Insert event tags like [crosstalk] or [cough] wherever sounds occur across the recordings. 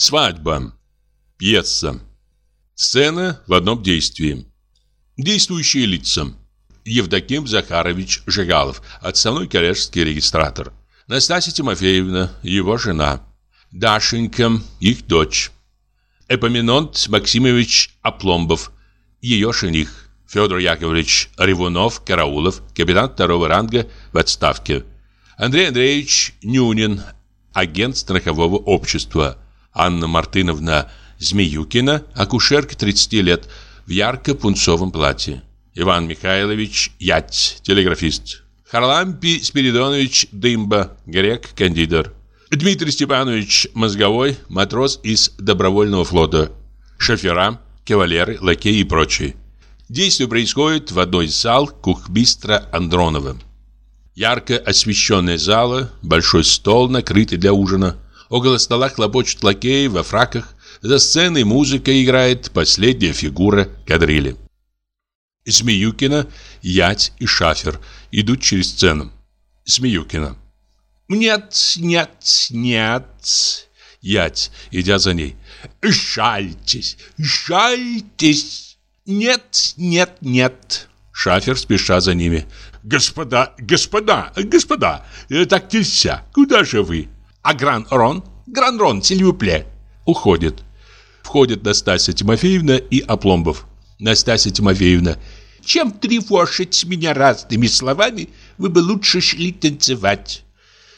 Свадьба. Пьеса. Сцена в одном действии. Действующие лица. Евдоким Захарович Жигалов, отставной коллежский регистратор. Настасья Тимофеевна, его жена. Дашенька, их дочь. Эпоминонт Максимович Опломбов, ее жених. Федор Яковлевич Ревунов, Караулов, капитан второго ранга в отставке. Андрей Андреевич Нюнин, агент страхового общества. Анна Мартыновна Змеюкина, акушерка 30 лет, в ярко-пунцовом платье. Иван Михайлович Ять, телеграфист. Харлампий Спиридонович Дымба, грек-кандидат. Дмитрий Степанович Мозговой, матрос из добровольного флота. Шофера, кавалеры, лакеи и прочие. Действие происходит в одной из зал кухмистра Андронова. Ярко освещенная зала, большой стол, накрытый для ужина. Около стола хлопочут лакеи во фраках. За сценой музыка играет последняя фигура кадрили. Змеюкина, Ять и Шафер идут через сцену. Змеюкина. «Нет, нет, нет!» Ять, идя за ней. «Жальтесь, жальтесь!» «Нет, нет, нет!» Шафер, спеша за ними. «Господа, господа, господа, э, так нельзя! Куда же вы?» «А Гран-Рон? Гран-Рон, сильвупле!» Уходит. Входят Настасья Тимофеевна и Опломбов. Настасья Тимофеевна. «Чем тревожить меня разными словами, вы бы лучше шли танцевать».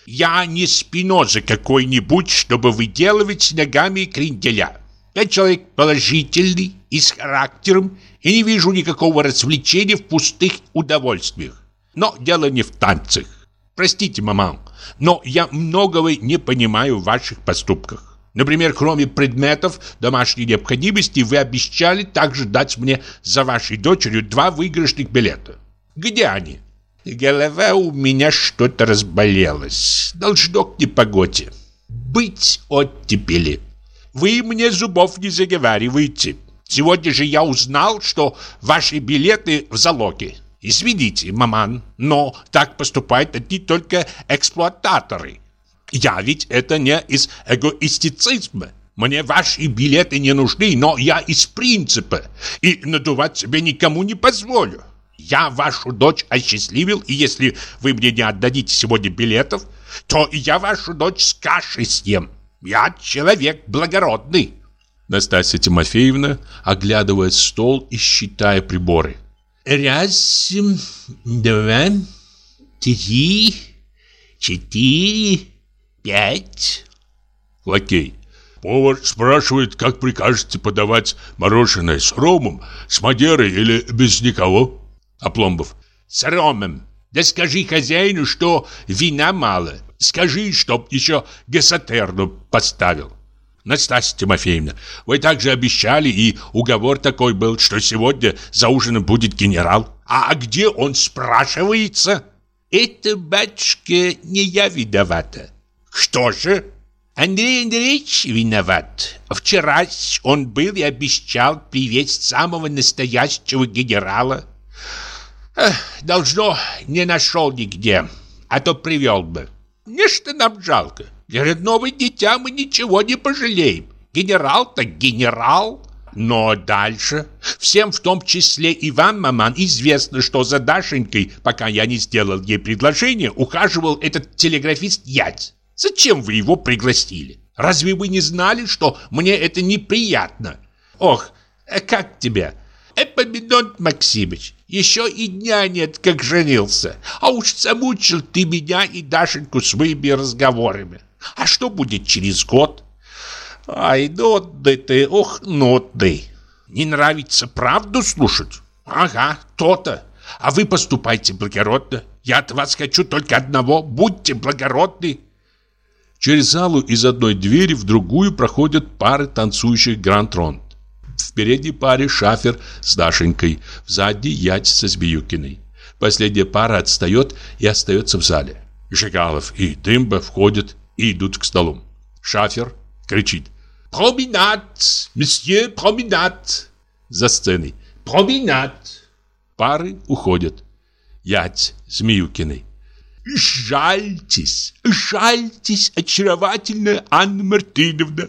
«Я не спиноза какой-нибудь, чтобы выделывать ногами кренделя. Я человек положительный и с характером, и не вижу никакого развлечения в пустых удовольствиях. Но дело не в танцах. Простите, маман, но я многого не понимаю в ваших поступках. Например, кроме предметов домашней необходимости, вы обещали также дать мне за вашей дочерью два выигрышных билета. Где они? Голова у меня что-то разболелась. Должно к непогоде. Быть оттепели. Вы мне зубов не заговариваете. Сегодня же я узнал, что ваши билеты в залоге. Извините, маман, но так поступают одни только эксплуататоры. Я ведь это не из эгоистицизма. Мне ваши билеты не нужны, но я из принципа. И надувать себе никому не позволю. Я вашу дочь осчастливил, и если вы мне не отдадите сегодня билетов, то я вашу дочь с кашей съем. Я человек благородный. Настасья Тимофеевна оглядывает стол и считая приборы. Раз, два, три, четыре, пять. Лакей. Повар спрашивает, как прикажете подавать мороженое с ромом, с мадерой или без никого? Опломбов. С ромом. Да скажи хозяину, что вина мало. Скажи, чтоб еще гесатерну поставил. Настасья Тимофеевна, вы также обещали, и уговор такой был, что сегодня за ужином будет генерал. А где он спрашивается? Это, батюшка, не я виновата. Что же? Андрей Андреевич виноват. Вчера он был и обещал привезть самого настоящего генерала. Эх, должно, не нашел нигде, а то привел бы. Не что нам жалко. Для родного дитя мы ничего не пожалеем. Генерал так генерал. Но дальше всем, в том числе и вам, маман, известно, что за Дашенькой, пока я не сделал ей предложение, ухаживал этот телеграфист Ять. Зачем вы его пригласили? Разве вы не знали, что мне это неприятно? Ох, а как тебе? Эпоминонт Максимыч, еще и дня нет, как женился. А уж замучил ты меня и Дашеньку своими разговорами. А что будет через год? Ай, нотный ты, ох, нотный. Не нравится правду слушать? Ага, то-то. А вы поступайте благородно. Я от вас хочу только одного. Будьте благородны. Через залу из одной двери в другую проходят пары танцующих гранд-ронд. В передней паре Шафер с Дашенькой, задней Ять со Змеюкиной. Последняя пара отстает и остается в зале. Жигалов и Дымба входят и идут к столу. Шафер кричит «Променад! Месье, променад!» За сценой «Променад!» Пары уходят. Ять Змеюкиной. «Жальтесь, жальтесь, очаровательная Анна Мартыновна!»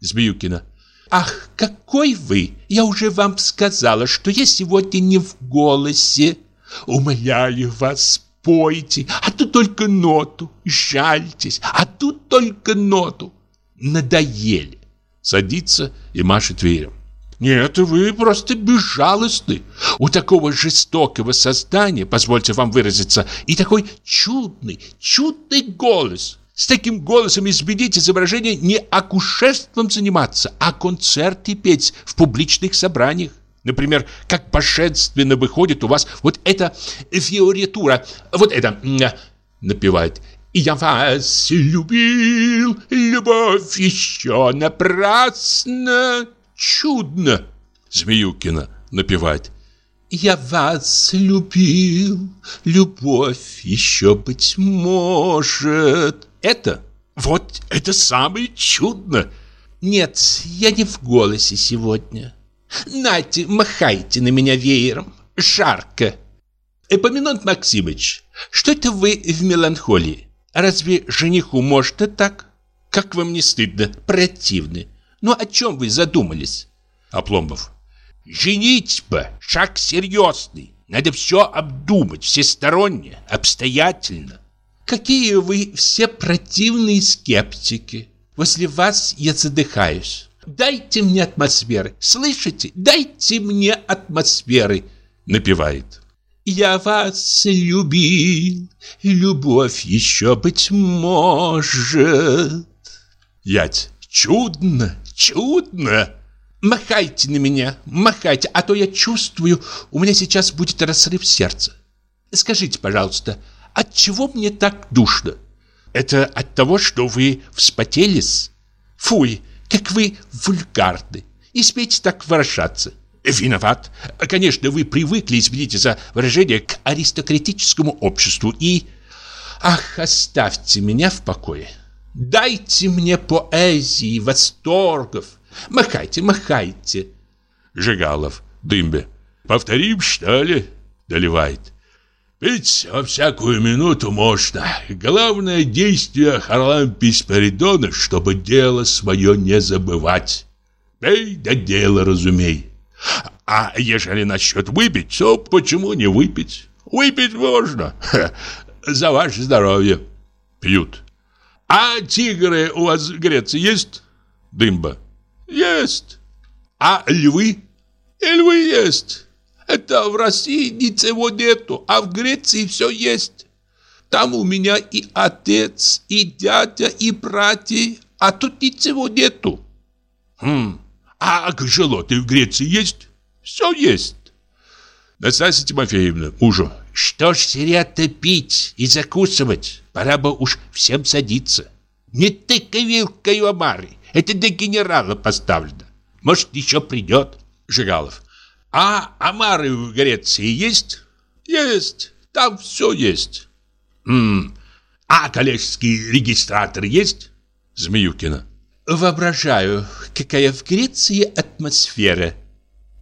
Змеюкина. Ах, какой вы! Я уже вам сказала, что я сегодня не в голосе. Умоляю вас, пойте, а тут только ноту. Жальтесь, а тут только ноту. Надоели. Садится и машет веером. Нет, вы просто безжалостны. У такого жестокого создания, позвольте вам выразиться, и такой чудный, чудный голос. С таким голосом изменить изображение не акушерством заниматься, а концерты петь в публичных собраниях. Например, как божественно выходит у вас вот эта фиоритура, вот это напевает «Я вас любил, любовь еще напрасно» чудно!» Змеюкина напевает. «Я вас любил, любовь еще, быть может...» Это? Вот это самое чудно! Нет, я не в голосе сегодня. Нате, махайте на меня веером. Жарко. Эпоминонт Максимыч, что это вы в меланхолии? Разве жениху можно так? Как вам не стыдно? Противны. Ну о чем вы задумались? Опломбов. Женитьба – шаг серьезный. Надо все обдумать, всесторонне, обстоятельно. Какие вы все противные скептики. Возле вас я задыхаюсь. Дайте мне атмосферы. Слышите? Дайте мне атмосферы. Напевает. Я вас любил, любовь еще быть может. Ять. Чудно, чудно! Махайте на меня, махайте, а то я чувствую, у меня сейчас будет разрыв сердца. Скажите, пожалуйста, от чего мне так душно? Это от того, что вы вспотелись? Фуй, как вы вульгарны. И спейте так выражаться. Виноват. Конечно, вы привыкли, извините за выражение, к аристократическому обществу и... Ах, оставьте меня в покое. Дайте мне поэзии, восторгов. Махайте, махайте. Жигалов, дымбе. Повторим, что ли? Доливает. Ведь во всякую минуту можно. Главное действие Харлампи Спиридона, чтобы дело свое не забывать. Пей да дело разумей. А ежели насчет выпить, то почему не выпить? Выпить можно. Ха, за ваше здоровье. Пьют. А тигры у вас в Греции есть? Дымба. Есть. А львы? И львы есть. Это в России ничего нету, а в Греции все есть. Там у меня и отец, и дядя, и братья, а тут ничего нету. Хм. А кашелоты в Греции есть? Все есть. Настасья Тимофеевна, мужу. Что ж зря-то пить и закусывать? Пора бы уж всем садиться. Не тыкай вилкой у Амары. Это для генерала поставлено. Может, еще придет. Жигалов. А Амары в Греции есть? Есть. Там все есть. М -м. А коллежский регистратор есть? Змеюкина. Воображаю, какая в Греции атмосфера.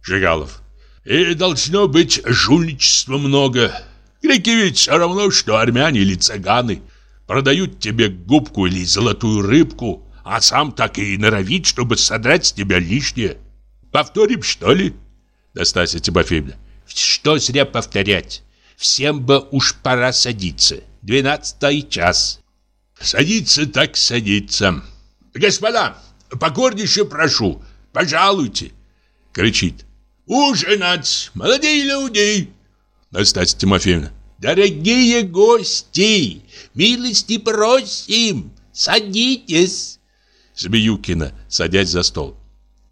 Жигалов. И должно быть жульничества много. Греки ведь все равно, что армяне или цыганы. Продают тебе губку или золотую рыбку, а сам так и норовит, чтобы содрать с тебя лишнее. Повторим, что ли? Настасья Тимофеевна. Что зря повторять. Всем бы уж пора садиться. Двенадцатый час. Садиться так садиться. Господа, покорнейше прошу, пожалуйте. Кричит. Ужинать, молодые люди. Настасья Тимофеевна. Дорогие гости, милости просим, садитесь. Змеюкина, садясь за стол.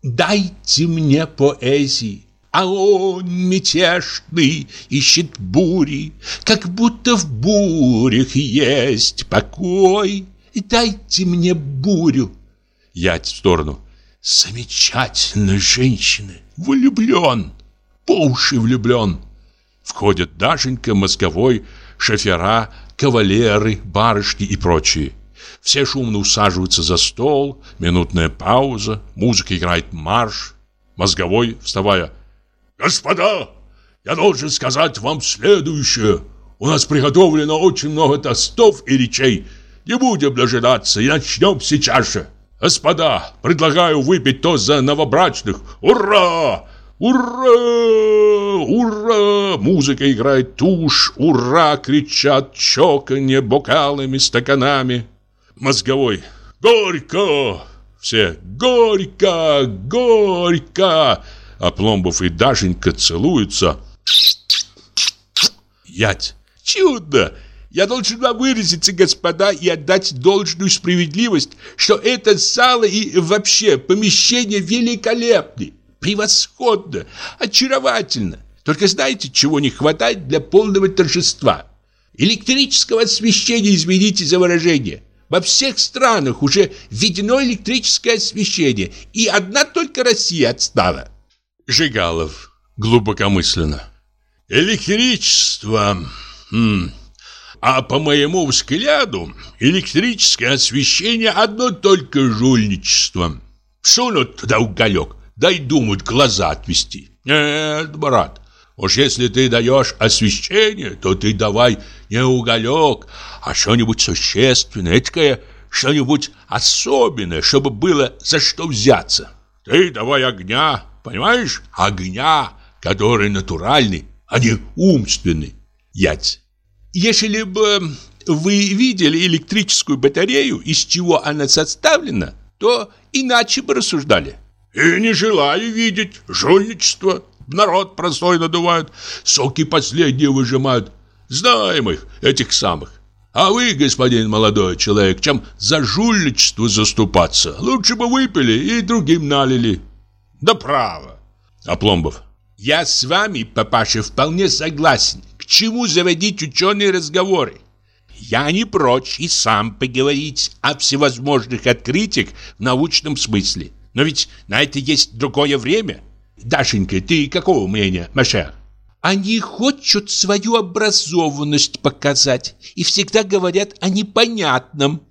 Дайте мне поэзии. А он мятежный ищет бури, Как будто в бурях есть покой. Дайте мне бурю. Ять в сторону. Замечательная женщина, влюблен, по уши влюблен. Входят Дашенька, Мозговой, шофера, кавалеры, барышни и прочие. Все шумно усаживаются за стол, минутная пауза, музыка играет марш. Мозговой, вставая, «Господа, я должен сказать вам следующее. У нас приготовлено очень много тостов и речей. Не будем дожидаться и начнем сейчас же. Господа, предлагаю выпить то за новобрачных. Ура! Ура! Ура! Музыка играет тушь. Ура! Кричат чоканье бокалами, стаканами. Мозговой. Горько! Все. Горько! Горько! А Пломбов и Дашенька целуются. Ять. Чудо! Я должен вам выразиться, господа, и отдать должную справедливость, что это зала и вообще помещение великолепны, превосходно, очаровательно. Только знаете, чего не хватает для полного торжества? Электрического освещения, извините за выражение. Во всех странах уже введено электрическое освещение, и одна только Россия отстала. Жигалов глубокомысленно. Электричество... Хм, а по моему взгляду, электрическое освещение одно только жульничество. Сунут туда уголек, да и думают глаза отвести. Нет, брат, уж если ты даешь освещение, то ты давай не уголек, а что-нибудь существенное, этакое что-нибудь особенное, чтобы было за что взяться. Ты давай огня, понимаешь? Огня, который натуральный, а не умственный. Ять. Если бы вы видели электрическую батарею, из чего она составлена, то иначе бы рассуждали. И не желаю видеть жульничество. Народ простой надувают, соки последние выжимают. Знаем их, этих самых. А вы, господин молодой человек, чем за жульничество заступаться? Лучше бы выпили и другим налили. Да право. Опломбов. Я с вами, папаша, вполне согласен чему заводить ученые разговоры? Я не прочь и сам поговорить о всевозможных открытиях в научном смысле. Но ведь на это есть другое время. Дашенька, ты какого мнения, Маша? Они хотят свою образованность показать и всегда говорят о непонятном.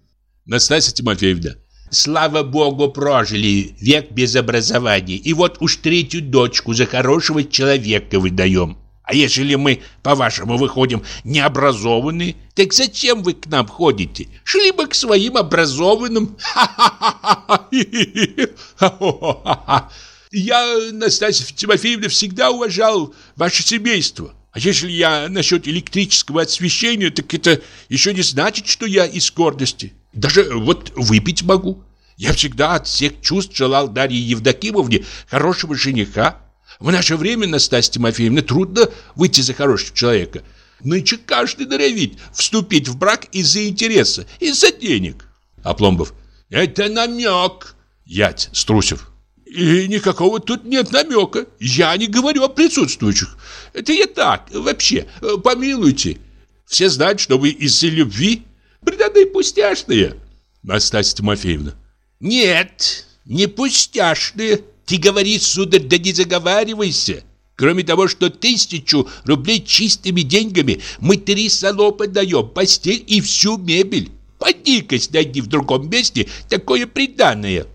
Настасья Тимофеевна, слава богу, прожили век без образования, и вот уж третью дочку за хорошего человека выдаем. А если мы, по-вашему, выходим необразованные, так зачем вы к нам ходите? Шли бы к своим образованным. [laughs] Я, Настасья Тимофеевна, всегда уважал ваше семейство. А если я насчет электрического освещения, так это еще не значит, что я из гордости. Даже вот выпить могу. Я всегда от всех чувств желал Дарье Евдокимовне хорошего жениха. В наше время, Настасья Тимофеевна, трудно выйти за хорошего человека. Нынче каждый норовит вступить в брак из-за интереса, из-за денег. Опломбов. Это намек. Ять, Струсев. И никакого тут нет намека. Я не говорю о присутствующих. Это я так, вообще, помилуйте. Все знают, что вы из-за любви преданные пустяшные. Настасья Тимофеевна. Нет, не пустяшные. Ты говори, сударь, да не заговаривайся. Кроме того, что тысячу рублей чистыми деньгами мы три салопа даем, постель и всю мебель. Поди-ка найди в другом месте такое приданное.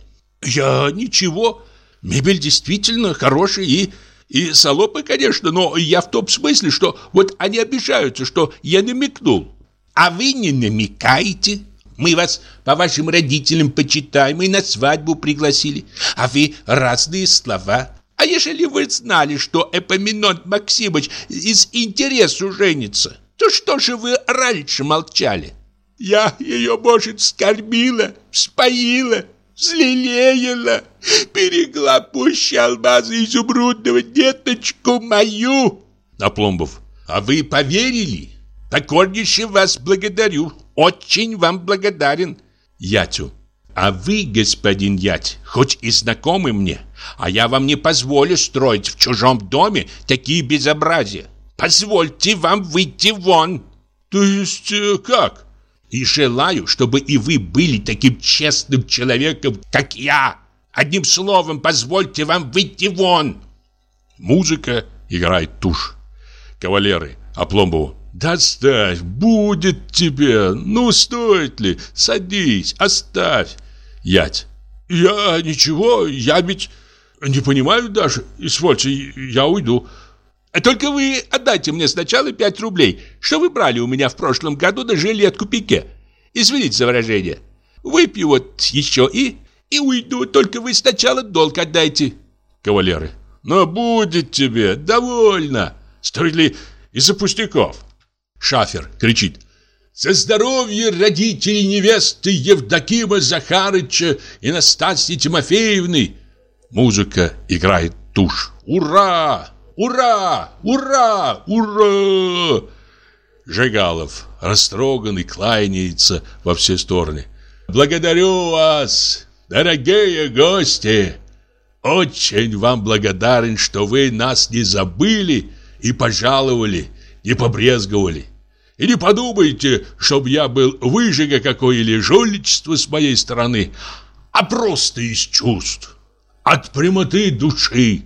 Я ничего. Мебель действительно хорошая и... И салопы, конечно, но я в том смысле, что вот они обижаются, что я намекнул. А вы не намекаете. Мы вас по вашим родителям почитаем и на свадьбу пригласили, а вы разные слова. А ежели вы знали, что Эпоминонт Максимович из интересу женится, то что же вы раньше молчали? Я ее, может, скормила, споила, взлелеяла, берегла пуще алмаза изумрудного деточку мою. Напломбов, а вы поверили? Покорнейше вас благодарю. Очень вам благодарен. Ятю. А вы, господин Ять, хоть и знакомы мне, а я вам не позволю строить в чужом доме такие безобразия. Позвольте вам выйти вон. То есть э, как? И желаю, чтобы и вы были таким честным человеком, как я. Одним словом, позвольте вам выйти вон. Музыка играет тушь. Кавалеры, Опломбову. «Да оставь, будет тебе, ну стоит ли, садись, оставь!» Ять. «Я ничего, я ведь не понимаю даже, извольте, я уйду». «Только вы отдайте мне сначала пять рублей, что вы брали у меня в прошлом году на жилетку пике. Извините за выражение. Выпью вот еще и... и уйду, только вы сначала долг отдайте. Кавалеры. Но будет тебе, довольно. Стоит ли из-за пустяков? Шафер кричит. За здоровье родителей невесты Евдокима Захарыча и Настасьи Тимофеевны. Музыка играет тушь. Ура! Ура! Ура! Ура! Жигалов, растроганный, кланяется во все стороны. «Благодарю вас, дорогие гости! Очень вам благодарен, что вы нас не забыли и пожаловали, не побрезговали. И не подумайте, чтоб я был выжига какое или жульничество с моей стороны, а просто из чувств, от прямоты души.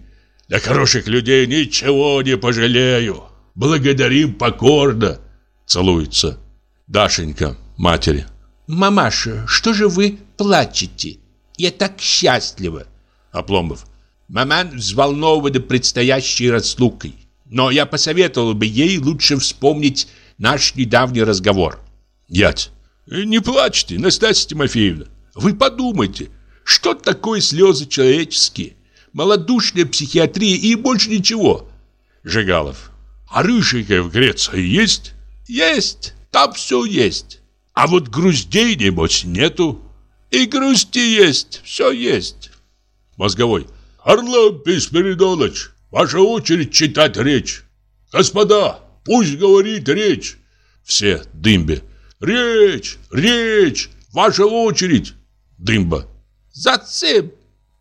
Для хороших людей ничего не пожалею. Благодарим покорно. Целуется. Дашенька, матери. Мамаша, что же вы плачете? Я так счастлива. Опломбов. Маман взволнована предстоящей разлукой. Но я посоветовал бы ей лучше вспомнить наш недавний разговор. Ять. Не плачьте, Настасья Тимофеевна. Вы подумайте, что такое слезы человеческие? Малодушная психиатрия и больше ничего. Жигалов. А рыжика в Греции есть? Есть, там все есть. А вот груздей, небось, нету. И грусти есть, все есть. Мозговой. Орлопий Спиридоныч, ваша очередь читать речь. Господа, пусть говорит речь. Все, Дымбе. Речь, речь, ваша очередь. Дымба. Зачем?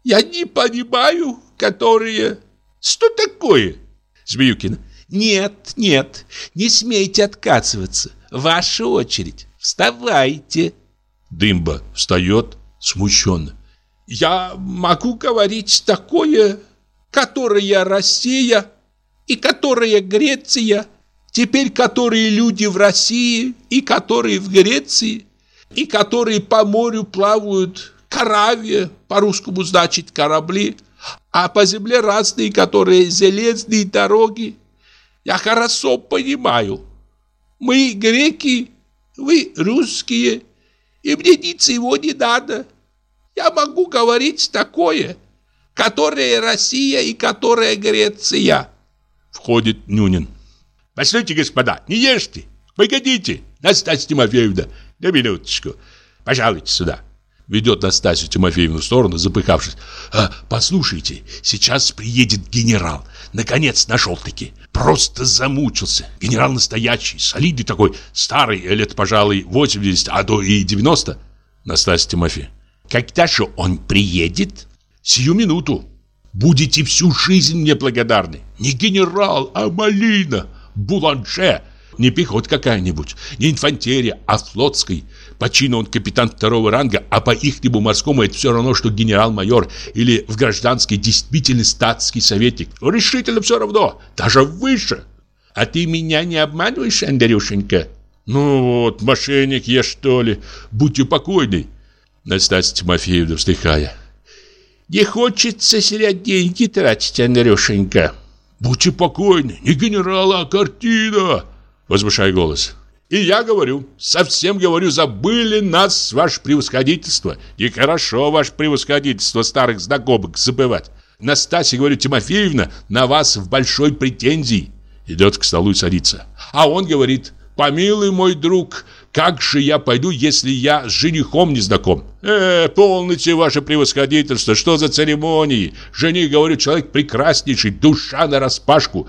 Я не понимаю, которые... Что такое? Змеюкин. Нет, нет, не смейте отказываться. Ваша очередь. Вставайте. Дымба встает смущенно. Я могу говорить такое, которое Россия и которая Греция, теперь которые люди в России и которые в Греции, и которые по морю плавают караве, по-русскому значит корабли, а по земле разные, которые железные дороги, я хорошо понимаю. Мы греки, вы русские, и мне ничего не надо. Я могу говорить такое, которое Россия и которая Греция. Входит Нюнин. Послушайте, господа, не ешьте, погодите. Настасья Тимофеевна, на минуточку. Пожалуйте сюда ведет Настасью Тимофеевну в сторону, запыхавшись. «А, «Послушайте, сейчас приедет генерал. Наконец нашел-таки. Просто замучился. Генерал настоящий, солидный такой, старый, лет, пожалуй, 80, а то и 90». Настасья Тимофеевна. «Когда же он приедет?» «Сию минуту. Будете всю жизнь мне благодарны. Не генерал, а малина, буланже. Не пехот какая-нибудь, не инфантерия, а флотской. По чину он капитан второго ранга, а по ихнему морскому это все равно, что генерал-майор или в гражданский действительно статский советник. Решительно все равно, даже выше. А ты меня не обманываешь, Андрюшенька? Ну вот, мошенник я что ли? Будьте покойны. Настасья Тимофеевна вздыхая. Не хочется зря деньги тратить, Андрюшенька. Будьте покойны, не генерал, а картина. Возвышая голос. И я говорю, совсем говорю, забыли нас, ваше превосходительство. Нехорошо, ваше превосходительство, старых знакомых забывать. Настасья, говорю, Тимофеевна, на вас в большой претензии. Идет к столу и садится. А он говорит, помилуй мой друг, как же я пойду, если я с женихом не знаком? Э, полните ваше превосходительство, что за церемонии? Жених, говорю, человек прекраснейший, душа на распашку.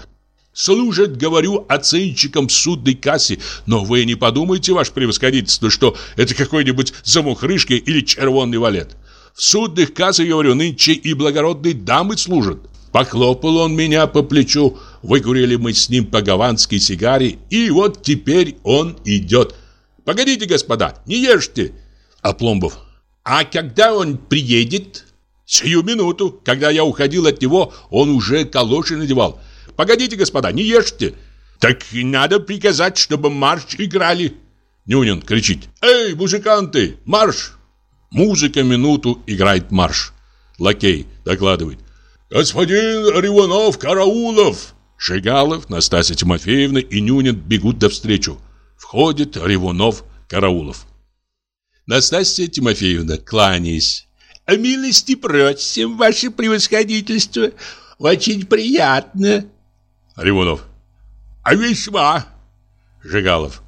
Служат, говорю, оценщиком в судной кассе, но вы не подумайте, ваше превосходительство, что это какой-нибудь замухрышка или червонный валет. В судных кассах, говорю, нынче и благородные дамы служат. Похлопал он меня по плечу, выкурили мы с ним по гаванской сигаре, и вот теперь он идет. Погодите, господа, не ешьте. Опломбов. А когда он приедет? Сию минуту. Когда я уходил от него, он уже калоши надевал. Погодите, господа, не ешьте. Так надо приказать, чтобы марш играли. Нюнин кричит. Эй, музыканты, марш! Музыка минуту играет марш. Лакей докладывает. Господин Риванов, Караулов! Шигалов, Настасья Тимофеевна и Нюнин бегут навстречу. Входит Ревунов, Караулов. Настасья Тимофеевна, кланяясь. Милости просим, ваше превосходительство. Очень приятно. Ревунов. А весьма. Жигалов.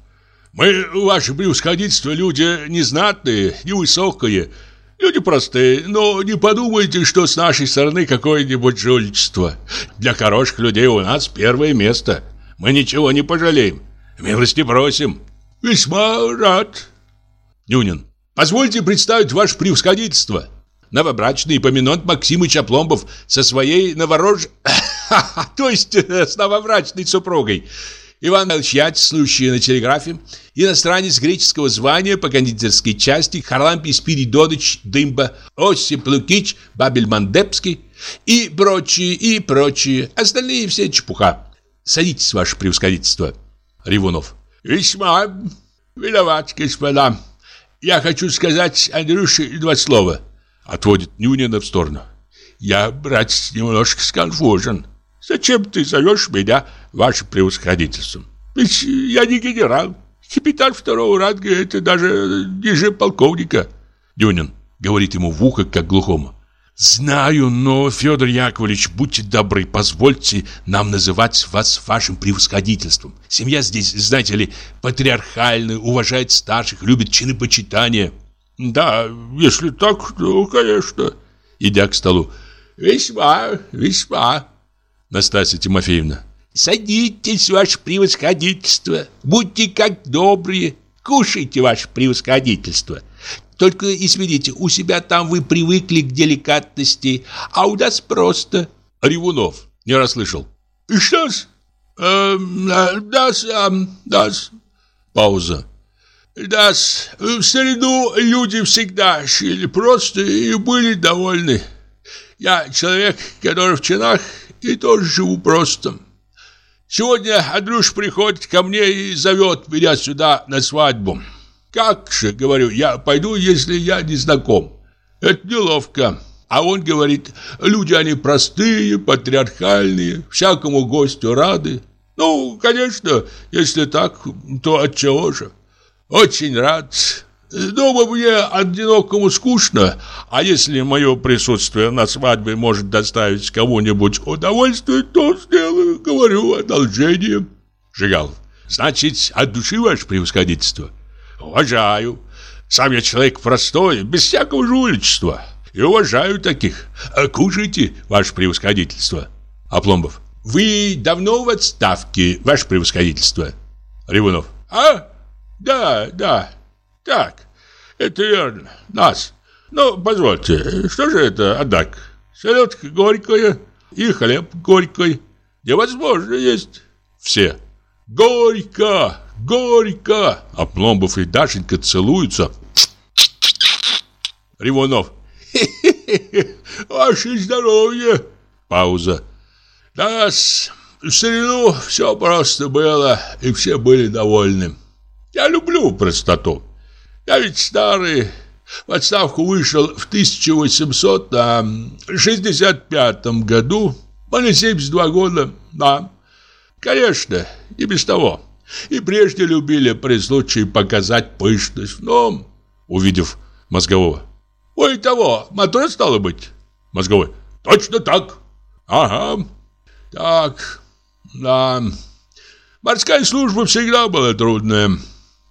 Мы, ваше превосходительство, люди незнатные, невысокие, люди простые, но не подумайте, что с нашей стороны какое-нибудь жульничество. Для хороших людей у нас первое место. Мы ничего не пожалеем. Милости просим. Весьма рад. Нюнин. Позвольте представить ваше превосходительство. Новобрачный Поминонт Максимыч Опломбов со своей новорож... [laughs] То есть э, с новобрачной супругой. Иван Яць, слушающий на телеграфе, иностранец греческого звания по кондитерской части, Харлампий Спиридоныч Дымба, Осип Лукич, Бабель Мандепский и прочие, и прочие. Остальные все чепуха. Садитесь, ваше превосходительство. Ревунов. Весьма виноват, господа. Я хочу сказать Андрюше два слова. Отводит Нюнина в сторону. Я, брат, немножко сконфужен. Зачем ты зовешь меня вашим превосходительством? Ведь я не генерал. Капитан второго ранга – это даже ниже полковника. Дюнин говорит ему в ухо, как глухому. «Знаю, но, Федор Яковлевич, будьте добры, позвольте нам называть вас вашим превосходительством. Семья здесь, знаете ли, патриархальная, уважает старших, любит чины почитания». «Да, если так, то, конечно». Идя к столу. «Весьма, весьма». Настасья Тимофеевна. «Садитесь, ваше превосходительство, будьте как добрые, кушайте, ваше превосходительство. Только, извините, у себя там вы привыкли к деликатности, а у нас просто...» Ревунов не расслышал. «Что-с? Эм, да-с, эм, да-с». Пауза. Да-с, в среду люди всегда шили просто и были довольны. Я человек, который в чинах и тоже живу просто. Сегодня Андрюш приходит ко мне и зовет меня сюда на свадьбу. Как же, говорю, я пойду, если я не знаком. Это неловко. А он говорит, люди они простые, патриархальные, всякому гостю рады. Ну, конечно, если так, то от чего же? Очень рад. Дома мне одинокому скучно, а если мое присутствие на свадьбе может доставить кому-нибудь удовольствие, то сделаю, говорю, одолжение. Жигалов. Значит, от души ваше превосходительство? Уважаю. Сам я человек простой, без всякого жульничества. И уважаю таких. Кушайте, ваше превосходительство. Опломбов. Вы давно в отставке, ваше превосходительство? Ревунов. А? Да, да. Так, это верно, нас. Ну, позвольте, что же это, однако? Селедка горькая и хлеб горький. Невозможно есть. Все. Горько, горько. А Пломбов и Дашенька целуются. Ревунов. [laughs] Ваше здоровье. Пауза. Да-с, в среду все просто было, и все были довольны. Я люблю простоту. Я ведь старый, в отставку вышел в 1865 году, мне 72 года, да. Конечно, и без того. И прежде любили при случае показать пышность, но, увидев мозгового, ой, того, матрос стало быть. Мозговой, точно так. Ага, так, да. Морская служба всегда была трудная.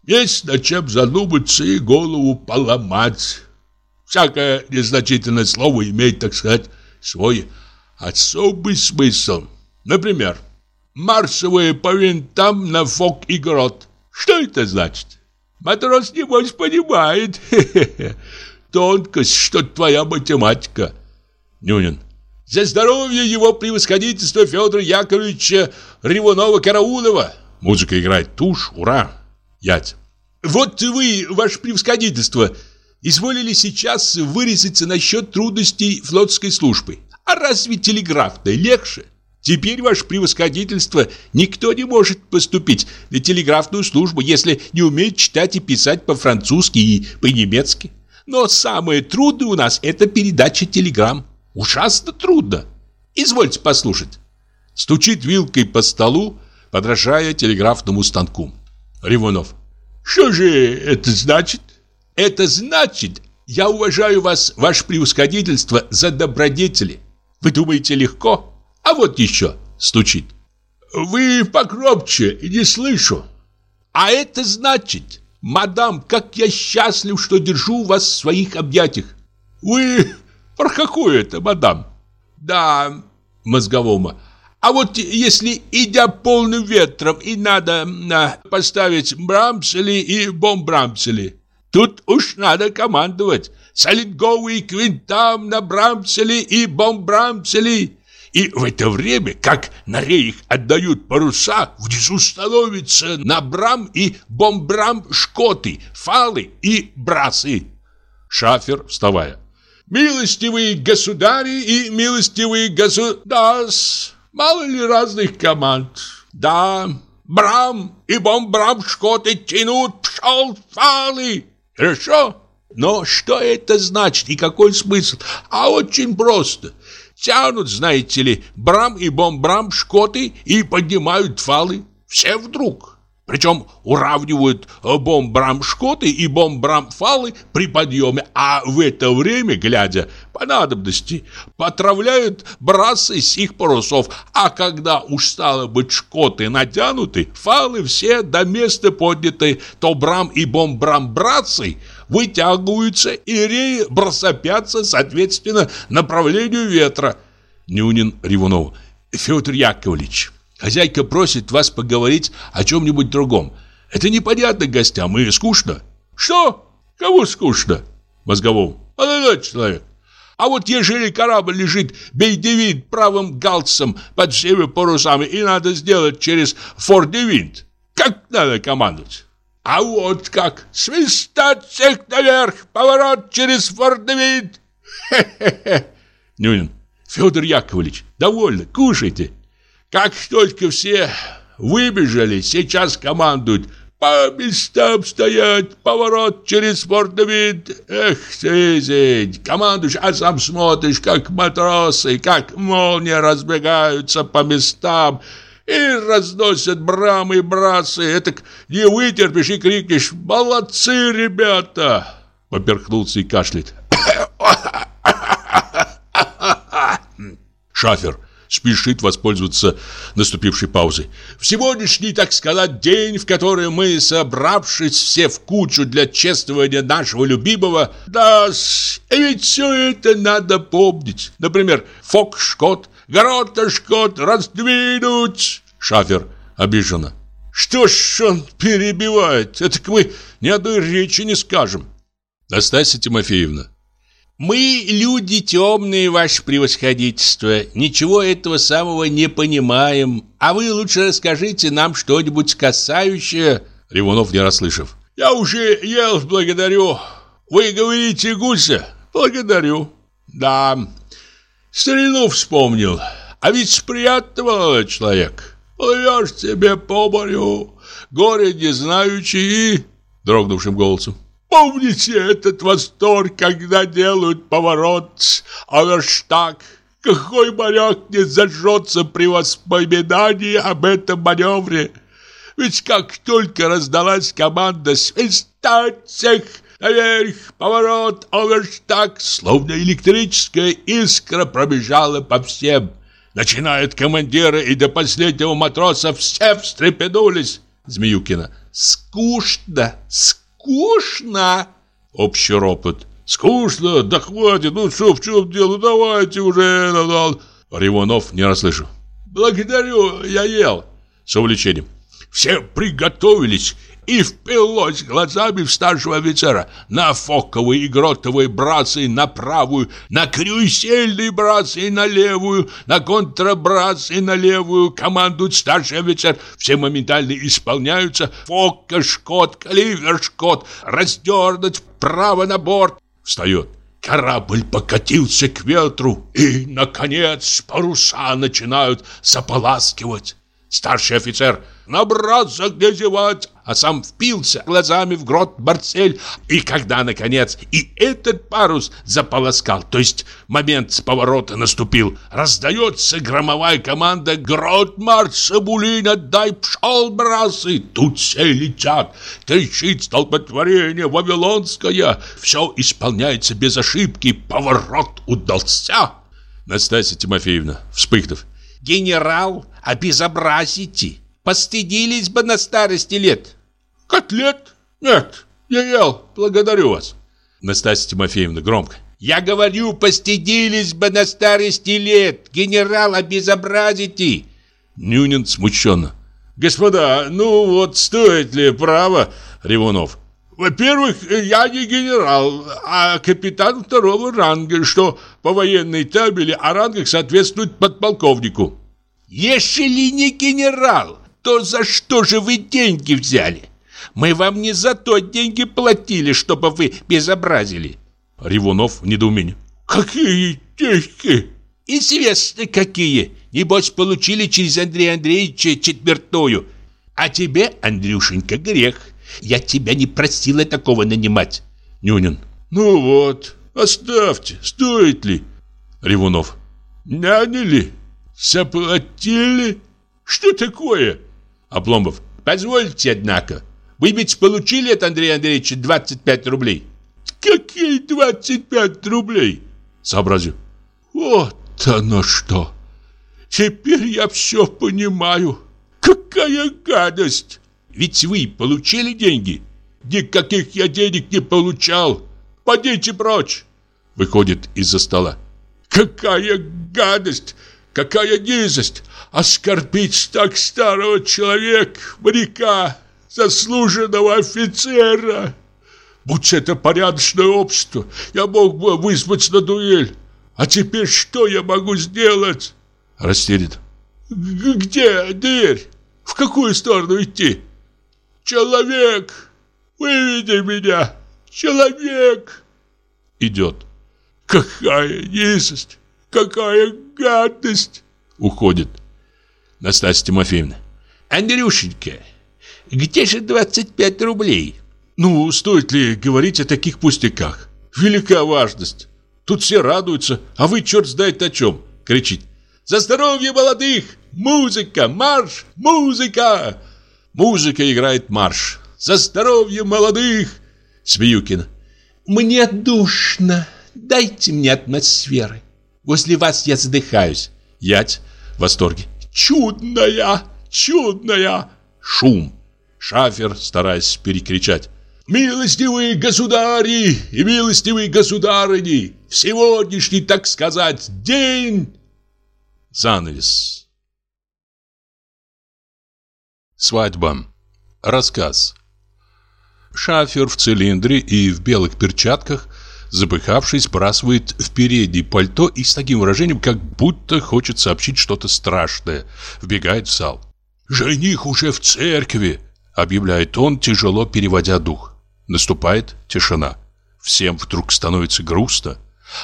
Есть над чем задуматься и голову поломать. Всякое незначительное слово имеет, так сказать, свой особый смысл. Например, марсовые по винтам на фок и грот. Что это значит? Матрос, небось, понимает. Тонкость, что твоя математика. Нюнин. За здоровье его превосходительства Федора Яковлевича Ревунова-Караулова. Музыка играет тушь, ура. Ять. Вот вы, ваше превосходительство, изволили сейчас вырезаться насчет трудностей флотской службы. А разве телеграф-то легче? Теперь, ваше превосходительство, никто не может поступить на телеграфную службу, если не умеет читать и писать по-французски и по-немецки. Но самое трудное у нас – это передача телеграмм. Ужасно трудно. Извольте послушать. Стучит вилкой по столу, подражая телеграфному станку. Ревунов. Что же это значит? Это значит, Я уважаю вас, ваше превосходительство, за добродетели. Вы думаете легко? А вот еще стучит. Вы покропче, не слышу. А это значит, мадам, как я счастлив, что держу вас в своих объятиях. Вы про какую это, мадам? Да, мозговому. А вот если, идя полным ветром, и надо на, поставить брамсели и бомбрамсели, тут уж надо командовать. Солидговый квинтам на брамсели и бомбрамсели. И в это время, как на рейх отдают паруса, внизу становятся на брам и бомбрам шкоты, фалы и брасы. Шафер, вставая. Милостивые государи и милостивые государс. Мало ли разных команд. Да, брам и бомбрам шкоты тянут пшел фалы. Хорошо? Но что это значит и какой смысл? А очень просто. Тянут, знаете ли, брам и бомбрам шкоты и поднимают фалы. Все вдруг. Причем уравнивают бомбрам шкоты и бомбрам фалы при подъеме, а в это время, глядя по надобности, потравляют брасы их парусов, а когда уж стало быть шкоты натянуты, фалы все до места подняты, то брам и бомбрам братцы вытягиваются и реи бросопятся, соответственно, направлению ветра. Нюнин Ревунов. Федор Яковлевич, хозяйка просит вас поговорить о чем-нибудь другом. Это непонятно гостям и скучно. Что? Кому скучно? Мозговому. Молодой человек. А вот ежели корабль лежит бейдевинт правым галцем под всеми парусами и надо сделать через фордевинт, как надо командовать? А вот как! Свистать всех наверх! Поворот через фордевинт! Хе-хе-хе! Нюнин. Федор Яковлевич, довольно, кушайте. Как только все выбежали, сейчас командуют по местам стоять, поворот через фордовид. Эх, жизнь, командуешь, а сам смотришь, как матросы, как молния разбегаются по местам и разносят брамы и брасы. Это не вытерпишь и крикнешь «Молодцы, ребята!» Поперхнулся и кашляет. [coughs] Шафер спешит воспользоваться наступившей паузой. В сегодняшний, так сказать, день, в который мы, собравшись все в кучу для чествования нашего любимого, да, ведь все это надо помнить. Например, Фокшкот, Горотошкот раздвинуть. Шафер обиженно. Что ж он перебивает? Это мы ни одной речи не скажем. Настасья Тимофеевна. Мы люди темные, ваше превосходительство, ничего этого самого не понимаем, а вы лучше расскажите нам что-нибудь касающее...» Ревунов не расслышав. «Я уже ел, благодарю. Вы говорите гуся? Благодарю. Да, старину вспомнил. А ведь приятно, молодой человек. Плывешь себе по морю, горе не знающий и...» Дрогнувшим голосом. Помните этот восторг, когда делают поворот, оверштаг? Какой моряк не зажжется при воспоминании об этом маневре? Ведь как только раздалась команда «Свистать всех!» Наверх, поворот, оверштаг, словно электрическая искра пробежала по всем. Начинают командиры и до последнего матроса все встрепенулись. Змеюкина. Скучно, скучно скучно!» Общий ропот. «Скучно? Да хватит! Ну что, в чем дело? Давайте уже!» Ревунов не расслышал. «Благодарю, я ел!» С увлечением. «Все приготовились!» И впилось глазами в старшего офицера на фоковые и гротовые брацы на правую, на крюсельные брацы на левую, на контрабрацы на левую. Командует старший офицер. Все моментально исполняются. Фока, шкот, кливер, шкот. Раздернуть право на борт. Встает. Корабль покатился к ветру, и, наконец, паруса начинают заполаскивать. Старший офицер набрался где зевать, а сам впился глазами в грот Барцель. И когда, наконец, и этот парус заполоскал, то есть момент с поворота наступил, раздается громовая команда «Грот марш, Сабулин, отдай пшел, брасы!» Тут все летят, трещит столпотворение вавилонское, все исполняется без ошибки, поворот удался. Настасья Тимофеевна, вспыхнув, «Генерал, обезобразите!» Постыдились бы на старости лет. Котлет? Нет, я ел, благодарю вас. Настасья Тимофеевна громко. Я говорю, постыдились бы на старости лет. Генерал, обезобразите. Нюнин смущенно. Господа, ну вот стоит ли право, Ревунов? Во-первых, я не генерал, а капитан второго ранга, что по военной табели о рангах соответствует подполковнику. Если не генерал, то за что же вы деньги взяли? Мы вам не за то деньги платили, чтобы вы безобразили. Ревунов в недоумении. Какие деньги? Известно какие. Небось, получили через Андрея Андреевича четвертую. А тебе, Андрюшенька, грех. Я тебя не просила такого нанимать. Нюнин. Ну вот, оставьте, стоит ли? Ревунов. Наняли? Заплатили? Что такое? Обломов. Позвольте, однако. Вы ведь получили от Андрея Андреевича 25 рублей? Какие 25 рублей? Сообразю. Вот оно что. Теперь я все понимаю. Какая гадость. Ведь вы получили деньги? Никаких я денег не получал. Пойдите прочь. Выходит из-за стола. Какая гадость. Какая низость! Оскорбить так старого человека, моряка, заслуженного офицера! Будь это порядочное общество, я мог бы вызвать на дуэль. А теперь что я могу сделать? Растерян. Где дверь? В какую сторону идти? Человек! Выведи меня! Человек! Идет. Какая низость! Какая гадость!» Уходит. Настасья Тимофеевна. «Андрюшенька, где же 25 рублей?» «Ну, стоит ли говорить о таких пустяках? Велика важность. Тут все радуются, а вы черт знает о чем!» Кричит. «За здоровье молодых! Музыка! Марш! Музыка!» Музыка играет марш. «За здоровье молодых!» Смеюкина. «Мне душно. Дайте мне атмосферы. Возле вас я задыхаюсь. Ять в восторге. Чудная, чудная. Шум. Шафер, стараясь перекричать. Милостивые государи и милостивые государыни, в сегодняшний, так сказать, день... Занавес. Свадьба. Рассказ. Шафер в цилиндре и в белых перчатках запыхавшись, сбрасывает в переднее пальто и с таким выражением, как будто хочет сообщить что-то страшное, вбегает в зал. «Жених уже в церкви!» — объявляет он, тяжело переводя дух. Наступает тишина. Всем вдруг становится грустно.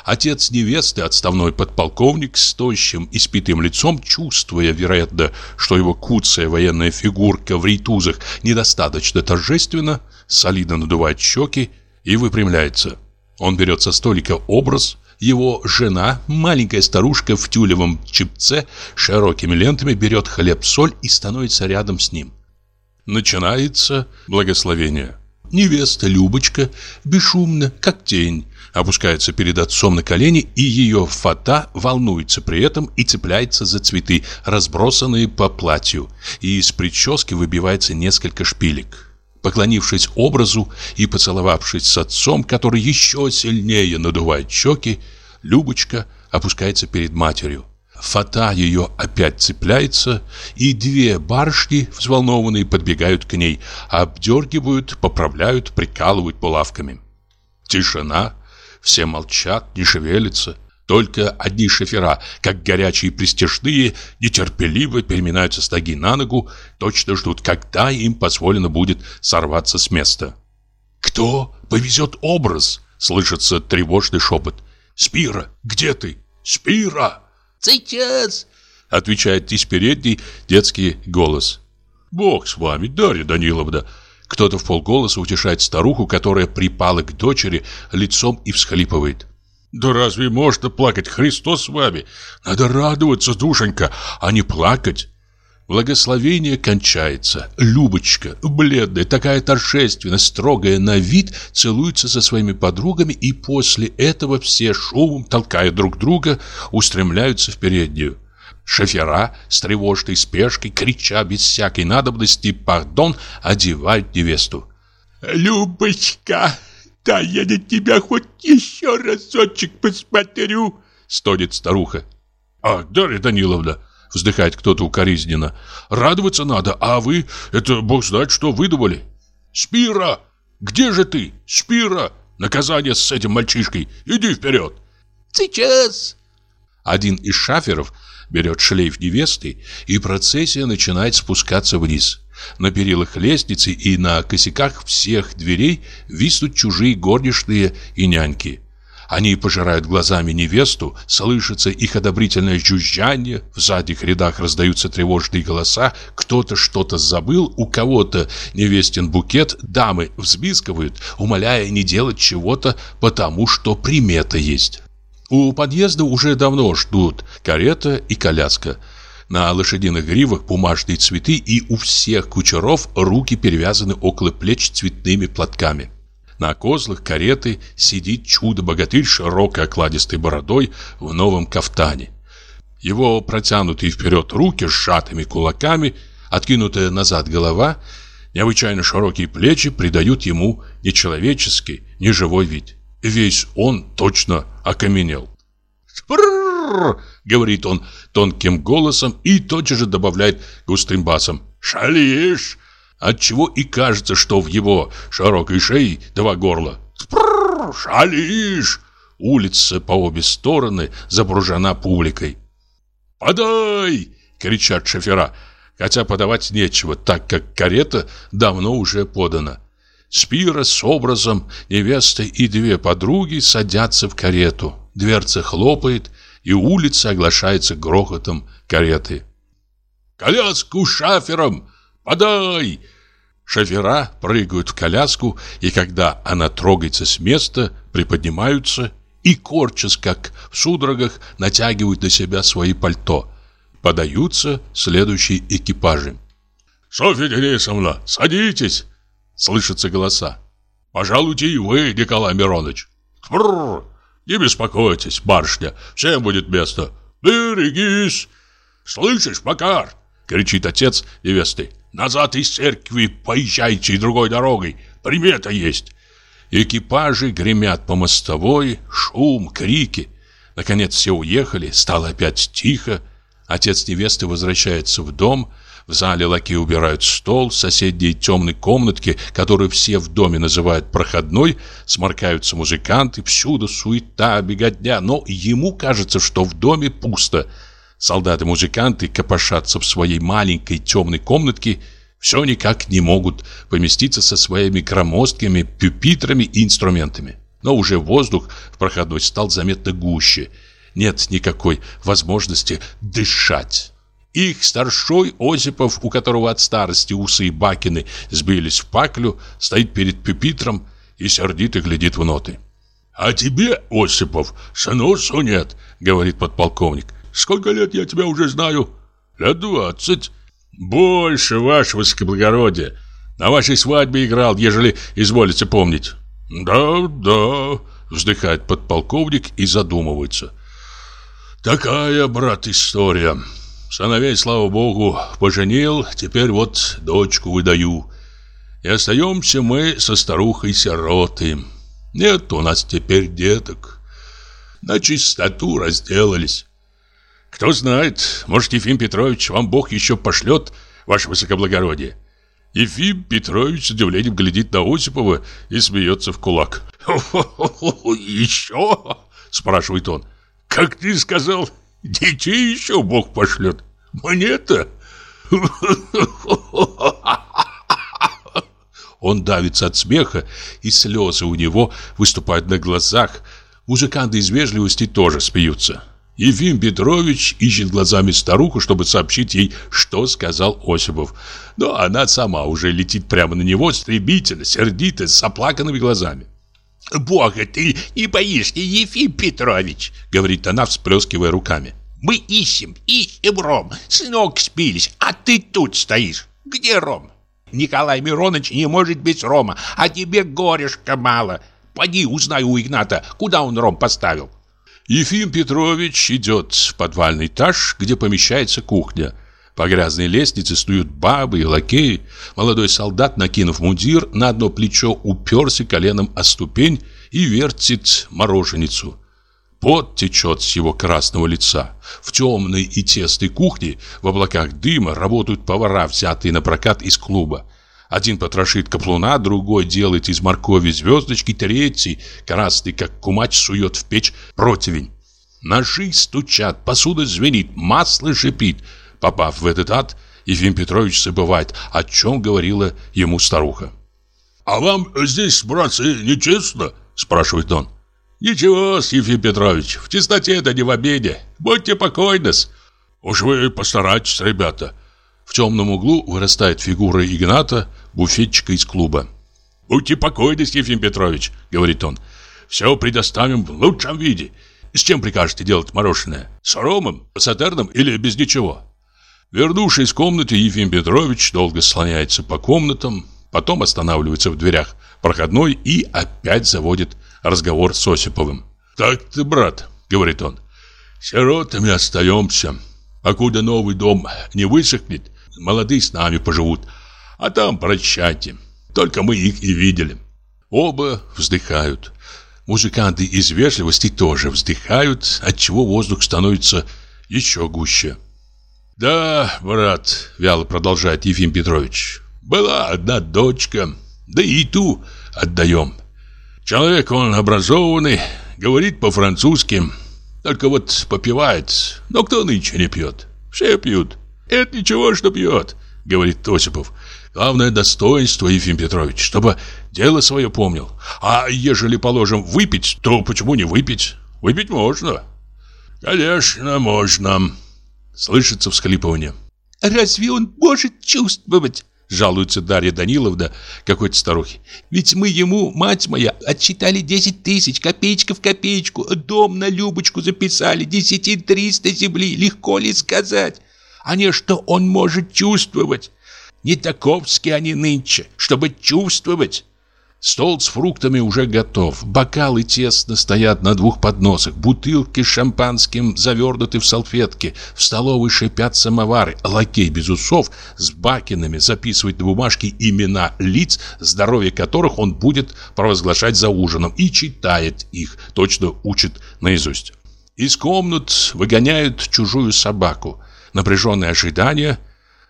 Отец невесты, отставной подполковник с тощим и спитым лицом, чувствуя, вероятно, что его куцая военная фигурка в рейтузах недостаточно торжественно, солидно надувает щеки и выпрямляется. Он берет со столика образ, его жена, маленькая старушка в тюлевом чипце, широкими лентами берет хлеб-соль и становится рядом с ним. Начинается благословение. Невеста Любочка бесшумно, как тень, опускается перед отцом на колени, и ее фата волнуется при этом и цепляется за цветы, разбросанные по платью, и из прически выбивается несколько шпилек. Поклонившись образу и поцеловавшись с отцом, который еще сильнее надувает щеки, Любочка опускается перед матерью. Фата ее опять цепляется, и две барышни, взволнованные, подбегают к ней, обдергивают, поправляют, прикалывают булавками. Тишина, все молчат, не шевелятся. Только одни шофера, как горячие пристежные, нетерпеливо переминаются с ноги на ногу, точно ждут, когда им позволено будет сорваться с места. «Кто повезет образ?» — слышится тревожный шепот. «Спира, где ты? Спира!» «Сейчас! Отвечает из передней детский голос. «Бог с вами, Дарья Даниловна!» Кто-то в полголоса утешает старуху, которая припала к дочери лицом и всхлипывает. «Да разве можно плакать? Христос с вами! Надо радоваться, душенька, а не плакать!» Благословение кончается. Любочка, бледная, такая торжественная, строгая на вид, целуется со своими подругами, и после этого все шумом, толкая друг друга, устремляются в переднюю. Шофера с тревожной спешкой, крича без всякой надобности «Пардон!», одевают невесту. «Любочка, да я на тебя хоть еще разочек посмотрю!» Стонет старуха. «А, Дарья Даниловна!» Вздыхает кто-то укоризненно. Радоваться надо, а вы, это бог знает, что выдумали. Спира! Где же ты? Спира! Наказание с этим мальчишкой. Иди вперед. Сейчас. Один из шаферов берет шлейф невесты, и процессия начинает спускаться вниз. На перилах лестницы и на косяках всех дверей виснут чужие горничные и няньки. Они пожирают глазами невесту, слышится их одобрительное жужжание, в задних рядах раздаются тревожные голоса, кто-то что-то забыл, у кого-то невестин букет, дамы взбискивают, умоляя не делать чего-то, потому что примета есть. У подъезда уже давно ждут карета и коляска. На лошадиных гривах бумажные цветы и у всех кучеров руки перевязаны около плеч цветными платками. На козлах кареты сидит чудо-богатырь широкой окладистой бородой в новом кафтане. Его протянутые вперед руки с сжатыми кулаками, откинутая назад голова, необычайно широкие плечи придают ему нечеловеческий, неживой вид. Весь он точно окаменел. «Спрррр!» — говорит он тонким голосом и тотчас же добавляет густым басом. «Шалишь!» Отчего и кажется, что в его широкой шее два горла. Спрррр, шалишь! Улица по обе стороны запружена публикой. «Подай!» — кричат шофера, хотя подавать нечего, так как карета давно уже подана. Спира с образом, невеста и две подруги садятся в карету. Дверца хлопает, и улица оглашается грохотом кареты. «Коляску шафером!» «Подай!» Шофера прыгают в коляску, и когда она трогается с места, приподнимаются и, корчась, как в судорогах, натягивают на себя свои пальто. Подаются следующие экипажи. «Софья Денисовна, садитесь!» Слышатся голоса. «Пожалуйте и вы, Николай Миронович!» «Бррр! Не беспокойтесь, барышня, всем будет место!» «Берегись!» «Слышишь, Макар?» — кричит отец невесты. Назад из церкви поезжайте другой дорогой. Примета есть. Экипажи гремят по мостовой, шум, крики. Наконец все уехали, стало опять тихо. Отец невесты возвращается в дом. В зале лаки убирают стол, в соседней темной комнатке, которую все в доме называют проходной, сморкаются музыканты, всюду суета, беготня, но ему кажется, что в доме пусто – Солдаты-музыканты копошатся в своей маленькой темной комнатке, все никак не могут поместиться со своими громоздкими пюпитрами и инструментами. Но уже воздух в проходной стал заметно гуще. Нет никакой возможности дышать. Их старшой Осипов, у которого от старости усы и бакины сбились в паклю, стоит перед пюпитром и сердито глядит в ноты. «А тебе, Осипов, сносу нет», — говорит подполковник. Сколько лет я тебя уже знаю? Лет двадцать. Больше, ваше высокоблагородие. На вашей свадьбе играл, ежели изволите помнить. Да, да, вздыхает подполковник и задумывается. Такая, брат, история. Сыновей, слава богу, поженил, теперь вот дочку выдаю. И остаемся мы со старухой-сироты. Нет у нас теперь деток. На чистоту разделались. Кто знает, может, Ефим Петрович вам Бог еще пошлет, ваше высокоблагородие. Ефим Петрович с удивлением глядит на Осипова и смеется в кулак. [laughs] «Еще?» – спрашивает он. «Как ты сказал, детей еще Бог пошлет? Мне-то?» Он давится от смеха, и слезы у него выступают на глазах. Музыканты из вежливости тоже смеются. Ефим Петрович ищет глазами старуху, чтобы сообщить ей, что сказал Осипов. Но она сама уже летит прямо на него, стремительно, сердито, с оплаканными глазами. «Бога ты не боишься, Ефим Петрович!» — говорит она, всплескивая руками. «Мы ищем, ищем ром, с ног спились, а ты тут стоишь. Где ром? Николай Миронович не может без рома, а тебе горешка мало. Поди узнай у Игната, куда он ром поставил». Ефим Петрович идет в подвальный этаж, где помещается кухня. По грязной лестнице снуют бабы и лакеи. Молодой солдат, накинув мундир, на одно плечо уперся коленом о ступень и вертит мороженицу. Пот течет с его красного лица. В темной и тесной кухне в облаках дыма работают повара, взятые на прокат из клуба. Один потрошит каплуна, другой делает из моркови звездочки, третий, красный, как кумач, сует в печь противень. Ножи стучат, посуда звенит, масло шипит. Попав в этот ад, Ефим Петрович забывает, о чем говорила ему старуха. «А вам здесь, братцы, нечестно?» – спрашивает он. «Ничего, Ефим Петрович, в чистоте это не в обеде. Будьте покойны -с. «Уж вы постарайтесь, ребята». В темном углу вырастает фигура Игната, буфетчика из клуба. «Будьте покойны, Ефим Петрович», — говорит он. «Все предоставим в лучшем виде. С чем прикажете делать мороженое? С ромом, сатерном или без ничего?» Вернувшись в комнату, Ефим Петрович долго слоняется по комнатам, потом останавливается в дверях проходной и опять заводит разговор с Осиповым. «Так ты, брат», — говорит он, — «сиротами остаемся. Покуда новый дом не высохнет, молодые с нами поживут, а там прощайте. Только мы их и видели. Оба вздыхают. Музыканты из вежливости тоже вздыхают, отчего воздух становится еще гуще. «Да, брат», — вяло продолжает Ефим Петрович, «была одна дочка, да и ту отдаем. Человек он образованный, говорит по-французски, только вот попивает. Но кто нынче не пьет? Все пьют. Это ничего, что пьет говорит Осипов. Главное достоинство, Ефим Петрович, чтобы дело свое помнил. А ежели, положим, выпить, то почему не выпить? Выпить можно. Конечно, можно. Слышится всхлипывание. Разве он может чувствовать? Жалуется Дарья Даниловна какой-то старухе. Ведь мы ему, мать моя, отчитали 10 тысяч, копеечка в копеечку, дом на Любочку записали, десятин триста земли, легко ли сказать? а не что он может чувствовать. Не таковские они нынче, чтобы чувствовать. Стол с фруктами уже готов. Бокалы тесно стоят на двух подносах. Бутылки с шампанским завернуты в салфетки. В столовой шипят самовары. Лакей без усов с бакинами записывает на бумажке имена лиц, здоровье которых он будет провозглашать за ужином. И читает их, точно учит наизусть. Из комнат выгоняют чужую собаку напряженное ожидание.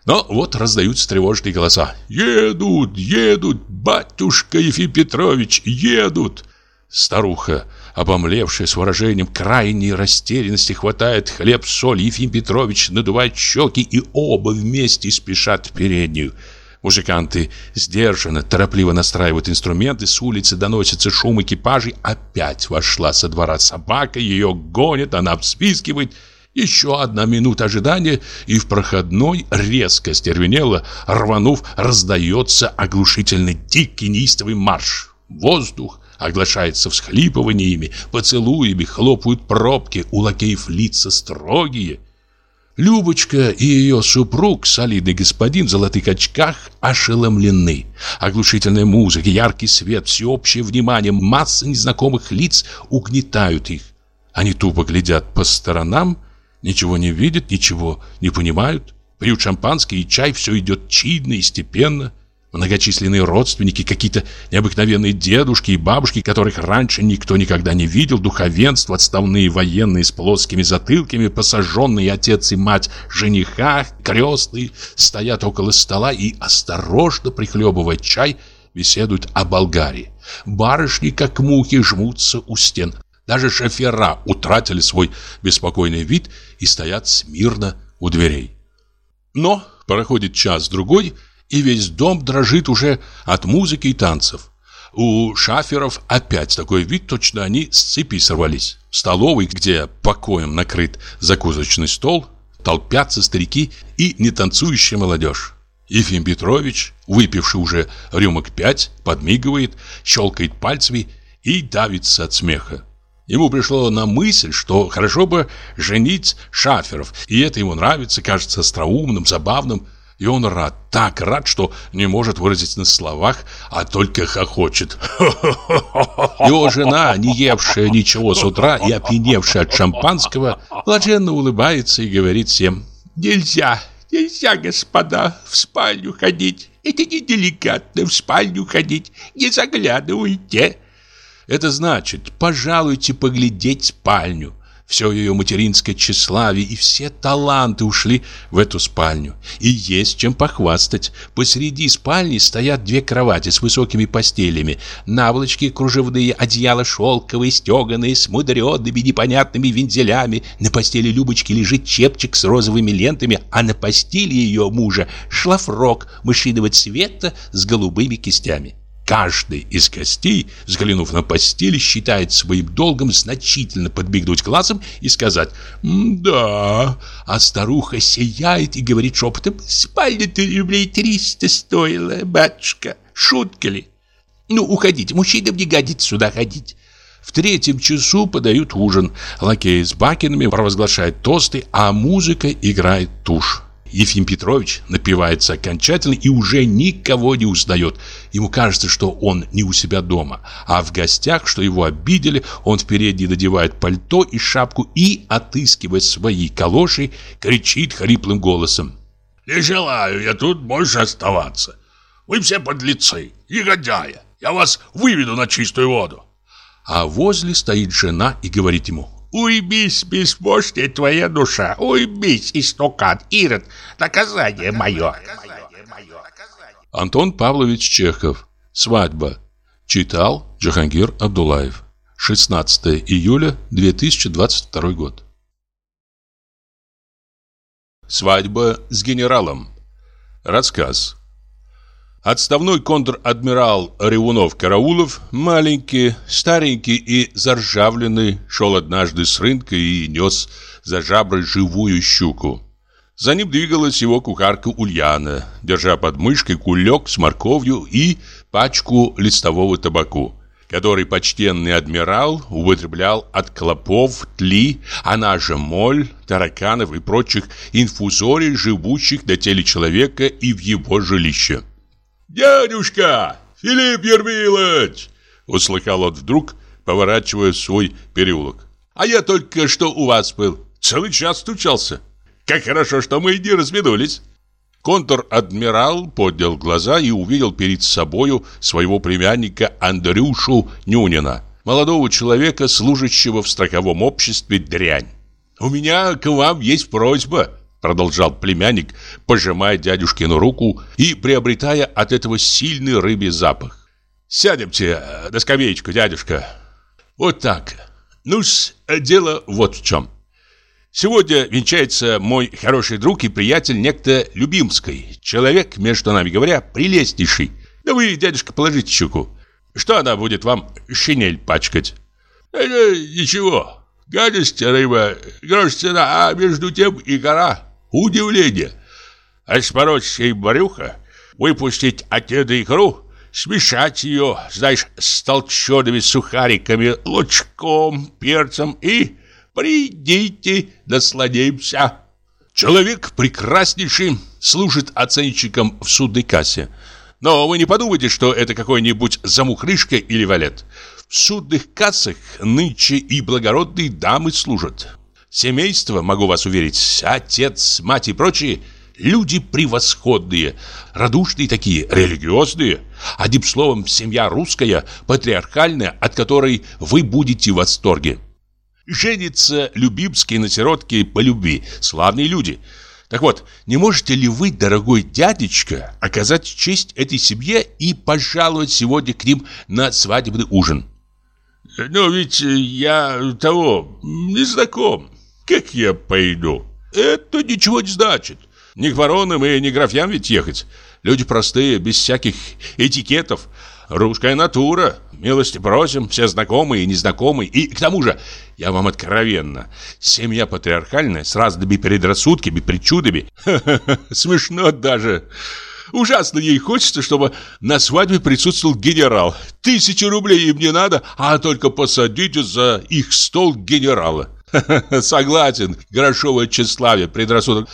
Но вот раздаются тревожные голоса. «Едут, едут, батюшка Ефим Петрович, едут!» Старуха, обомлевшая с выражением крайней растерянности, хватает хлеб, соль. Ефим Петрович надувает щеки, и оба вместе спешат в переднюю. Музыканты сдержанно, торопливо настраивают инструменты, с улицы доносится шум экипажей. Опять вошла со двора собака, ее гонят, она вспискивает – еще одна минута ожидания, и в проходной резко стервенело, рванув, раздается оглушительный дикий неистовый марш. Воздух оглашается всхлипываниями, поцелуями, хлопают пробки, у лакеев лица строгие. Любочка и ее супруг, солидный господин в золотых очках, ошеломлены. Оглушительная музыка, яркий свет, всеобщее внимание, масса незнакомых лиц угнетают их. Они тупо глядят по сторонам, Ничего не видят, ничего не понимают. Пьют шампанское и чай, все идет чинно и степенно. Многочисленные родственники, какие-то необыкновенные дедушки и бабушки, которых раньше никто никогда не видел, духовенство, отставные военные с плоскими затылками, посаженные отец и мать жениха, крестные, стоят около стола и, осторожно прихлебывая чай, беседуют о Болгарии. Барышни, как мухи, жмутся у стен. Даже шофера утратили свой беспокойный вид и стоят смирно у дверей. Но проходит час-другой, и весь дом дрожит уже от музыки и танцев. У шаферов опять такой вид, точно они с цепи сорвались. В столовой, где покоем накрыт закусочный стол, толпятся старики и нетанцующая молодежь. Ефим Петрович, выпивший уже рюмок пять, подмигивает, щелкает пальцами и давится от смеха. Ему пришло на мысль, что хорошо бы женить шаферов, и это ему нравится, кажется остроумным, забавным, и он рад, так рад, что не может выразить на словах, а только хохочет. [laughs] Его жена, не евшая ничего с утра и опьяневшая от шампанского, блаженно улыбается и говорит всем «Нельзя, нельзя, господа, в спальню ходить. Это неделикатно в спальню ходить, не заглядывайте». Это значит, пожалуйте поглядеть спальню. Все ее материнское тщеславие и все таланты ушли в эту спальню. И есть чем похвастать. Посреди спальни стоят две кровати с высокими постелями. Наволочки кружевные, одеяла шелковые, стеганые, с мудреными непонятными вензелями. На постели Любочки лежит чепчик с розовыми лентами, а на постели ее мужа шлафрок мышиного цвета с голубыми кистями. Каждый из гостей, взглянув на постель, считает своим долгом значительно подбегнуть глазом и сказать «Да». А старуха сияет и говорит шепотом «Спальня-то рублей триста стоила, батюшка. Шутка ли? Ну, уходите, мужчинам не годится сюда ходить». В третьем часу подают ужин. Лакеи с бакенами провозглашают тосты, а музыка играет тушь. Ефим Петрович напивается окончательно и уже никого не узнает. Ему кажется, что он не у себя дома, а в гостях, что его обидели, он в передней надевает пальто и шапку и, отыскивая свои калоши, кричит хриплым голосом. «Не желаю я тут больше оставаться. Вы все подлецы, негодяи. Я вас выведу на чистую воду». А возле стоит жена и говорит ему Уймись, беспомощная твоя душа, уймись, истукан, Ирод, наказание мое. Антон Павлович Чехов. Свадьба. Читал Джахангир Абдулаев. 16 июля 2022 год. Свадьба с генералом. Рассказ. Отставной контр-адмирал Ревунов-Караулов, маленький, старенький и заржавленный, шел однажды с рынка и нес за жабры живую щуку. За ним двигалась его кухарка Ульяна, держа под мышкой кулек с морковью и пачку листового табаку, который почтенный адмирал употреблял от клопов, тли, она же моль, тараканов и прочих инфузорий, живущих на теле человека и в его жилище. «Дядюшка! Филипп Ермилович!» Услыхал он вдруг, поворачивая свой переулок. «А я только что у вас был. Целый час стучался. Как хорошо, что мы не разминулись!» Контр-адмирал поднял глаза и увидел перед собою своего племянника Андрюшу Нюнина, молодого человека, служащего в строковом обществе «Дрянь». «У меня к вам есть просьба», Продолжал племянник, пожимая дядюшкину руку и приобретая от этого сильный рыбий запах. «Сядемте на скамеечку, дядюшка. Вот так. ну дело вот в чем. Сегодня венчается мой хороший друг и приятель некто Любимский. Человек, между нами говоря, прелестнейший. Да вы, дядюшка, положите щеку. Что она будет вам шинель пачкать?» «Это ничего. Гадость рыба, грош цена, а между тем и гора удивление. Распороть сей брюхо, выпустить оттуда икру, смешать ее, знаешь, с толчеными сухариками, лучком, перцем и придите, насладимся. Человек прекраснейший служит оценщиком в судной кассе. Но вы не подумайте, что это какой-нибудь замухрышка или валет. В судных кассах нынче и благородные дамы служат. Семейство, могу вас уверить, отец, мать и прочие, люди превосходные, радушные такие, религиозные. Одним словом, семья русская, патриархальная, от которой вы будете в восторге. Женятся любимские на сиротке по любви, славные люди. Так вот, не можете ли вы, дорогой дядечка, оказать честь этой семье и пожаловать сегодня к ним на свадебный ужин? Но ведь я того не знаком. Как я пойду? Это ничего не значит. Ни к воронам и к графьям ведь ехать. Люди простые, без всяких этикетов. русская натура. Милости просим, все знакомые и незнакомые. И к тому же, я вам откровенно, семья патриархальная, с разными предрассудками, причудами. [laughs] Смешно даже. Ужасно ей хочется, чтобы на свадьбе присутствовал генерал. Тысячи рублей им не надо, а только посадите за их стол генерала. [laughs] Согласен, грошовое тщеславие, предрассудок.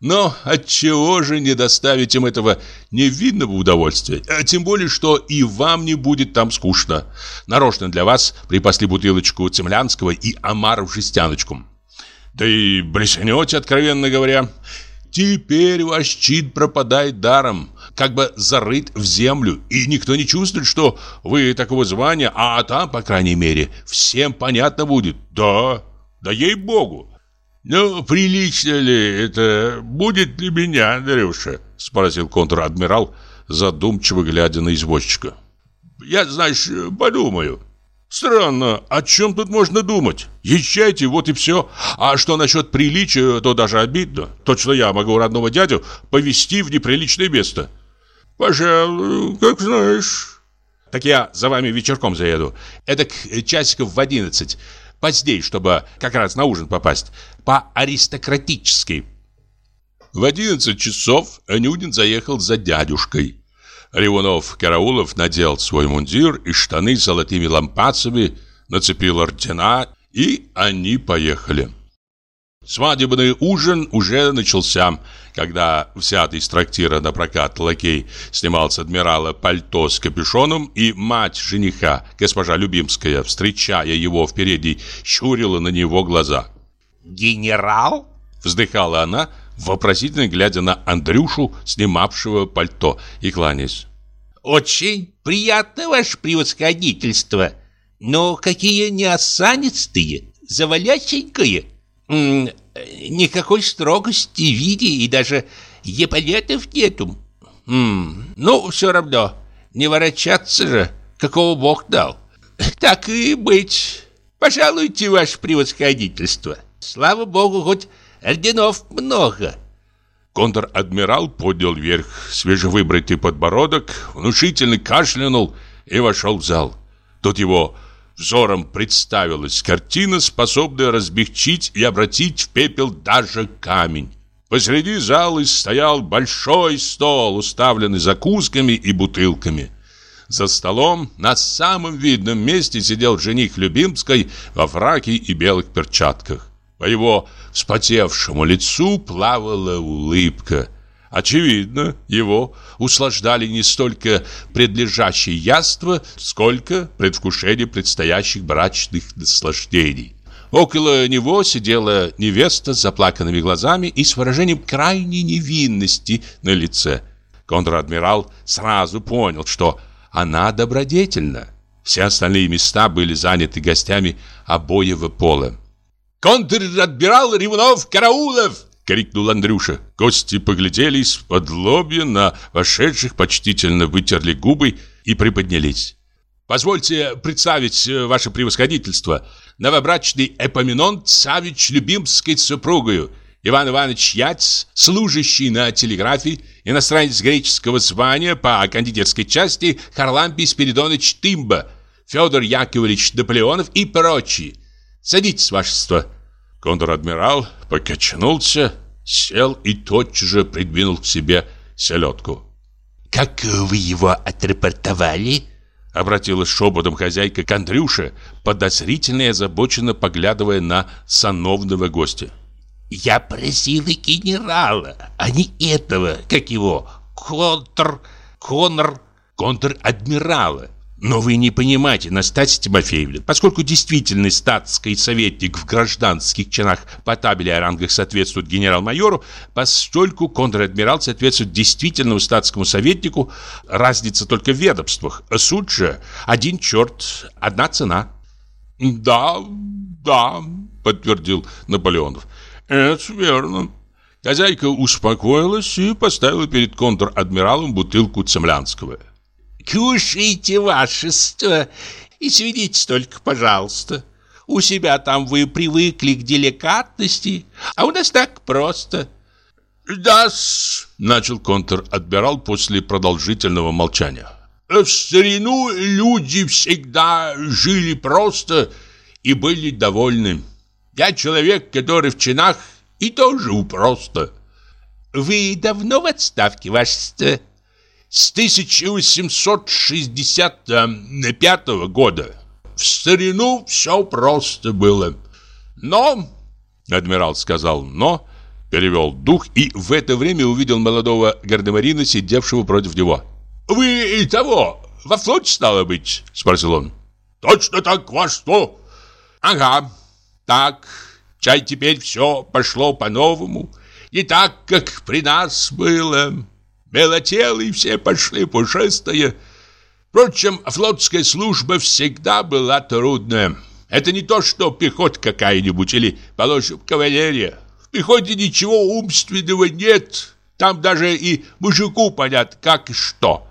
Но отчего же не доставить им этого невинного удовольствия? А тем более, что и вам не будет там скучно. Нарочно для вас припасли бутылочку цемлянского и омара в жестяночку. Да и блеснете, откровенно говоря. Теперь ваш чин пропадает даром, как бы зарыт в землю, и никто не чувствует, что вы такого звания, а там, по крайней мере, всем понятно будет. Да, да ей-богу. «Ну, прилично ли это будет для меня, Андрюша?» Спросил контр-адмирал, задумчиво глядя на извозчика. «Я, знаешь, подумаю». Странно, о чем тут можно думать? Езжайте, вот и все. А что насчет приличия, то даже обидно. Точно я могу родного дядю повести в неприличное место. Пожалуй, как знаешь. Так я за вами вечерком заеду. Это часиков в одиннадцать. Поздней, чтобы как раз на ужин попасть. По-аристократически. В одиннадцать часов Анюдин заехал за дядюшкой. Ревунов-Караулов надел свой мундир и штаны с золотыми лампасами, нацепил ордена, и они поехали. Свадебный ужин уже начался, когда взятый из трактира на прокат лакей снимал с адмирала пальто с капюшоном, и мать жениха, госпожа Любимская, встречая его впереди, щурила на него глаза. «Генерал?» — вздыхала она, вопросительно глядя на Андрюшу, снимавшего пальто, и кланяясь. «Очень приятно, ваше превосходительство, но какие неосанистые, завалященькие. Никакой строгости в виде и даже еполетов нету. М ну, все равно, не ворочаться же, какого бог дал. Так и быть. Пожалуйте, ваше превосходительство. Слава богу, хоть орденов много». Контр-адмирал поднял вверх свежевыбритый подбородок, внушительно кашлянул и вошел в зал. Тут его взором представилась картина, способная разбегчить и обратить в пепел даже камень. Посреди зала стоял большой стол, уставленный закусками и бутылками. За столом на самом видном месте сидел жених Любимской во фраке и белых перчатках. По его вспотевшему лицу плавала улыбка. Очевидно, его услаждали не столько предлежащие яства, сколько предвкушение предстоящих брачных наслаждений. Около него сидела невеста с заплаканными глазами и с выражением крайней невинности на лице. Контр-адмирал сразу понял, что она добродетельна. Все остальные места были заняты гостями обоего пола. «Контр-адмирал Ревунов Караулов!» — крикнул Андрюша. Гости поглядели из-под лобья на вошедших, почтительно вытерли губы и приподнялись. «Позвольте представить э, ваше превосходительство. Новобрачный Эпоминонт Савич Любимской супругою. Иван Иванович Яц, служащий на телеграфе, иностранец греческого звания по кондитерской части Харлампий Спиридонович Тымба, Федор Яковлевич Наполеонов и прочие. Садитесь, вашество. Контр-адмирал покачнулся, сел и тотчас же придвинул к себе селедку. «Как вы его отрапортовали?» Обратилась шепотом хозяйка к Андрюше, подозрительно и озабоченно поглядывая на сановного гостя. «Я просила генерала, а не этого, как его, контр... конр... контр-адмирала. Но вы не понимаете, Настасья Тимофеевна, поскольку действительный статский советник в гражданских чинах по табели о рангах соответствует генерал-майору, постольку контр-адмирал соответствует действительному статскому советнику, разница только в ведомствах. Суть же один черт, одна цена. «Да, да», — подтвердил Наполеонов, — «это верно». Хозяйка успокоилась и поставила перед контр-адмиралом бутылку цемлянского. Кушайте, вашество, и сведите только, пожалуйста. У себя там вы привыкли к деликатности, а у нас так просто. да начал контр-адмирал после продолжительного молчания. в старину люди всегда жили просто и были довольны. Я человек, который в чинах и тоже жил просто. Вы давно в отставке, ваше С 1865 года. В старину все просто было. Но, адмирал сказал «но», перевел дух и в это время увидел молодого гардемарина, сидевшего против него. «Вы и того, во флоте стало быть?» – спросил он. «Точно так, во что?» «Ага, так, чай теперь все пошло по-новому, не так, как при нас было. Белотелые все пошли пушистые. Впрочем, флотская служба всегда была трудная. Это не то, что пехота какая-нибудь или, положим, кавалерия. В пехоте ничего умственного нет. Там даже и мужику понятно, как и что.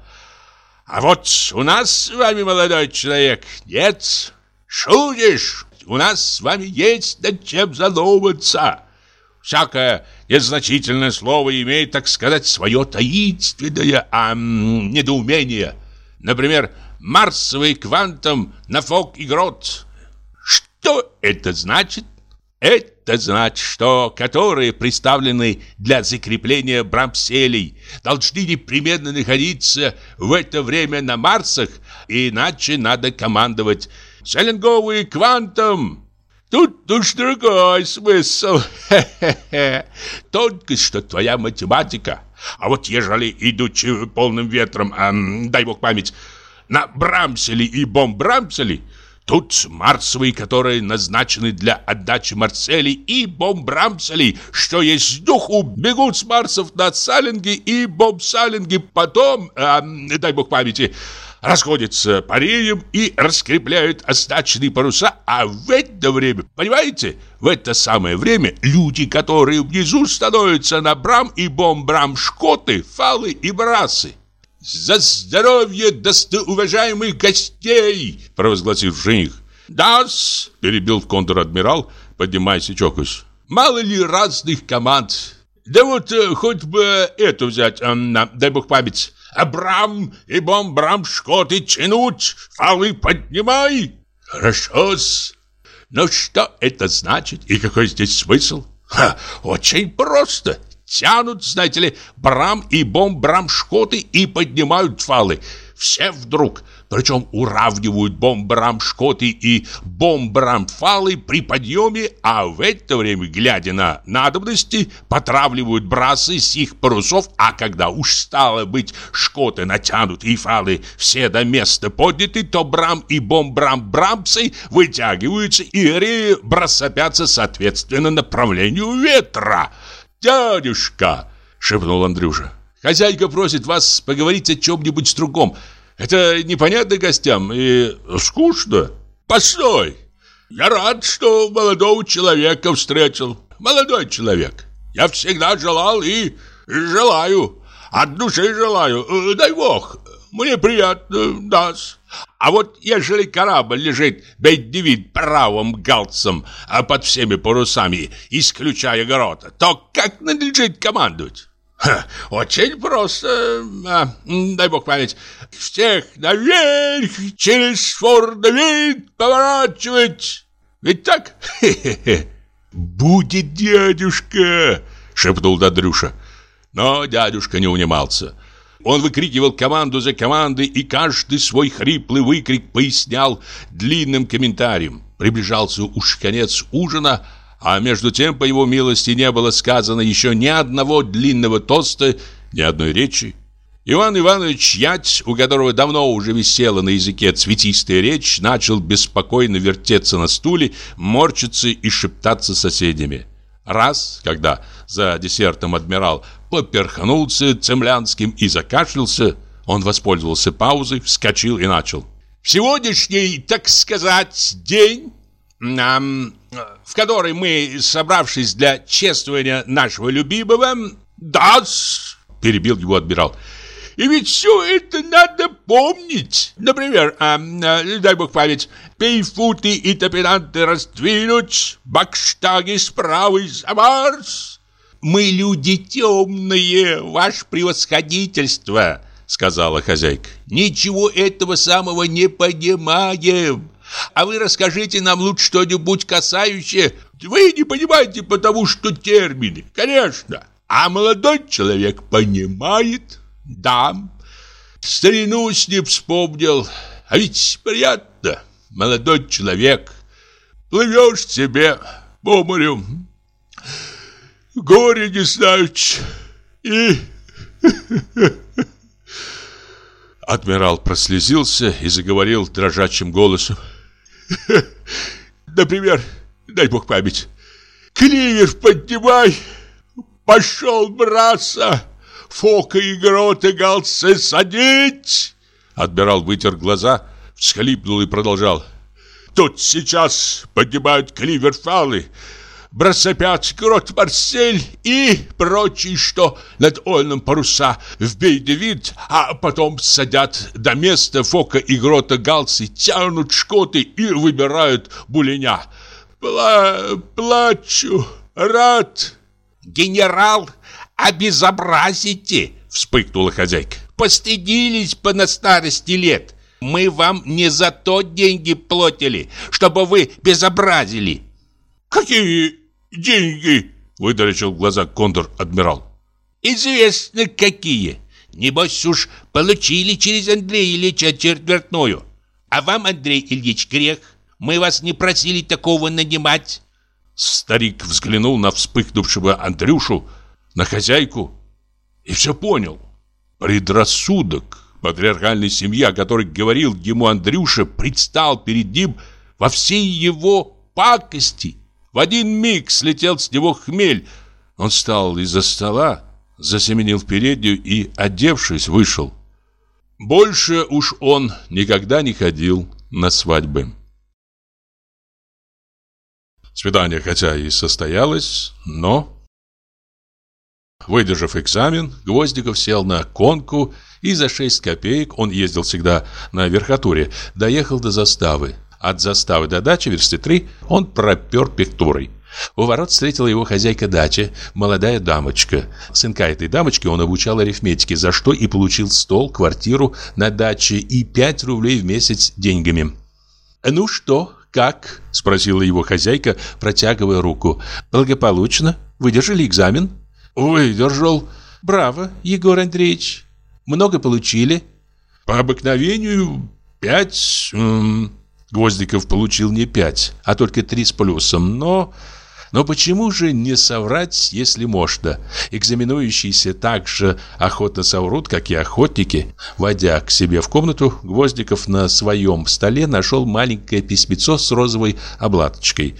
А вот у нас с вами, молодой человек, нет. Шутишь? У нас с вами есть над чем задуматься. Всякое незначительное слово имеет, так сказать, свое таинственное а, недоумение. Например, марсовый квантом на фок и грот. Что это значит? Это значит, что которые представлены для закрепления брамселей должны непременно находиться в это время на Марсах, иначе надо командовать Селенговый квантом. Тут уж другой смысл. Только что твоя математика. А вот ежели, идучи полным ветром, эм, дай бог память, на Брамселе и Бомбрамселе, Тут марсовые, которые назначены для отдачи Марселей и бомбрамселей, что есть духу, бегут с Марсов на Салинги и бомбсалинги, потом, э, дай бог памяти, расходятся по реям и раскрепляют остачные паруса, а в это время, понимаете, в это самое время люди, которые внизу становятся на брам и бомбрам шкоты, фалы и брасы. «За здоровье достоуважаемых гостей!» – провозгласил жених. «Да-с!» – перебил контр-адмирал, поднимаясь и чокаясь. «Мало ли разных команд. Да вот э, хоть бы эту взять, э, дай бог память. Абрам и бомбрам шкоты тянуть, фалы поднимай!» «Хорошо-с!» Но что это значит и какой здесь смысл? Ха, очень просто тянут, знаете ли, брам и бомбрамшкоты и поднимают фалы. Все вдруг, причем уравнивают бомбрамшкоты и бомбрамфалы при подъеме, а в это время, глядя на надобности, потравливают брасы с их парусов, а когда уж стало быть шкоты натянуты и фалы все до места подняты, то брам и бомбрам-брамсы вытягиваются и бросопятся соответственно направлению ветра. «Дядюшка!» — шепнул Андрюша. «Хозяйка просит вас поговорить о чем-нибудь другом. Это непонятно гостям и скучно. Постой! Я рад, что молодого человека встретил. Молодой человек. Я всегда желал и желаю. От души желаю. Э, дай бог. Мне приятно, да. А вот ежели корабль лежит бедневид правым галцем а под всеми парусами, исключая грота, то как надлежит командовать? Очень просто, а, дай бог память, всех наверх, через фордовид поворачивать. Ведь так? «Будет дядюшка!» — шепнул Дадрюша. Но дядюшка не унимался. Он выкрикивал команду за командой, и каждый свой хриплый выкрик пояснял длинным комментарием. Приближался уж конец ужина, а между тем, по его милости, не было сказано еще ни одного длинного тоста, ни одной речи. Иван Иванович Ять, у которого давно уже висела на языке цветистая речь, начал беспокойно вертеться на стуле, морчиться и шептаться соседями. Раз, когда за десертом адмирал поперхнулся цемлянским и закашлялся, он воспользовался паузой, вскочил и начал. «В сегодняшний, так сказать, день, в который мы, собравшись для чествования нашего любимого, да перебил его адмирал, и ведь все это надо помнить. Например, э, э, дай бог память, пейфуты и топинанты раздвинуть, бакштаги справа за Марс, «Мы люди темные, ваше превосходительство!» сказала хозяйка. «Ничего этого самого не понимаем. А вы расскажите нам лучше что-нибудь касающее. Вы не понимаете, потому что термины, конечно. А молодой человек понимает. Да, старину с ним вспомнил. А ведь приятно, молодой человек. Плывешь себе по морю, горе не знаешь, и... [laughs] Адмирал прослезился и заговорил дрожащим голосом. [laughs] Например, дай бог память, кливер поднимай, пошел браться, фока и гроты галцы садить. Адмирал вытер глаза, всхлипнул и продолжал. Тут сейчас поднимают кливерфалы, бросопят грот Марсель и прочие, что над Ольном паруса в бейдевид, а потом садят до места Фока и грота галцы, тянут шкоты и выбирают буленя. Пла плачу, рад. Генерал, обезобразите, вспыхнула хозяйка. Постыдились по на старости лет. Мы вам не за то деньги платили, чтобы вы безобразили. Какие деньги? Вытаращил глаза контр-адмирал. Известно какие. Небось уж получили через Андрея Ильича четвертную. А вам, Андрей Ильич, грех. Мы вас не просили такого нанимать. Старик взглянул на вспыхнувшего Андрюшу, на хозяйку и все понял. Предрассудок патриархальной семьи, о которой говорил ему Андрюша, предстал перед ним во всей его пакости. В один миг слетел с него хмель. Он встал из-за стола, засеменил в переднюю и, одевшись, вышел. Больше уж он никогда не ходил на свадьбы. Свидание хотя и состоялось, но... Выдержав экзамен, Гвоздиков сел на конку, и за 6 копеек, он ездил всегда на верхотуре, доехал до заставы. От заставы до дачи, версты 3, он пропер пектурой. У ворот встретила его хозяйка дачи, молодая дамочка. Сынка этой дамочки он обучал арифметике, за что и получил стол, квартиру на даче и 5 рублей в месяц деньгами. «Ну что, как?» – спросила его хозяйка, протягивая руку. «Благополучно? Выдержали экзамен?» «Выдержал». «Браво, Егор Андреевич. Много получили?» «По обыкновению пять...» Гвоздиков получил не пять, а только три с плюсом, но... Но почему же не соврать, если можно? Экзаменующиеся так же охотно соврут, как и охотники. Войдя к себе в комнату, Гвоздиков на своем столе нашел маленькое письмецо с розовой обладочкой.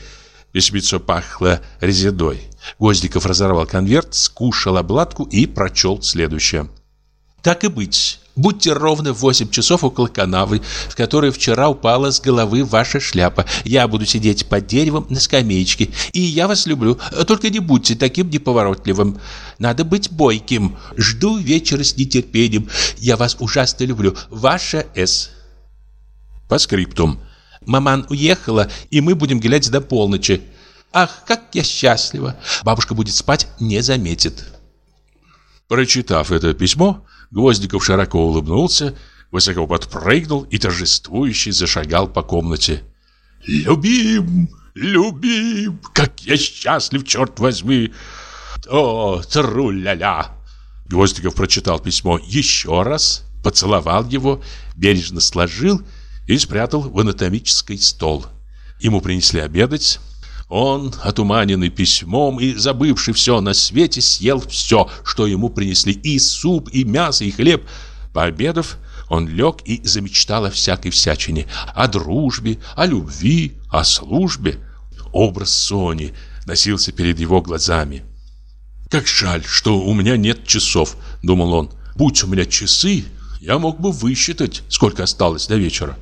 Письмецо пахло резидой. Гвоздиков разорвал конверт, скушал обладку и прочел следующее. «Так и быть. Будьте ровно в 8 часов около канавы, в которой вчера упала с головы ваша шляпа. Я буду сидеть под деревом на скамеечке. И я вас люблю. Только не будьте таким неповоротливым. Надо быть бойким. Жду вечера с нетерпением. Я вас ужасно люблю. Ваша С. По скриптум. Маман уехала, и мы будем гулять до полночи. Ах, как я счастлива. Бабушка будет спать, не заметит. Прочитав это письмо, Гвоздиков широко улыбнулся, высоко подпрыгнул и торжествующе зашагал по комнате. «Любим, любим, как я счастлив, черт возьми! О, тру-ля-ля!» Гвоздиков прочитал письмо еще раз, поцеловал его, бережно сложил и спрятал в анатомический стол. Ему принесли обедать. Он, отуманенный письмом и забывший все на свете, съел все, что ему принесли, и суп, и мясо, и хлеб. Пообедав, он лег и замечтал о всякой всячине, о дружбе, о любви, о службе. Образ Сони носился перед его глазами. «Как жаль, что у меня нет часов», — думал он. «Будь у меня часы, я мог бы высчитать, сколько осталось до вечера».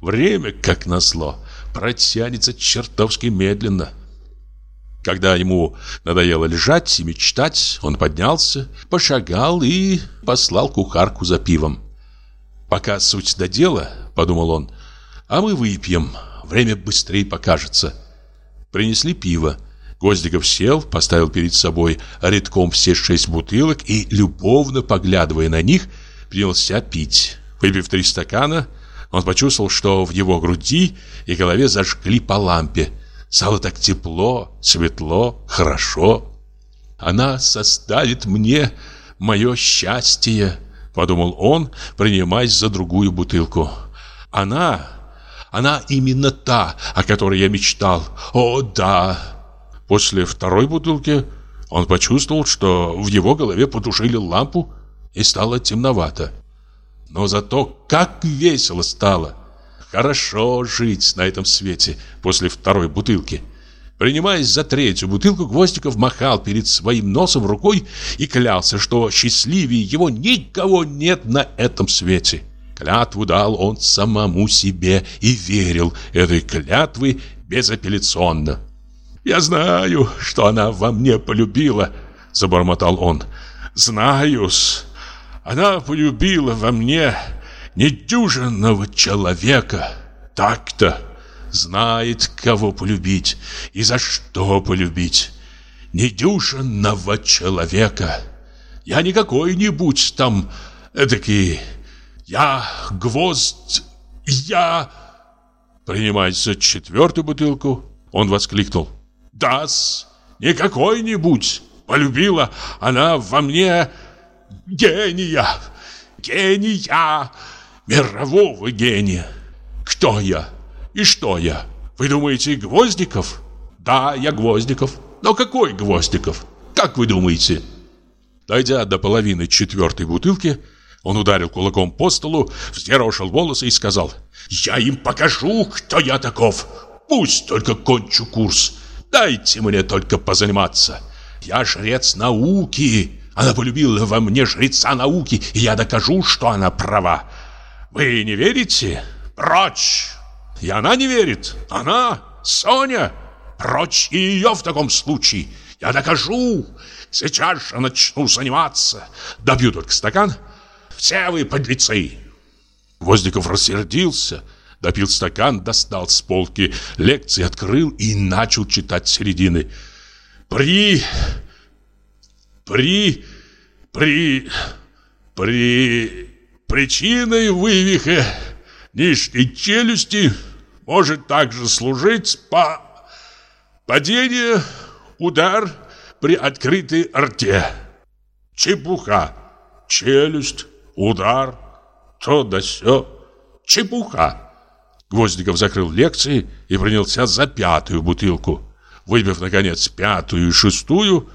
Время, как назло, протянется чертовски медленно. Когда ему надоело лежать и мечтать, он поднялся, пошагал и послал кухарку за пивом. «Пока суть до дела», — подумал он, — «а мы выпьем, время быстрее покажется». Принесли пиво. Гвоздиков сел, поставил перед собой редком все шесть бутылок и, любовно поглядывая на них, принялся пить. Выпив три стакана, он почувствовал, что в его груди и голове зажгли по лампе. Стало так тепло, светло, хорошо. Она составит мне мое счастье, подумал он, принимаясь за другую бутылку. Она, она именно та, о которой я мечтал. О, да. После второй бутылки он почувствовал, что в его голове потушили лампу и стало темновато. Но зато как весело стало. Хорошо жить на этом свете после второй бутылки. Принимаясь за третью бутылку, Гвоздиков махал перед своим носом рукой и клялся, что счастливее его никого нет на этом свете. Клятву дал он самому себе и верил этой клятвы безапелляционно. «Я знаю, что она во мне полюбила», — забормотал он. «Знаю-с, она полюбила во мне недюжинного человека. Так-то знает, кого полюбить и за что полюбить. Недюжинного человека. Я не какой-нибудь там эдакий. Я гвоздь. Я... Принимается четвертую бутылку, он воскликнул. «Да-с, не какой-нибудь. Полюбила она во мне гения, гения, мирового гения. Кто я и что я? Вы думаете, Гвоздиков? Да, я Гвоздиков. Но какой Гвоздиков? Как вы думаете? Дойдя до половины четвертой бутылки, он ударил кулаком по столу, взъерошил волосы и сказал «Я им покажу, кто я таков. Пусть только кончу курс. Дайте мне только позаниматься. Я жрец науки, она полюбила во мне жреца науки, и я докажу, что она права. Вы не верите? Прочь! И она не верит. Она, Соня, прочь и ее в таком случае. Я докажу. Сейчас же начну заниматься. Добью только стакан. Все вы подлецы. Воздиков рассердился, допил стакан, достал с полки лекции, открыл и начал читать с середины. При при... при... при... причиной вывиха нижней челюсти может также служить по... падение, удар при открытой рте. Чепуха. Челюсть, удар, то да сё. Чепуха. Гвоздиков закрыл лекции и принялся за пятую бутылку. Выпив, наконец, пятую и шестую,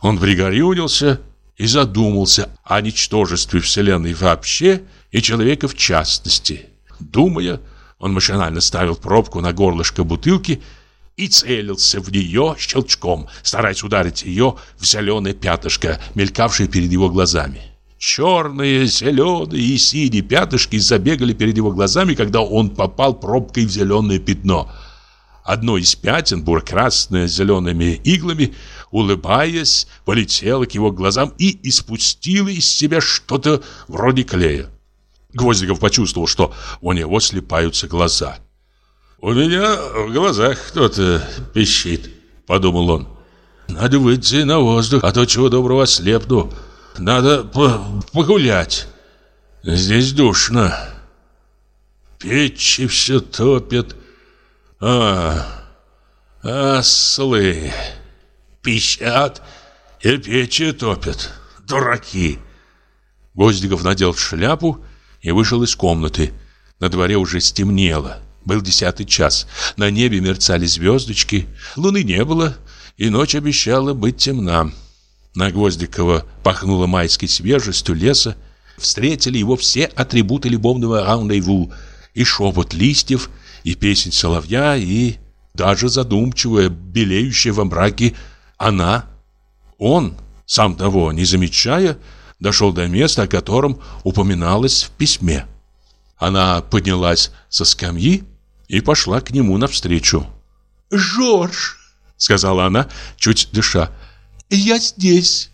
он пригорюнился и задумался о ничтожестве Вселенной вообще и человека в частности. Думая, он машинально ставил пробку на горлышко бутылки и целился в нее щелчком, стараясь ударить ее в зеленое пятышко, мелькавшее перед его глазами. Черные, зеленые и синие пятышки забегали перед его глазами, когда он попал пробкой в зеленое пятно. Одно из пятен, буро-красное с зелеными иглами, улыбаясь, полетела к его глазам и испустила из себя что-то вроде клея. Гвоздиков почувствовал, что у него слепаются глаза. «У меня в глазах кто-то пищит», — подумал он. «Надо выйти на воздух, а то чего доброго слепну. Надо по погулять. Здесь душно. Печи все топят. А, ослы пищат и печи топят. Дураки!» Гвоздиков надел шляпу и вышел из комнаты. На дворе уже стемнело. Был десятый час. На небе мерцали звездочки. Луны не было, и ночь обещала быть темна. На Гвоздикова пахнуло майской свежестью леса. Встретили его все атрибуты любовного рандеву. И шепот листьев, и песень соловья, и даже задумчивая, белеющая во мраке она, он, сам того не замечая, дошел до места, о котором упоминалось в письме. Она поднялась со скамьи и пошла к нему навстречу. «Жорж!» — сказала она, чуть дыша. «Я здесь!»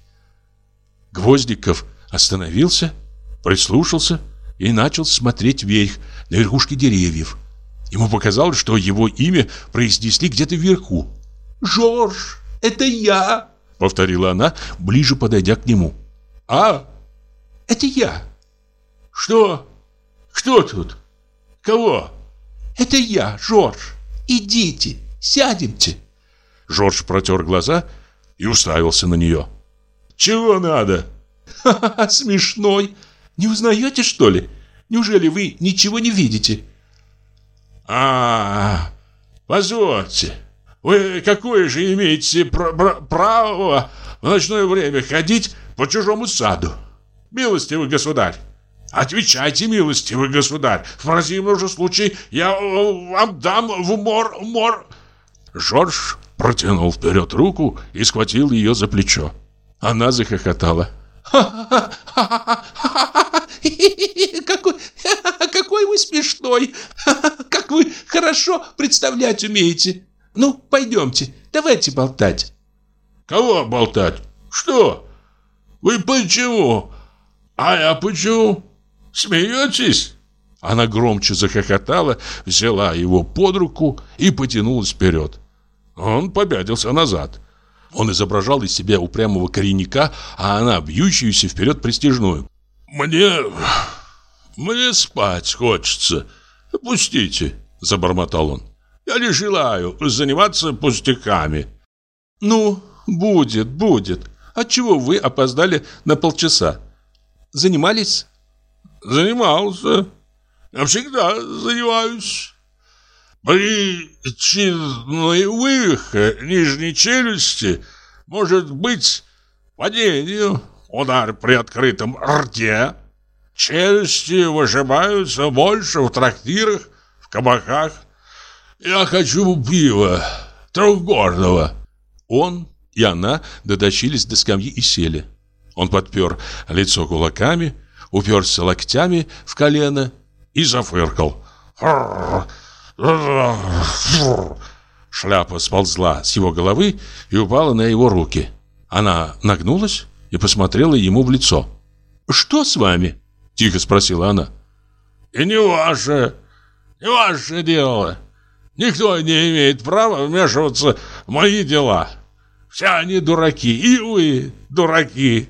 Гвоздиков остановился, прислушался и начал смотреть вверх, на верхушки деревьев. Ему показалось, что его имя произнесли где-то вверху. «Жорж!» Это я!» Повторила она, ближе подойдя к нему. «А, это я! Что? Кто тут? Кого? Это я, Жорж. Идите, сядемте. Жорж протер глаза и уставился на нее. Чего надо? Ха-ха, смешной. Не узнаете, что ли? Неужели вы ничего не видите? А, -а, -а позвольте. Вы какое же имеете пр пр право в ночное время ходить по чужому саду? Милостивый государь, отвечайте, милостивый государь. В противном же случае я э, вам дам в мор... мор... Жорж протянул вперед руку и схватил ее за плечо. Она захохотала. [laughs] Какой, [laughs] какой вы смешной! [laughs] Как вы хорошо представлять умеете! Ну, пойдемте, давайте болтать. Кого болтать? Что? Вы почему? А я почему? Смеетесь? Она громче захохотала, взяла его под руку и потянулась вперед. Он побядился назад. Он изображал из себя упрямого коренника, а она бьющуюся вперед престижную. «Мне... мне спать хочется. Пустите», — забормотал он. Я не желаю заниматься пустяками. Ну, будет, будет. Отчего вы опоздали на полчаса? Занимались? Занимался. Я всегда занимаюсь. Причиной вывиха нижней челюсти может быть падение, удар при открытом рте. Челюсти выжимаются больше в трактирах, в кабаках. «Я хочу пива, трехгорного». Он и она дотащились до скамьи и сели. Он подпер лицо кулаками, уперся локтями в колено и зафыркал. Шляпа сползла с его головы и упала на его руки. Она нагнулась и посмотрела ему в лицо. «Что с вами?» – тихо спросила она. «И не ваше, не ваше дело. Никто не имеет права вмешиваться в мои дела. Все они дураки, и вы дураки.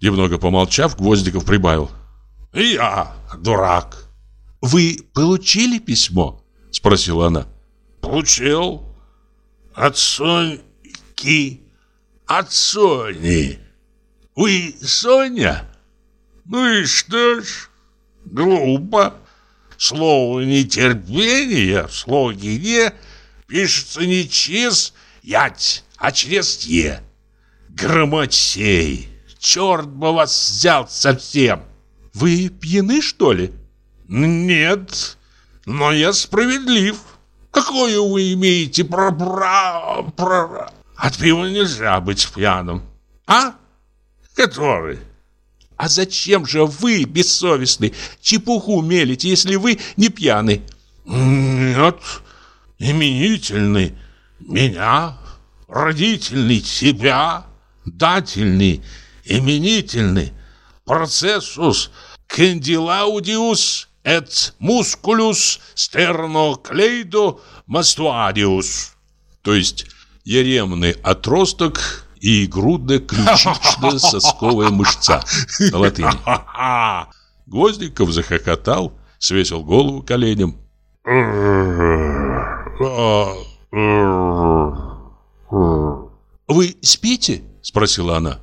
Немного помолчав, Гвоздиков прибавил. И я дурак. Вы получили письмо? Спросила она. Получил. От Соньки. От Сони. Вы Соня? Ну и что ж, глупо. Слово нетерпение в слоге «не» пишется не через «ять», а через «е». Громотей, черт бы вас взял совсем. Вы пьяны, что ли? Нет, но я справедлив. Какое вы имеете про про про От пива нельзя быть пьяным. А? Который? А зачем же вы, бессовестный, чепуху мелите, если вы не пьяны? Нет, именительный меня, родительный тебя, дательный, именительный, процессус, кендилаудиус, et musculus sternoклейдо мастуадиус. То есть еремный отросток и грудно-ключично-сосковая мышца на латыни. Гвоздиков захохотал, свесил голову коленям. «Вы спите?» – спросила она.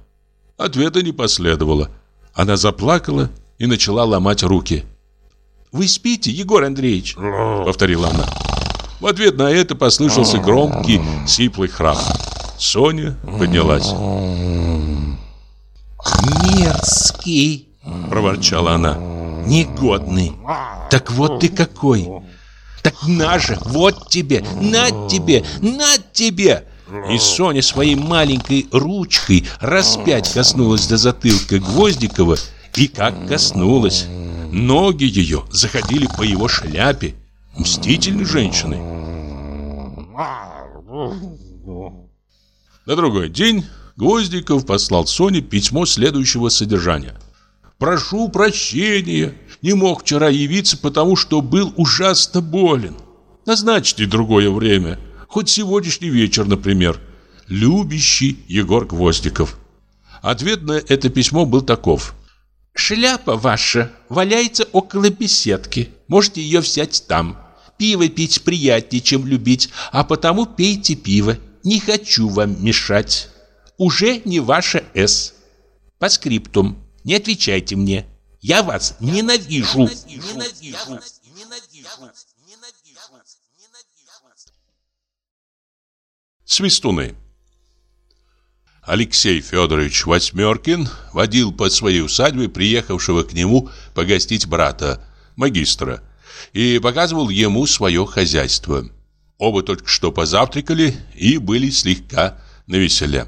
Ответа не последовало. Она заплакала и начала ломать руки. «Вы спите, Егор Андреевич?» – повторила она. В ответ на это послышался громкий, сиплый храп. Соня поднялась. «Мерзкий!» – проворчала она. «Негодный! Так вот ты какой! Так на же, вот тебе, на тебе, на тебе!» И Соня своей маленькой ручкой распять коснулась до затылка Гвоздикова, и как коснулась. Ноги ее заходили по его шляпе. Мстительной женщины. На другой день Гвоздиков послал Соне письмо следующего содержания. «Прошу прощения, не мог вчера явиться, потому что был ужасно болен. Назначьте другое время, хоть сегодняшний вечер, например. Любящий Егор Гвоздиков». Ответ на это письмо был таков. Шляпа ваша валяется около беседки. Можете ее взять там. Пиво пить приятнее, чем любить, а потому пейте пиво. Не хочу вам мешать. Уже не ваша «С». По скриптум. Не отвечайте мне. Я вас ненавижу. Ненавижу. Свистуны Алексей Федорович Восьмеркин водил по своей усадьбе приехавшего к нему погостить брата, магистра, и показывал ему свое хозяйство. Оба только что позавтракали и были слегка навеселе.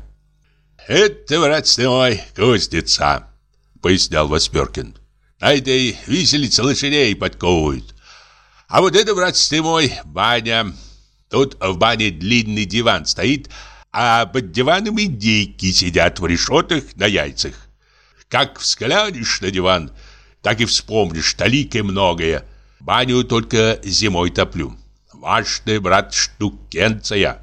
«Это, брат мой, кузнеца», — пояснял Восьмеркин. «На этой виселице лошадей подковывают. А вот это, брат мой, баня. Тут в бане длинный диван стоит, а под диваном индейки сидят в решетах на яйцах. Как взглянешь на диван, так и вспомнишь талик многое. Баню только зимой топлю. Важная, брат, штукенция.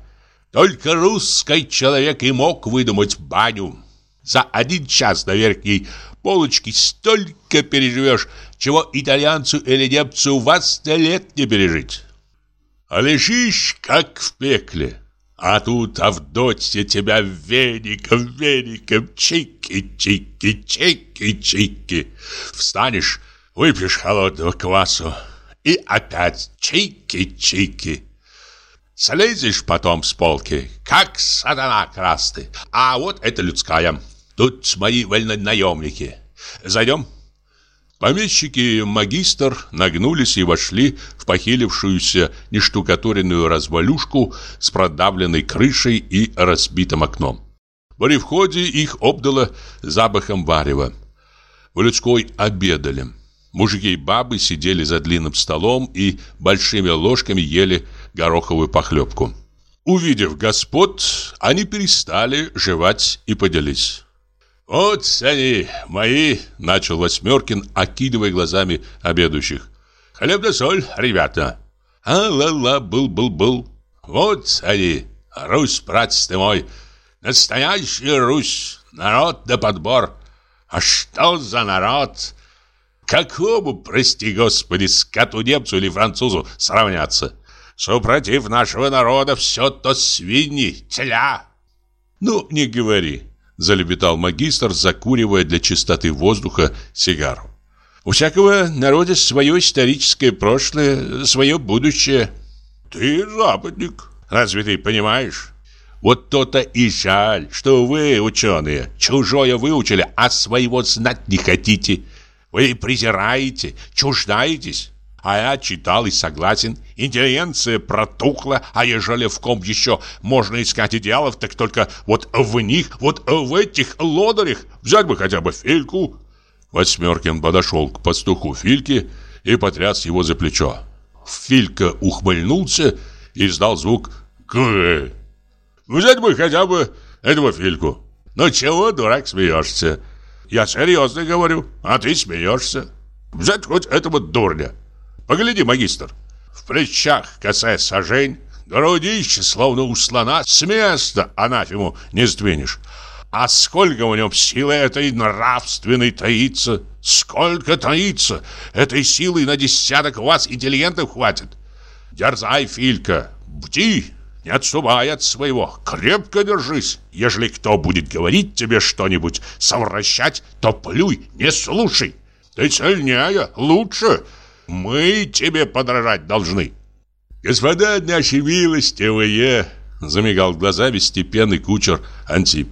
Только русский человек и мог выдумать баню. За один час на верхней полочке столько переживешь, чего итальянцу или немцу вас сто лет не пережить. А лежишь, как в пекле. А тут Авдотья тебя веником, веником, чики-чики, чики-чики. Встанешь, выпьешь холодного квасу и опять чики-чики. Слезешь потом с полки, как сатана красный. А вот это людская. Тут мои вольнонаемники. Зайдем? Помещики и магистр нагнулись и вошли в похилившуюся нештукатуренную развалюшку с продавленной крышей и разбитым окном. При входе их обдало запахом варева. В людской обедали. Мужики и бабы сидели за длинным столом и большими ложками ели гороховую похлебку. Увидев господ, они перестали жевать и поделись. «Вот они, мои!» – начал Восьмеркин, окидывая глазами обедающих. «Хлеб да соль, ребята!» «А-ла-ла, был-был-был!» «Вот они, Русь, братец ты мой! Настоящая Русь! Народ да подбор! А что за народ? Какому, прости господи, скоту немцу или французу сравняться? Супротив нашего народа все то свиньи, теля!» «Ну, не говори!» залепетал магистр, закуривая для чистоты воздуха сигару. У всякого народа свое историческое прошлое, свое будущее. Ты западник, разве ты понимаешь? Вот то-то и жаль, что вы, ученые, чужое выучили, а своего знать не хотите. Вы презираете, чуждаетесь. А я читал и согласен. Интеллигенция протухла, а ежели в ком еще можно искать идеалов, так только вот в них, вот в этих лодырях. Взять бы хотя бы Фильку. Восьмеркин подошел к пастуху Фильки и потряс его за плечо. Филька ухмыльнулся и издал звук «Г». «Взять бы хотя бы этого Фильку». «Ну чего, дурак, смеешься?» «Я серьезно говорю, а ты смеешься. Взять хоть этого дурня». Погляди, магистр. В плечах косая сажень, грудище, словно у слона, с места анафему не сдвинешь. А сколько в нем силы этой нравственной таится, сколько таится, этой силы на десяток вас интеллигентов хватит. Дерзай, Филька, бди, не отступай от своего, крепко держись. Ежели кто будет говорить тебе что-нибудь, совращать, то плюй, не слушай. Ты сильнее, лучше, мы тебе подражать должны. Господа наши милостивые, замигал глазами степенный кучер Антип.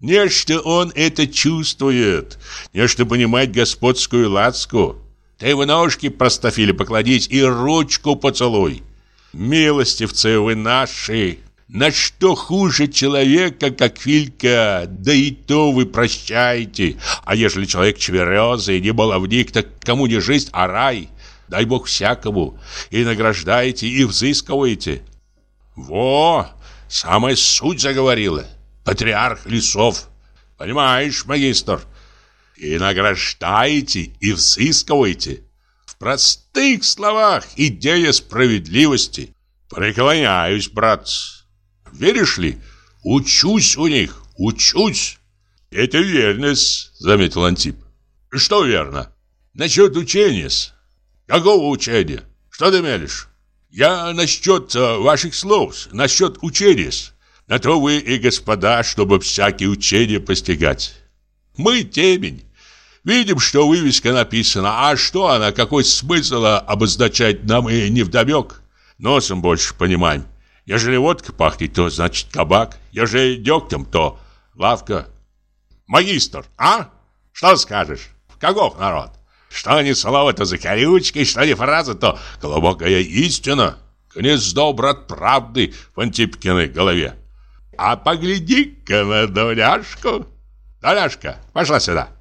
Нечто он это чувствует, нечто понимает господскую ласку. Ты в ножки простофили покладись и ручку поцелуй. Милостивцы вы наши, на что хуже человека, как Филька, да и то вы прощаете. А ежели человек чверезый, не баловник, так кому не жизнь, а рай дай бог всякому, и награждаете, и взыскиваете. Во, самая суть заговорила, патриарх лесов. Понимаешь, магистр? И награждаете, и взыскиваете. Простых словах идея справедливости. Преклоняюсь, брат. Веришь ли, учусь у них, учусь. Это верность, заметил Антип. Что верно? Насчет учения -с. Какого учения? Что ты мелешь? Я насчет э, ваших слов, насчет учения -с. На то вы и господа, чтобы всякие учения постигать. Мы темень. Видим, что вывеска написана, а что она, какой смысл обозначать нам и не вдобек. Носом больше понимаем. Ежели водка пахнет, то значит кабак. Ежели дегтем, то лавка. Магистр, а? Что скажешь? Каков народ? Что ни слово, то закорючки, что ни фраза, то глубокая истина. Гнездо, брат, правды в Антипкиной голове. А погляди-ка на Дуняшку. Дуняшка, пошла сюда.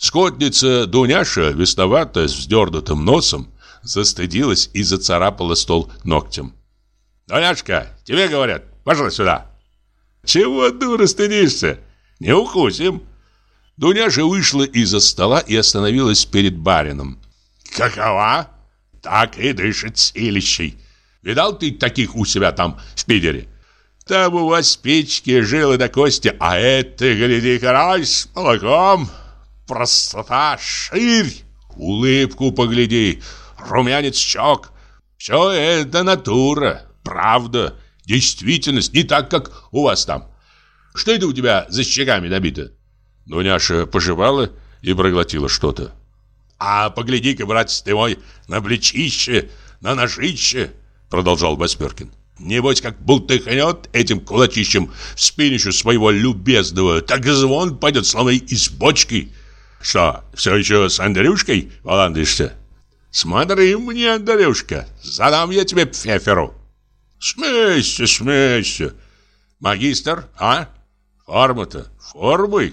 Скотница Дуняша, весноватая, с вздернутым носом, застыдилась и зацарапала стол ногтем. «Дуняшка, тебе говорят, пошла сюда!» «Чего, дура, стыдишься? Не укусим!» Дуняша вышла из-за стола и остановилась перед барином. «Какова?» «Так и дышит силищей. Видал ты таких у себя там, в Питере?» Там у вас печки, жилы до кости, а это, гляди, карась с молоком. Простота, ширь, улыбку погляди, румянец щек. Все это натура, правда, действительность, не так, как у вас там. Что это у тебя за щеками набито? Дуняша пожевала и проглотила что-то. А погляди-ка, братец ты мой, на плечище, на ножище, продолжал Басперкин. Небось, как бултыхнет этим кулачищем в спинищу своего любезного, так звон пойдет, словно из бочки. Что, все еще с Андрюшкой валандишься? Смотри мне, Андрюшка, задам я тебе пфеферу. Смейся, смейся. Магистр, а? Форма-то, формы.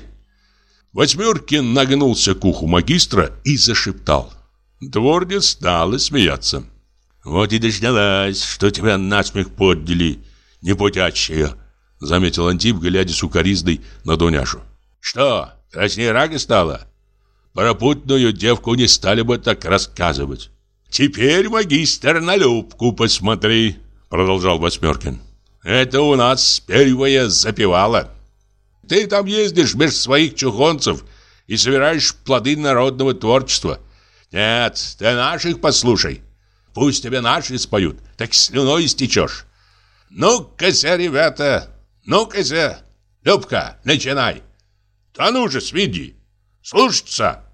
Восьмеркин нагнулся к уху магистра и зашептал. Дворня стала смеяться. «Вот и дождалась, что тебя насмех подняли, непутячая», Заметил Антип, глядя сукоризной на Дуняшу «Что, краснее рага стала?» «Пропутную девку не стали бы так рассказывать». «Теперь, магистр, на Любку посмотри», Продолжал Восьмеркин «Это у нас первая запевала. Ты там ездишь меж своих чухонцев и собираешь плоды народного творчества. Нет, ты наших послушай. Пусть тебе наши споют, так слюной истечешь. Ну-ка, ребята, ну-ка, Любка, начинай. Да ну же, сведи, слушаться.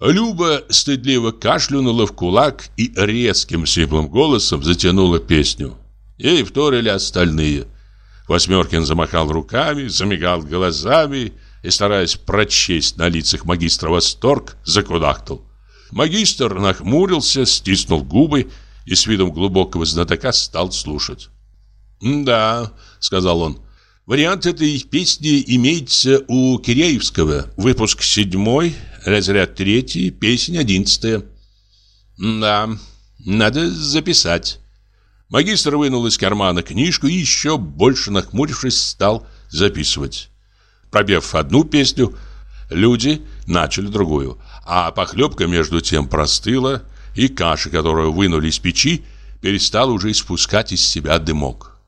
Люба стыдливо кашлянула в кулак и резким сиплым голосом затянула песню. Ей вторили остальные. Восьмеркин замахал руками, замигал глазами и, стараясь прочесть на лицах магистра восторг, закудахтал. Магистр нахмурился, стиснул губы и с видом глубокого знатока стал слушать. «Да», — сказал он, — «вариант этой песни имеется у Киреевского, выпуск седьмой, разряд третий, песня одиннадцатая». «Да, надо записать». Магистр вынул из кармана книжку и еще больше нахмурившись стал записывать. Пробев одну песню, люди начали другую. А похлебка между тем простыла, и каша, которую вынули из печи, перестала уже испускать из себя дымок.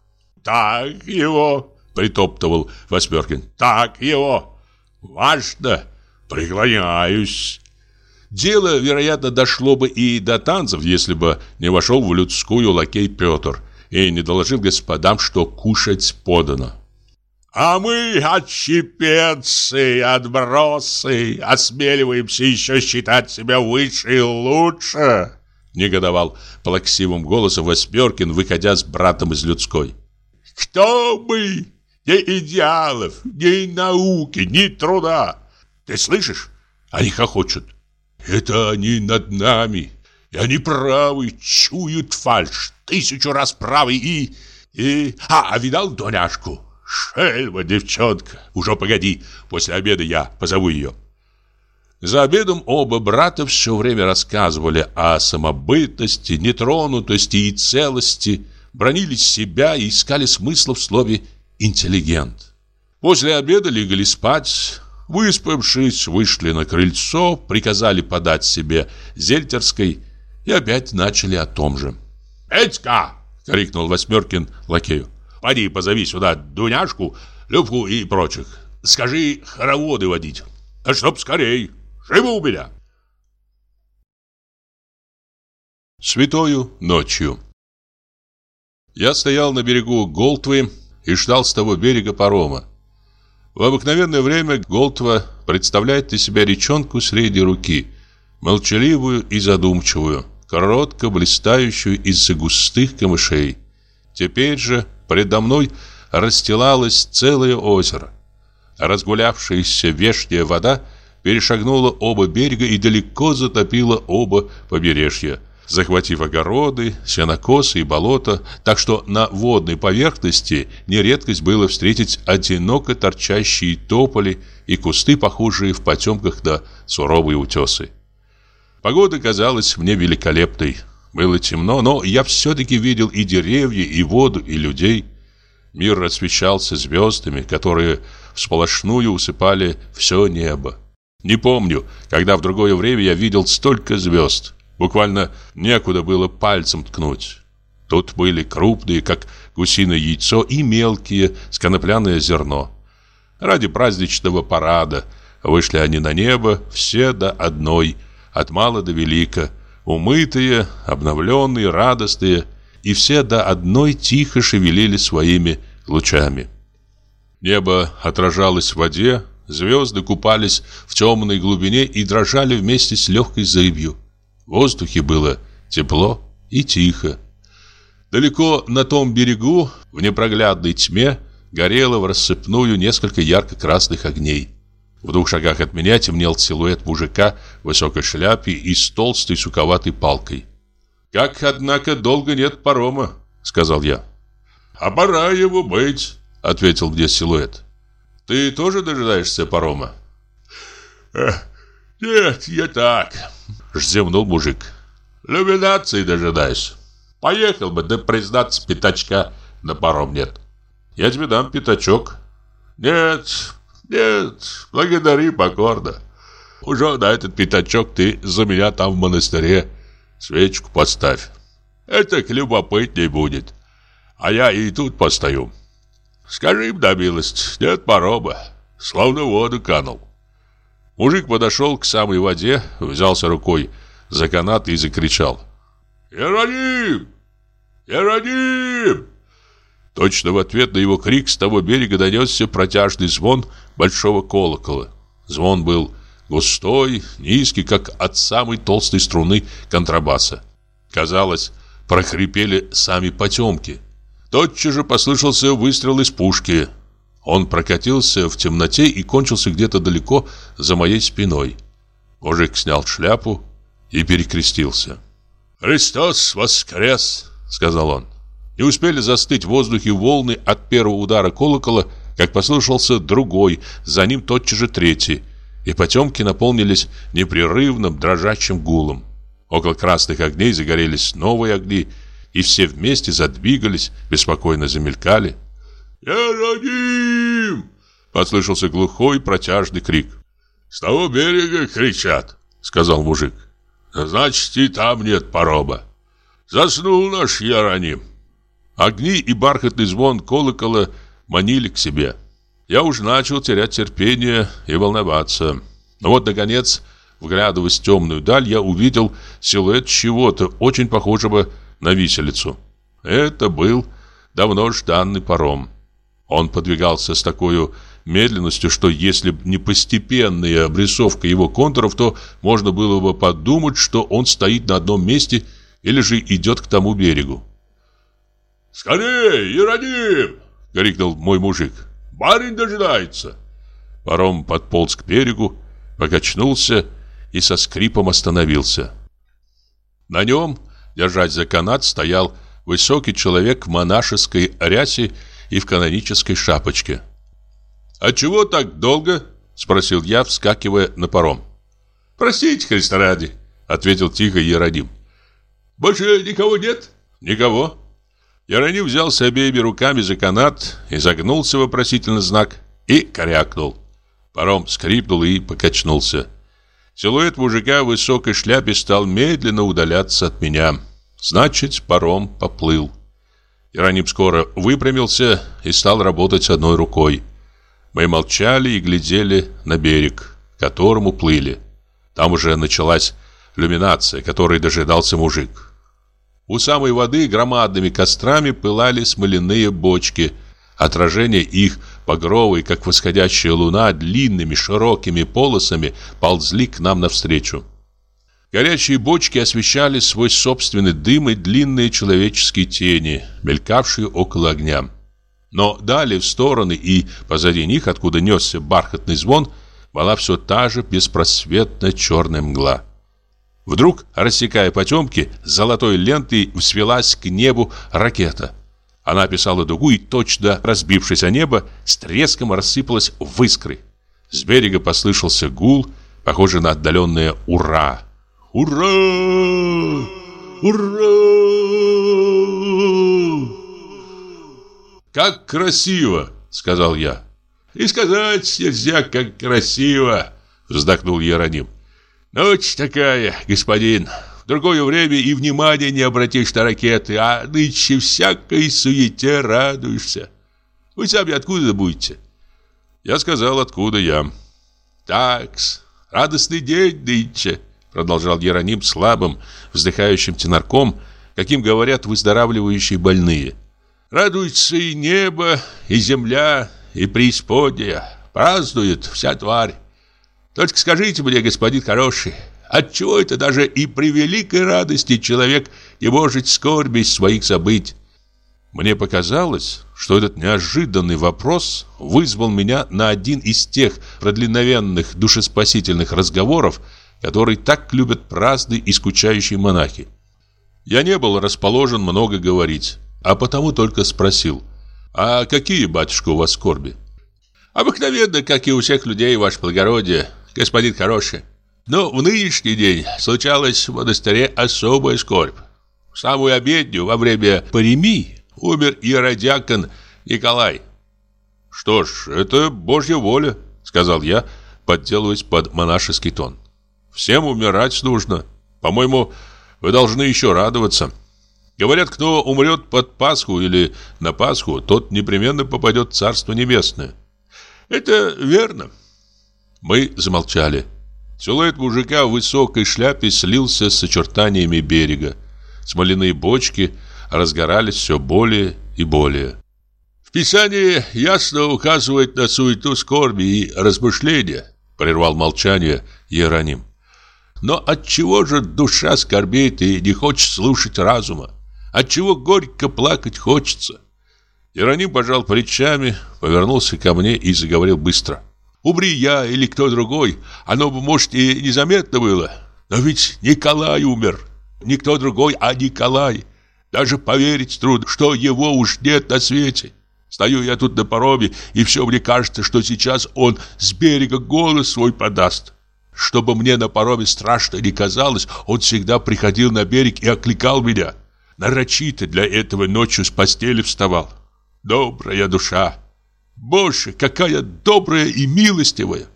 «Так его!» — притоптывал Восьмеркин. «Так его! Важно! Преклоняюсь!» Дело, вероятно, дошло бы и до танцев, если бы не вошел в людскую лакей Петр и не доложил господам, что кушать подано. А мы, отщепенцы, отбросы, осмеливаемся еще считать себя выше и лучше, негодовал плаксивым голосом Восьмеркин, выходя с братом из людской. Кто мы? Ни идеалов, ни науки, ни труда. Ты слышишь? Они хохочут. Это они над нами. И они правы, чуют фальшь. Тысячу раз правы и... и... А, а видал Доняшку? Шельма, девчонка. Уже погоди, после обеда я позову ее. За обедом оба брата все время рассказывали о самобытности, нетронутости и целости, бронили себя и искали смысла в слове «интеллигент». После обеда легли спать, выспавшись, вышли на крыльцо, приказали подать себе зельтерской и опять начали о том же. «Петька!» — крикнул Восьмеркин лакею. Пойди позови сюда Дуняшку, Любку и прочих. Скажи хороводы водить. А чтоб скорей. Живо у меня. Святою ночью Я стоял на берегу Голтвы и ждал с того берега парома. В обыкновенное время Голтва представляет из себя речонку средней руки, молчаливую и задумчивую, коротко блистающую из-за густых камышей. Теперь же предо мной расстилалось целое озеро. Разгулявшаяся вешняя вода перешагнула оба берега и далеко затопила оба побережья, захватив огороды, сенокосы и болота, так что на водной поверхности нередкость было встретить одиноко торчащие тополи и кусты, похожие в потемках на суровые утесы. Погода казалась мне великолепной. Было темно, но я все-таки видел и деревья, и воду, и людей. Мир освещался звездами, которые всполошную усыпали все небо. Не помню, когда в другое время я видел столько звезд. Буквально некуда было пальцем ткнуть. Тут были крупные, как гусиное яйцо, и мелкие, с конопляное зерно. Ради праздничного парада вышли они на небо, все до одной, от мала до велика, умытые, обновленные, радостные, и все до одной тихо шевелили своими лучами. Небо отражалось в воде, звезды купались в темной глубине и дрожали вместе с легкой зыбью. В воздухе было тепло и тихо. Далеко на том берегу, в непроглядной тьме, горело в рассыпную несколько ярко-красных огней. В двух шагах от меня темнел силуэт мужика в высокой шляпе и с толстой суковатой палкой. «Как, однако, долго нет парома», — сказал я. «А пора его быть», — ответил мне силуэт. «Ты тоже дожидаешься парома?» «Нет, я так», Вздемнул мужик. Люминации дожидаюсь. Поехал бы, да признаться, пятачка на паром нет. Я тебе дам пятачок. Нет, нет, благодари покорно. Уже на этот пятачок ты за меня там в монастыре свечку поставь. Это любопытней будет. А я и тут постою. Скажи им на милость, нет парома. Словно воду канул. Мужик подошел к самой воде, взялся рукой за канат и закричал. «Иероним! Иероним!» Точно в ответ на его крик с того берега донесся протяжный звон большого колокола. Звон был густой, низкий, как от самой толстой струны контрабаса. Казалось, прохрипели сами потемки. Тотчас же послышался выстрел из пушки – он прокатился в темноте и кончился где-то далеко за моей спиной. Мужик снял шляпу и перекрестился. «Христос воскрес!» — сказал он. Не успели застыть в воздухе волны от первого удара колокола, как послышался другой, за ним тотчас же третий, и потемки наполнились непрерывным дрожащим гулом. Около красных огней загорелись новые огни, и все вместе задвигались, беспокойно замелькали. «Иероним!» — послышался глухой протяжный крик. «С того берега кричат», — сказал мужик. «Значит, и там нет парома. Заснул наш Иероним». Огни и бархатный звон колокола манили к себе. Я уж начал терять терпение и волноваться. Но вот, наконец, вглядываясь в темную даль, я увидел силуэт чего-то, очень похожего на виселицу. Это был давно жданный паром. Он подвигался с такой медленностью, что если б не постепенная обрисовка его контуров, то можно было бы подумать, что он стоит на одном месте или же идет к тому берегу. «Скорей, Ироним!» — крикнул мой мужик. «Барин дожидается!» Паром подполз к берегу, покачнулся и со скрипом остановился. На нем, держась за канат, стоял высокий человек в монашеской рясе и в канонической шапочке. «А чего так долго?» – спросил я, вскакивая на паром. «Простите, Христа ради», – ответил тихо Иероним. «Больше никого нет?» «Никого». Иероним взялся обеими руками за канат, изогнулся вопросительный знак и корякнул. Паром скрипнул и покачнулся. Силуэт мужика в высокой шляпе стал медленно удаляться от меня. Значит, паром поплыл. Ироним скоро выпрямился и стал работать одной рукой. Мы молчали и глядели на берег, к которому плыли. Там уже началась люминация, которой дожидался мужик. У самой воды громадными кострами пылали смоляные бочки. Отражение их, багровые, как восходящая луна, длинными широкими полосами ползли к нам навстречу. Горячие бочки освещали свой собственный дым и длинные человеческие тени, мелькавшие около огня. Но далее в стороны и позади них, откуда несся бархатный звон, была все та же беспросветная черная мгла. Вдруг, рассекая потемки, золотой лентой взвелась к небу ракета. Она описала дугу и, точно разбившись о небо, с треском рассыпалась в искры. С берега послышался гул, похожий на отдаленное «Ура!». «Ура! Ура!» «Как красиво!» — сказал я. «И сказать нельзя, как красиво!» — вздохнул Яроним. «Ночь такая, господин. В другое время и внимания не обратишь на ракеты, а нынче всякой суете радуешься. Вы сами откуда будете?» Я сказал, откуда я. «Такс, радостный день нынче!» Продолжал Ероним слабым, вздыхающим тенарком, каким говорят выздоравливающие больные. Радуется и небо, и земля, и преисподняя. Празднует вся тварь. Только скажите мне, господин хороший, отчего это даже и при великой радости человек не может скорби своих забыть? Мне показалось, что этот неожиданный вопрос вызвал меня на один из тех продлинновенных душеспасительных разговоров, который так любят праздные и скучающие монахи. Я не был расположен много говорить, а потому только спросил, «А какие, батюшка, у вас скорби?» «Обыкновенно, как и у всех людей, ваше благородие, господин хороший. Но в нынешний день случалась в монастыре особая скорбь. В самую обедню во время паремии умер иеродиакон Николай». «Что ж, это Божья воля», — сказал я, подделываясь под монашеский тон. Всем умирать нужно. По-моему, вы должны еще радоваться. Говорят, кто умрет под Пасху или на Пасху, тот непременно попадет в Царство Небесное. Это верно. Мы замолчали. Силуэт мужика в высокой шляпе слился с очертаниями берега. Смоляные бочки разгорались все более и более. В Писании ясно указывает на суету скорби и размышления, прервал молчание Иероним. Но от чего же душа скорбеет и не хочет слушать разума? От чего горько плакать хочется? Ироним пожал плечами, повернулся ко мне и заговорил быстро. «Умри я или кто другой, оно бы, может, и незаметно было. Но ведь Николай умер. Никто другой, а Николай. Даже поверить трудно, что его уж нет на свете. Стою я тут на пароме, и все мне кажется, что сейчас он с берега голос свой подаст. Чтобы мне на пароме страшно не казалось, он всегда приходил на берег и окликал меня. Нарочито для этого ночью с постели вставал. Добрая душа! Боже, какая добрая и милостивая!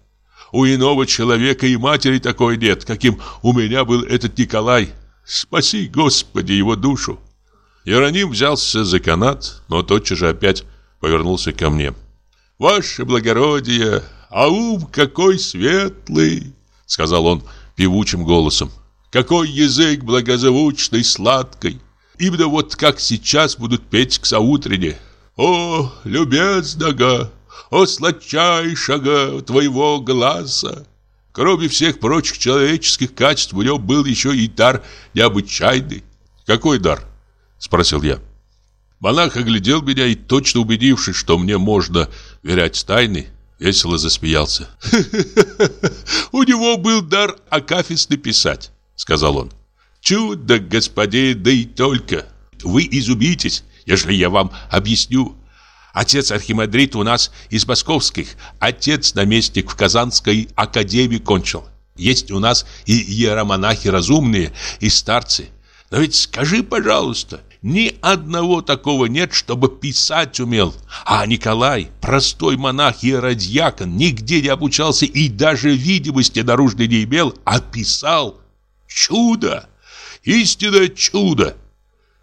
У иного человека и матери такой нет, каким у меня был этот Николай. Спаси, Господи, его душу!» Иероним взялся за канат, но тотчас же опять повернулся ко мне. «Ваше благородие, а ум какой светлый! — сказал он певучим голосом. «Какой язык благозвучный, сладкий! Именно вот как сейчас будут петь к соутрене. О, любезного, о, сладчайшего твоего глаза!» Кроме всех прочих человеческих качеств, у него был еще и дар необычайный. «Какой дар?» – спросил я. Монах оглядел меня и, точно убедившись, что мне можно верять тайны, Весело засмеялся. [laughs] «У него был дар акафисты писать», — сказал он. «Чудо, господин, да и только! Вы изумитесь, если я вам объясню. Отец архимандрит у нас из московских, отец наместник в Казанской академии кончил. Есть у нас и иеромонахи разумные, и старцы. Но ведь скажи, пожалуйста, ни одного такого нет, чтобы писать умел. А Николай, простой монах и радьякон, нигде не обучался и даже видимости наружной не имел, а писал. Чудо! Истинное чудо!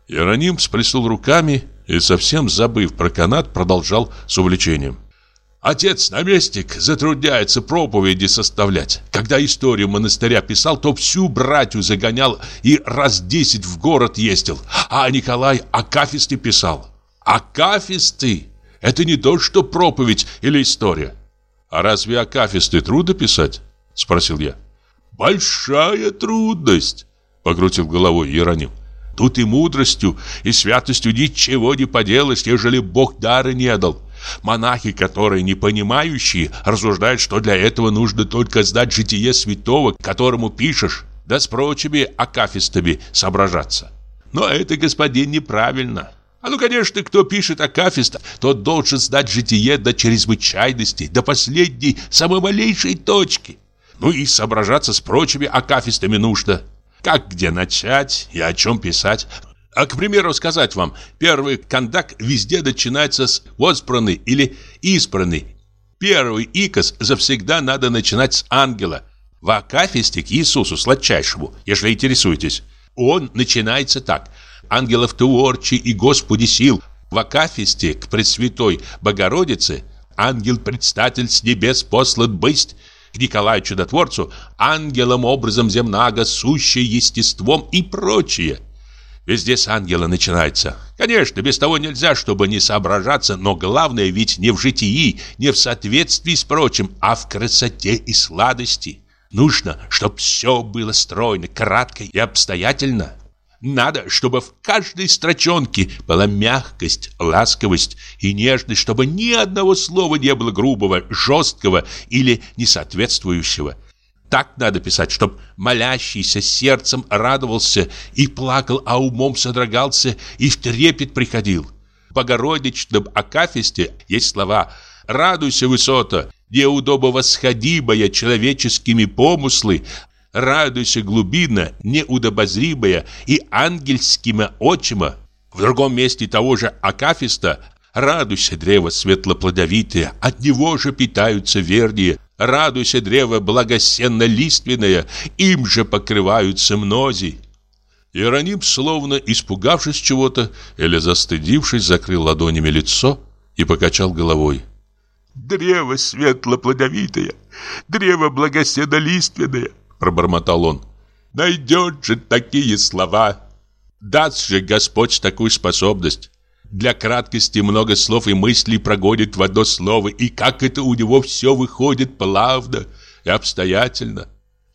Иероним сплеснул руками и, совсем забыв про канат, продолжал с увлечением. Отец-наместник затрудняется проповеди составлять. Когда историю монастыря писал, то всю братью загонял и раз десять в город ездил. А Николай акафисты писал. Акафисты – это не то, что проповедь или история. А разве акафисты трудно писать? Спросил я. Большая трудность, покрутил головой Иероним. Тут и мудростью, и святостью ничего не поделаешь, ежели Бог дары не дал. Монахи, которые не понимающие, рассуждают, что для этого нужно только знать житие святого, которому пишешь, да с прочими акафистами соображаться. Но это, господин, неправильно. А ну, конечно, кто пишет акафист, тот должен знать житие до чрезвычайности, до последней, самой малейшей точки. Ну и соображаться с прочими акафистами нужно. Как где начать и о чем писать. А, к примеру, сказать вам, первый кондак везде начинается с «воспранный» или «испранный». Первый икос завсегда надо начинать с ангела. В Акафисте к Иисусу сладчайшему, если интересуетесь. Он начинается так. «Ангелов творчи и Господи сил». В Акафисте к Пресвятой Богородице «Ангел-предстатель с небес послан бысть». К Николаю Чудотворцу «Ангелом образом земнага, сущее естеством» и прочее. Везде с ангела начинается. Конечно, без того нельзя, чтобы не соображаться, но главное ведь не в житии, не в соответствии с прочим, а в красоте и сладости. Нужно, чтобы все было стройно, кратко и обстоятельно. Надо, чтобы в каждой строчонке была мягкость, ласковость и нежность, чтобы ни одного слова не было грубого, жесткого или несоответствующего. Так надо писать, чтоб молящийся сердцем радовался и плакал, а умом содрогался и в трепет приходил. В Богородичном Акафисте есть слова «Радуйся, высота, неудобо восходимая человеческими помыслы, радуйся, глубина, неудобозримая и ангельскими очима». В другом месте того же Акафиста «Радуйся, древо светлоплодовитое, от него же питаются вернее, Радуйся, древо благосенно-лиственное, им же покрываются мнози. Иероним, словно испугавшись чего-то или застыдившись, закрыл ладонями лицо и покачал головой. «Древо светло-плодовитое, древо благосенно-лиственное», пробормотал он. «Найдет же такие слова! Даст же Господь такую способность!» Для краткости много слов и мыслей прогонит в одно слово, и как это у него все выходит плавно и обстоятельно.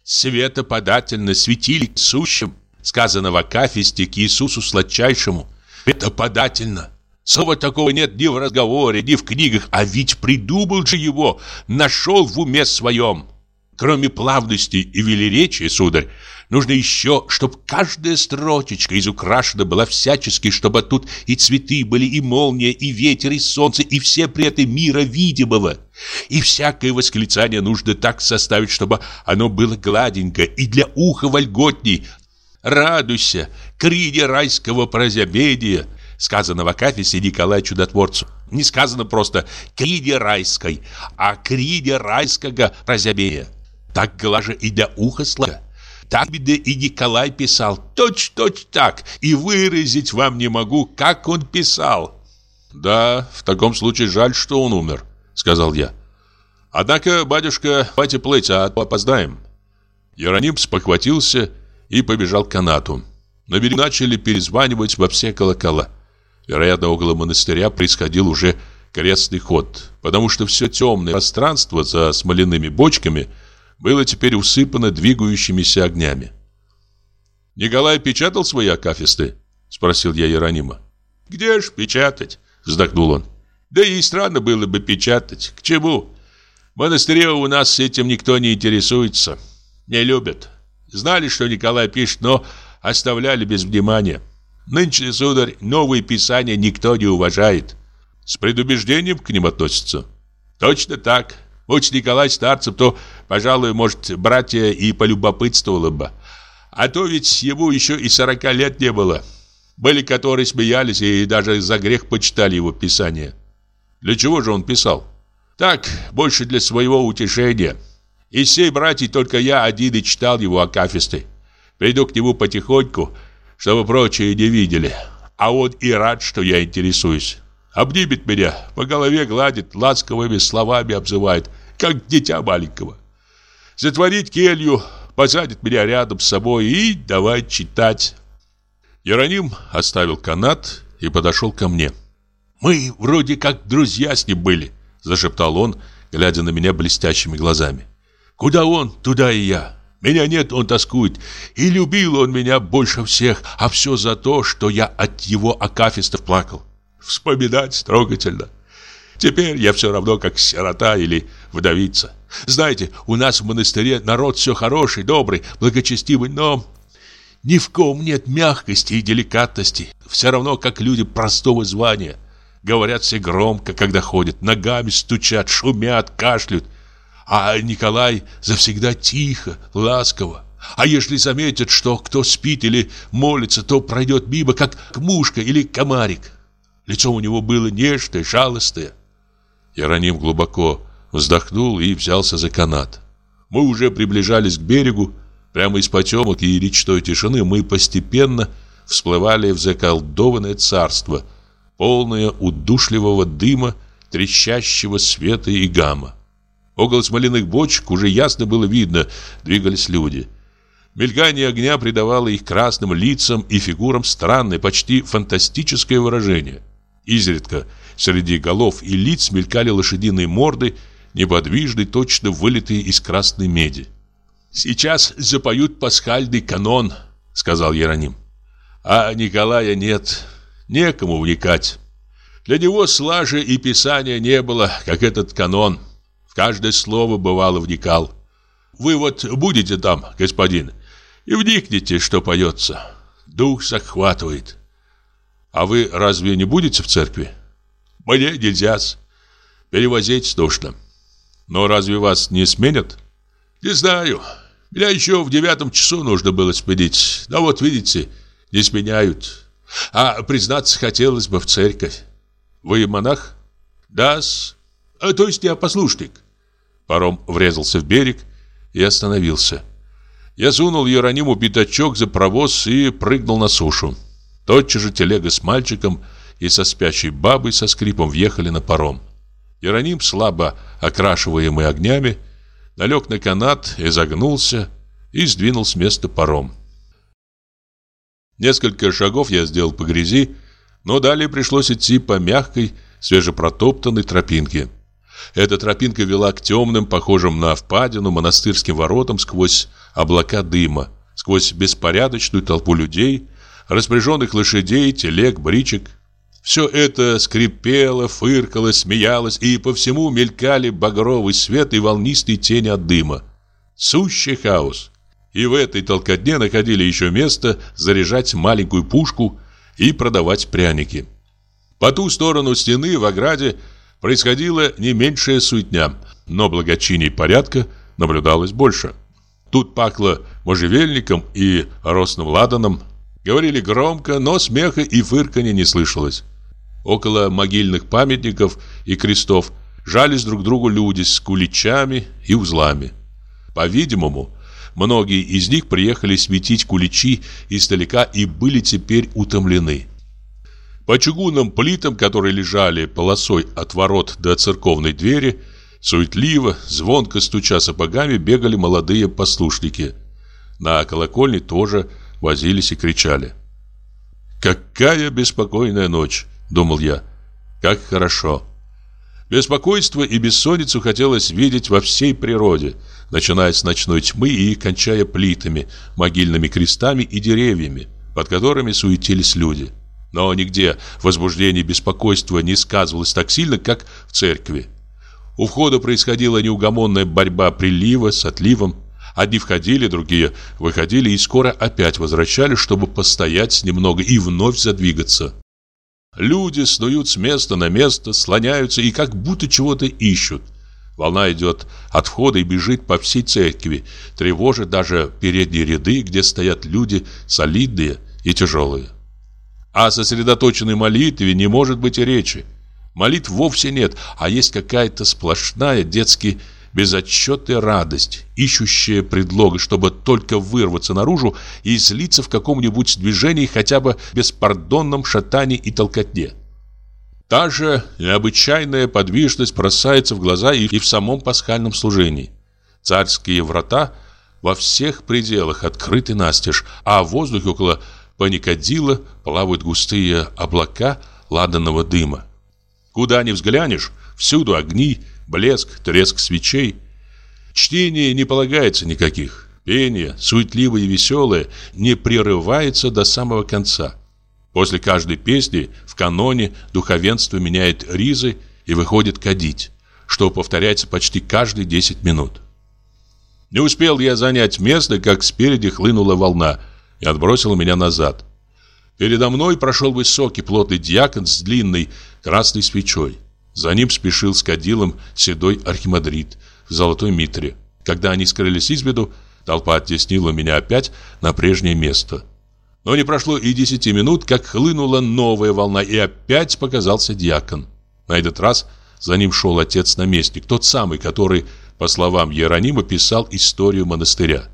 Светоподательно светили сущим, сказано в Акафисте к Иисусу сладчайшему. Это подательно. Слова такого нет ни в разговоре, ни в книгах, а ведь придумал же его, нашел в уме своем. Кроме плавности и велеречия, сударь, нужно еще, чтобы каждая строчечка изукрашена была всячески, чтобы тут и цветы были, и молния, и ветер, и солнце, и все при этом мира видимого. И всякое восклицание нужно так составить, чтобы оно было гладенько и для уха вольготней. «Радуйся, крине райского прозябения», сказано в Акафисе Николая Чудотворцу. Не сказано просто «крине райской», а «крине райского прозябения». Так глаже и для уха слага. Так беда и Николай писал, точь-точь так, и выразить вам не могу, как он писал. Да, в таком случае жаль, что он умер, сказал я. Однако, батюшка, давайте плыть, а опоздаем. Иероним спохватился и побежал к канату. На берегу начали перезванивать во все колокола. Вероятно, около монастыря происходил уже крестный ход, потому что все темное пространство за смоляными бочками – было теперь усыпано двигающимися огнями. «Николай печатал свои акафисты?» – спросил я Иеронима. «Где ж печатать?» – вздохнул он. «Да и странно было бы печатать. К чему? В монастыре у нас этим никто не интересуется. Не любят. Знали, что Николай пишет, но оставляли без внимания. Нынче, сударь, новые писания никто не уважает. С предубеждением к ним относятся. Точно так. Будь Николай старцем, то, пожалуй, может, братья и полюбопытствовало бы. А то ведь ему еще и сорока лет не было. Были, которые смеялись и даже за грех почитали его писание. Для чего же он писал? Так, больше для своего утешения. Из всей братьев только я один и читал его акафисты. Приду к нему потихоньку, чтобы прочие не видели. А он и рад, что я интересуюсь. Обнимет меня, по голове гладит, ласковыми словами обзывает, как дитя маленького. Затворит келью, посадит меня рядом с собой и давай читать. Иероним оставил канат и подошел ко мне. «Мы вроде как друзья с ним были», – зашептал он, глядя на меня блестящими глазами. «Куда он, туда и я. Меня нет, он тоскует. И любил он меня больше всех, а все за то, что я от его акафистов плакал. Вспоминать трогательно. Теперь я все равно как сирота или вдовица. Знаете, у нас в монастыре народ все хороший, добрый, благочестивый, но ни в ком нет мягкости и деликатности. Все равно, как люди простого звания. Говорят все громко, когда ходят, ногами стучат, шумят, кашляют. А Николай завсегда тихо, ласково. А если заметят, что кто спит или молится, то пройдет мимо, как мушка или комарик. Лицо у него было нежное, жалостное. Иероним глубоко вздохнул и взялся за канат. Мы уже приближались к берегу. Прямо из потемок и речной тишины мы постепенно всплывали в заколдованное царство, полное удушливого дыма, трещащего света и гамма. Около смоляных бочек уже ясно было видно, двигались люди. Мелькание огня придавало их красным лицам и фигурам странное, почти фантастическое выражение. Изредка среди голов и лиц мелькали лошадиные морды, неподвижные, точно вылитые из красной меди. «Сейчас запоют пасхальный канон», — сказал Иероним. «А Николая нет, некому вникать. Для него слажи и писания не было, как этот канон. В каждое слово бывало вникал. Вы вот будете там, господин, и вникните, что поется. Дух захватывает. А вы разве не будете в церкви? Мне нельзя-с. Перевозить нужно. Но разве вас не сменят? Не знаю. Меня еще в девятом часу нужно было сменить. Но вот видите, не сменяют. А признаться хотелось бы в церковь. Вы монах? Да-с. А, то есть я послушник. Паром врезался в берег и остановился. Я сунул Ерониму пятачок за провоз и прыгнул на сушу. Тотчас же телега с мальчиком и со спящей бабой со скрипом въехали на паром. Ироним, слабо окрашиваемый огнями, налег на канат, изогнулся и сдвинул с места паром. Несколько шагов я сделал по грязи, но далее пришлось идти по мягкой, свежепротоптанной тропинке. Эта тропинка вела к темным, похожим на впадину, монастырским воротам сквозь облака дыма, сквозь беспорядочную толпу людей, распряженных лошадей, телег, бричек. Все это скрипело, фыркало, смеялось, и по всему мелькали багровый свет и волнистые тени от дыма. Сущий хаос. И в этой толкотне находили еще место заряжать маленькую пушку и продавать пряники. По ту сторону стены в ограде происходила не меньшая суетня, но благочиний порядка наблюдалось больше. Тут пахло можжевельником и росным ладаном, Говорили громко, но смеха и фырканья не слышалось. Около могильных памятников и крестов жались друг другу люди с куличами и узлами. По-видимому, многие из них приехали светить куличи издалека и были теперь утомлены. По чугунным плитам, которые лежали полосой от ворот до церковной двери, суетливо, звонко стуча сапогами, бегали молодые послушники. На колокольне тоже возились и кричали. «Какая беспокойная ночь!» — думал я. «Как хорошо!» Беспокойство и бессонницу хотелось видеть во всей природе, начиная с ночной тьмы и кончая плитами, могильными крестами и деревьями, под которыми суетились люди. Но нигде возбуждение и беспокойство не сказывалось так сильно, как в церкви. У входа происходила неугомонная борьба прилива с отливом, Одни входили, другие выходили и скоро опять возвращались, чтобы постоять немного и вновь задвигаться. Люди снуют с места на место, слоняются и как будто чего-то ищут. Волна идет от входа и бежит по всей церкви, тревожит даже передние ряды, где стоят люди солидные и тяжелые. О сосредоточенной молитве не может быть и речи. Молитв вовсе нет, а есть какая-то сплошная безотчетная радость, ищущая предлога, чтобы только вырваться наружу и слиться в каком-нибудь движении хотя бы беспардонном шатании и толкотне. Та же необычайная подвижность бросается в глаза и в самом пасхальном служении. Царские врата во всех пределах открыты настежь, а в воздухе около паникадила плавают густые облака ладанного дыма. Куда ни взглянешь, всюду огни, блеск, треск свечей. Чтение не полагается никаких. Пение, суетливое и веселое, не прерывается до самого конца. После каждой песни в каноне духовенство меняет ризы и выходит кадить, что повторяется почти каждые 10 минут. Не успел я занять место, как спереди хлынула волна и отбросила меня назад. Передо мной прошел высокий плотный дьякон с длинной красной свечой. За ним спешил с кадилом седой архимандрит в золотой митре. Когда они скрылись из виду, толпа оттеснила меня опять на прежнее место. Но не прошло и десяти минут, как хлынула новая волна, и опять показался дьякон. На этот раз за ним шел отец-наместник, тот самый, который, по словам Иеронима, писал историю монастыря.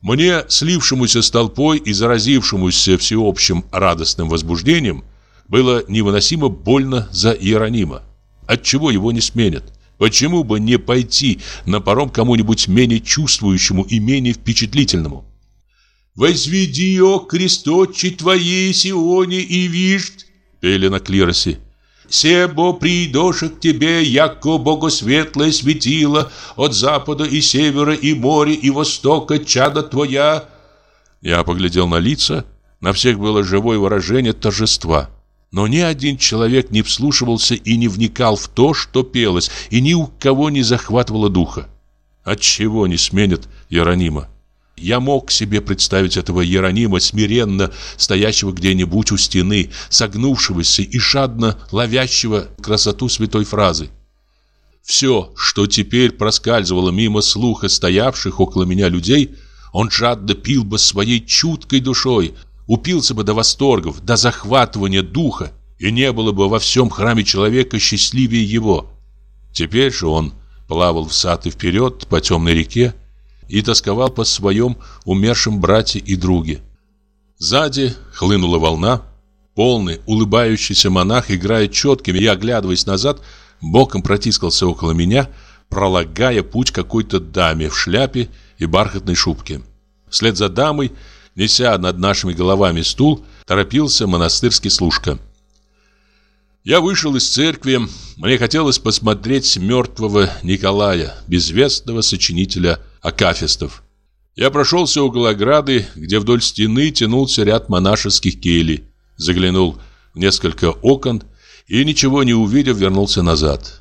Мне, слившемуся с толпой и заразившемуся всеобщим радостным возбуждением, было невыносимо больно за Иеронима. Отчего его не сменят? Почему бы не пойти на паром кому-нибудь менее чувствующему и менее впечатлительному? «Возведи, о кресточи твои, Сионе, и вишь!» пели на клиросе. «Себо придоша к тебе, яко богосветлое светило, от запада и севера, и моря, и востока, чада твоя!» Я поглядел на лица, на всех было живое выражение торжества. Но ни один человек не вслушивался и не вникал в то, что пелось, и ни у кого не захватывало духа. Отчего не сменят Иеронима? Я мог себе представить этого Иеронима, смиренно стоящего где-нибудь у стены, согнувшегося и шадно ловящего красоту святой фразы. Все, что теперь проскальзывало мимо слуха стоявших около меня людей, он жадно пил бы своей чуткой душой, упился бы до восторгов, до захватывания духа, и не было бы во всем храме человека счастливее его. Теперь же он плавал сад и вперед по темной реке и тосковал по своем умершем брате и друге. Сзади хлынула волна, полный, улыбающийся монах, играя четкими и оглядываясь назад, боком протискался около меня, пролагая путь какой-то даме в шляпе и бархатной шубке. Вслед за дамой неся над нашими головами стул, торопился монастырский служка. Я вышел из церкви, мне хотелось посмотреть мертвого Николая, безвестного сочинителя акафистов. Я прошелся около ограды, где вдоль стены тянулся ряд монашеских келей, заглянул в несколько окон и, ничего не увидев, вернулся назад.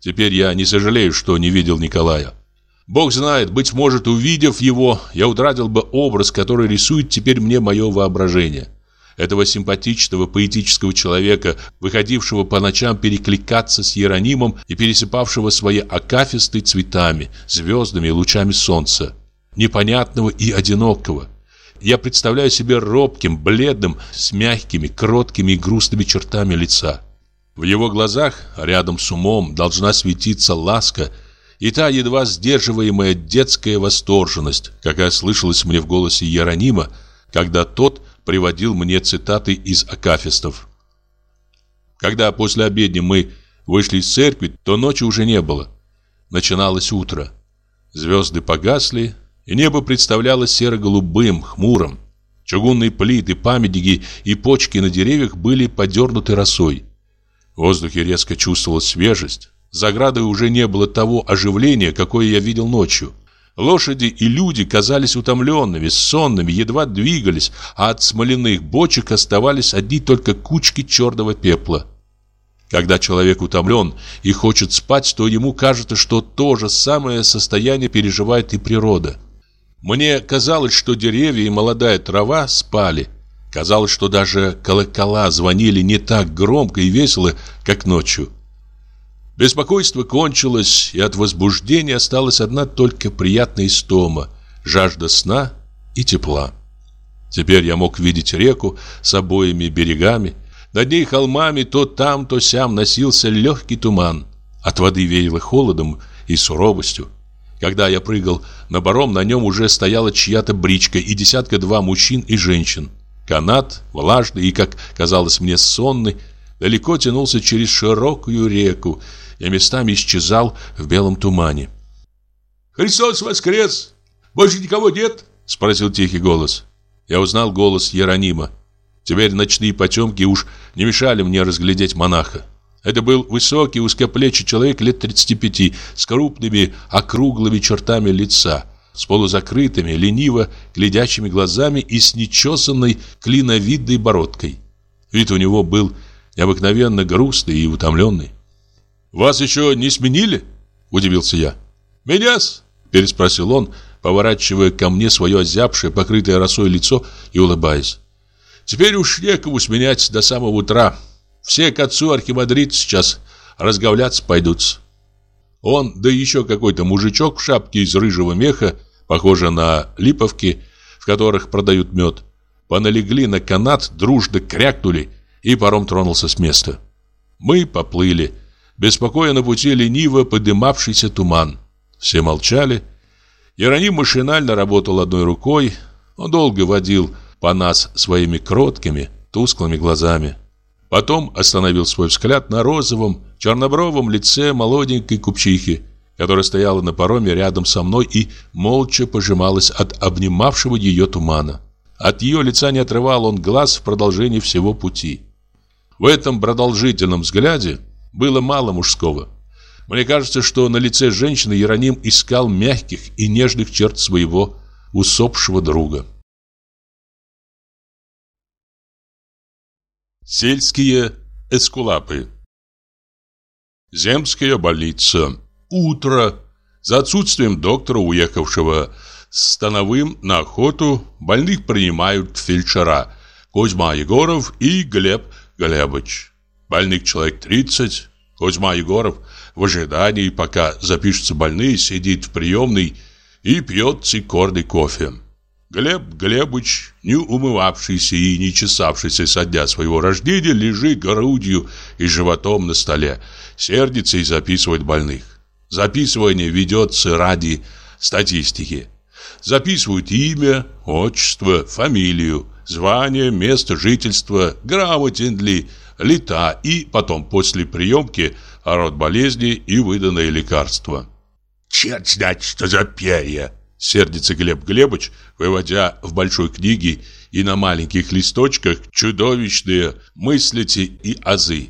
Теперь я не сожалею, что не видел Николая. Бог знает, быть может, увидев его, я утратил бы образ, который рисует теперь мне мое воображение. Этого симпатичного поэтического человека, выходившего по ночам перекликаться с Иеронимом и пересыпавшего свои акафисты цветами, звездами и лучами солнца. Непонятного и одинокого. Я представляю себе робким, бледным, с мягкими, кроткими и грустными чертами лица. В его глазах, рядом с умом, должна светиться ласка – и та едва сдерживаемая детская восторженность, какая слышалась мне в голосе Иеронима, когда тот приводил мне цитаты из акафистов. Когда после обедни мы вышли из церкви, то ночи уже не было. Начиналось утро. Звезды погасли, и небо представлялось серо-голубым, хмурым. Чугунные плиты, памятники и почки на деревьях были подернуты росой. В воздухе резко чувствовалась свежесть. За оградой уже не было того оживления, какое я видел ночью. Лошади и люди казались утомленными, сонными, едва двигались, а от смоляных бочек оставались одни только кучки черного пепла. Когда человек утомлен и хочет спать, то ему кажется, что то же самое состояние переживает и природа. Мне казалось, что деревья и молодая трава спали. Казалось, что даже колокола звонили не так громко и весело, как ночью. Беспокойство кончилось, и от возбуждения осталась одна только приятная истома, жажда сна и тепла. Теперь я мог видеть реку с обоими берегами. Над ней холмами то там, то сям носился легкий туман. От воды веяло холодом и суровостью. Когда я прыгал на баром, на нем уже стояла чья-то бричка и десятка-два мужчин и женщин. Канат, влажный и, как казалось мне, сонный, далеко тянулся через широкую реку и местами исчезал в белом тумане. «Христос воскрес! Больше никого нет?» — спросил тихий голос. Я узнал голос Иеронима. Теперь ночные потемки уж не мешали мне разглядеть монаха. Это был высокий, узкоплечий человек лет 35, с крупными, округлыми чертами лица, с полузакрытыми, лениво глядящими глазами и с нечесанной клиновидной бородкой. Вид у него был необыкновенно грустный и утомленный. «Вас еще не сменили?» – удивился я. «Меня-с?» – переспросил он, поворачивая ко мне свое озябшее, покрытое росой лицо и улыбаясь. «Теперь уж некому сменять до самого утра. Все к отцу архимандрит сейчас разговляться пойдутся». Он, да еще какой-то мужичок в шапке из рыжего меха, похожий на липовки, в которых продают мед, поналегли на канат, дружно крякнули, и паром тронулся с места. Мы поплыли, беспокоя на пути лениво подымавшийся туман. Все молчали. Ироним машинально работал одной рукой. Он долго водил по нас своими кроткими, тусклыми глазами. Потом остановил свой взгляд на розовом, чернобровом лице молоденькой купчихи, которая стояла на пароме рядом со мной и молча пожималась от обнимавшего ее тумана. От ее лица не отрывал он глаз в продолжении всего пути. В этом продолжительном взгляде было мало мужского. Мне кажется, что на лице женщины Иероним искал мягких и нежных черт своего усопшего друга. Сельские эскулапы Земская больница. Утро. За отсутствием доктора, уехавшего с Становым на охоту, больных принимают фельдшера Кузьма Егоров и Глеб Глебович. Больных человек 30. Кузьма Егоров в ожидании, пока запишутся больные, сидит в приемной и пьет цикорный кофе. Глеб Глебович, не умывавшийся и не чесавшийся со дня своего рождения, лежит грудью и животом на столе, сердится и записывает больных. Записывание ведется ради статистики. Записывают имя, отчество, фамилию, звание, место жительства, грамотен ли, лета и потом после приемки род болезни и выданное лекарство. «Черт знает, что за перья!» Сердится Глеб Глебович, выводя в большой книге и на маленьких листочках чудовищные мыслите и азы.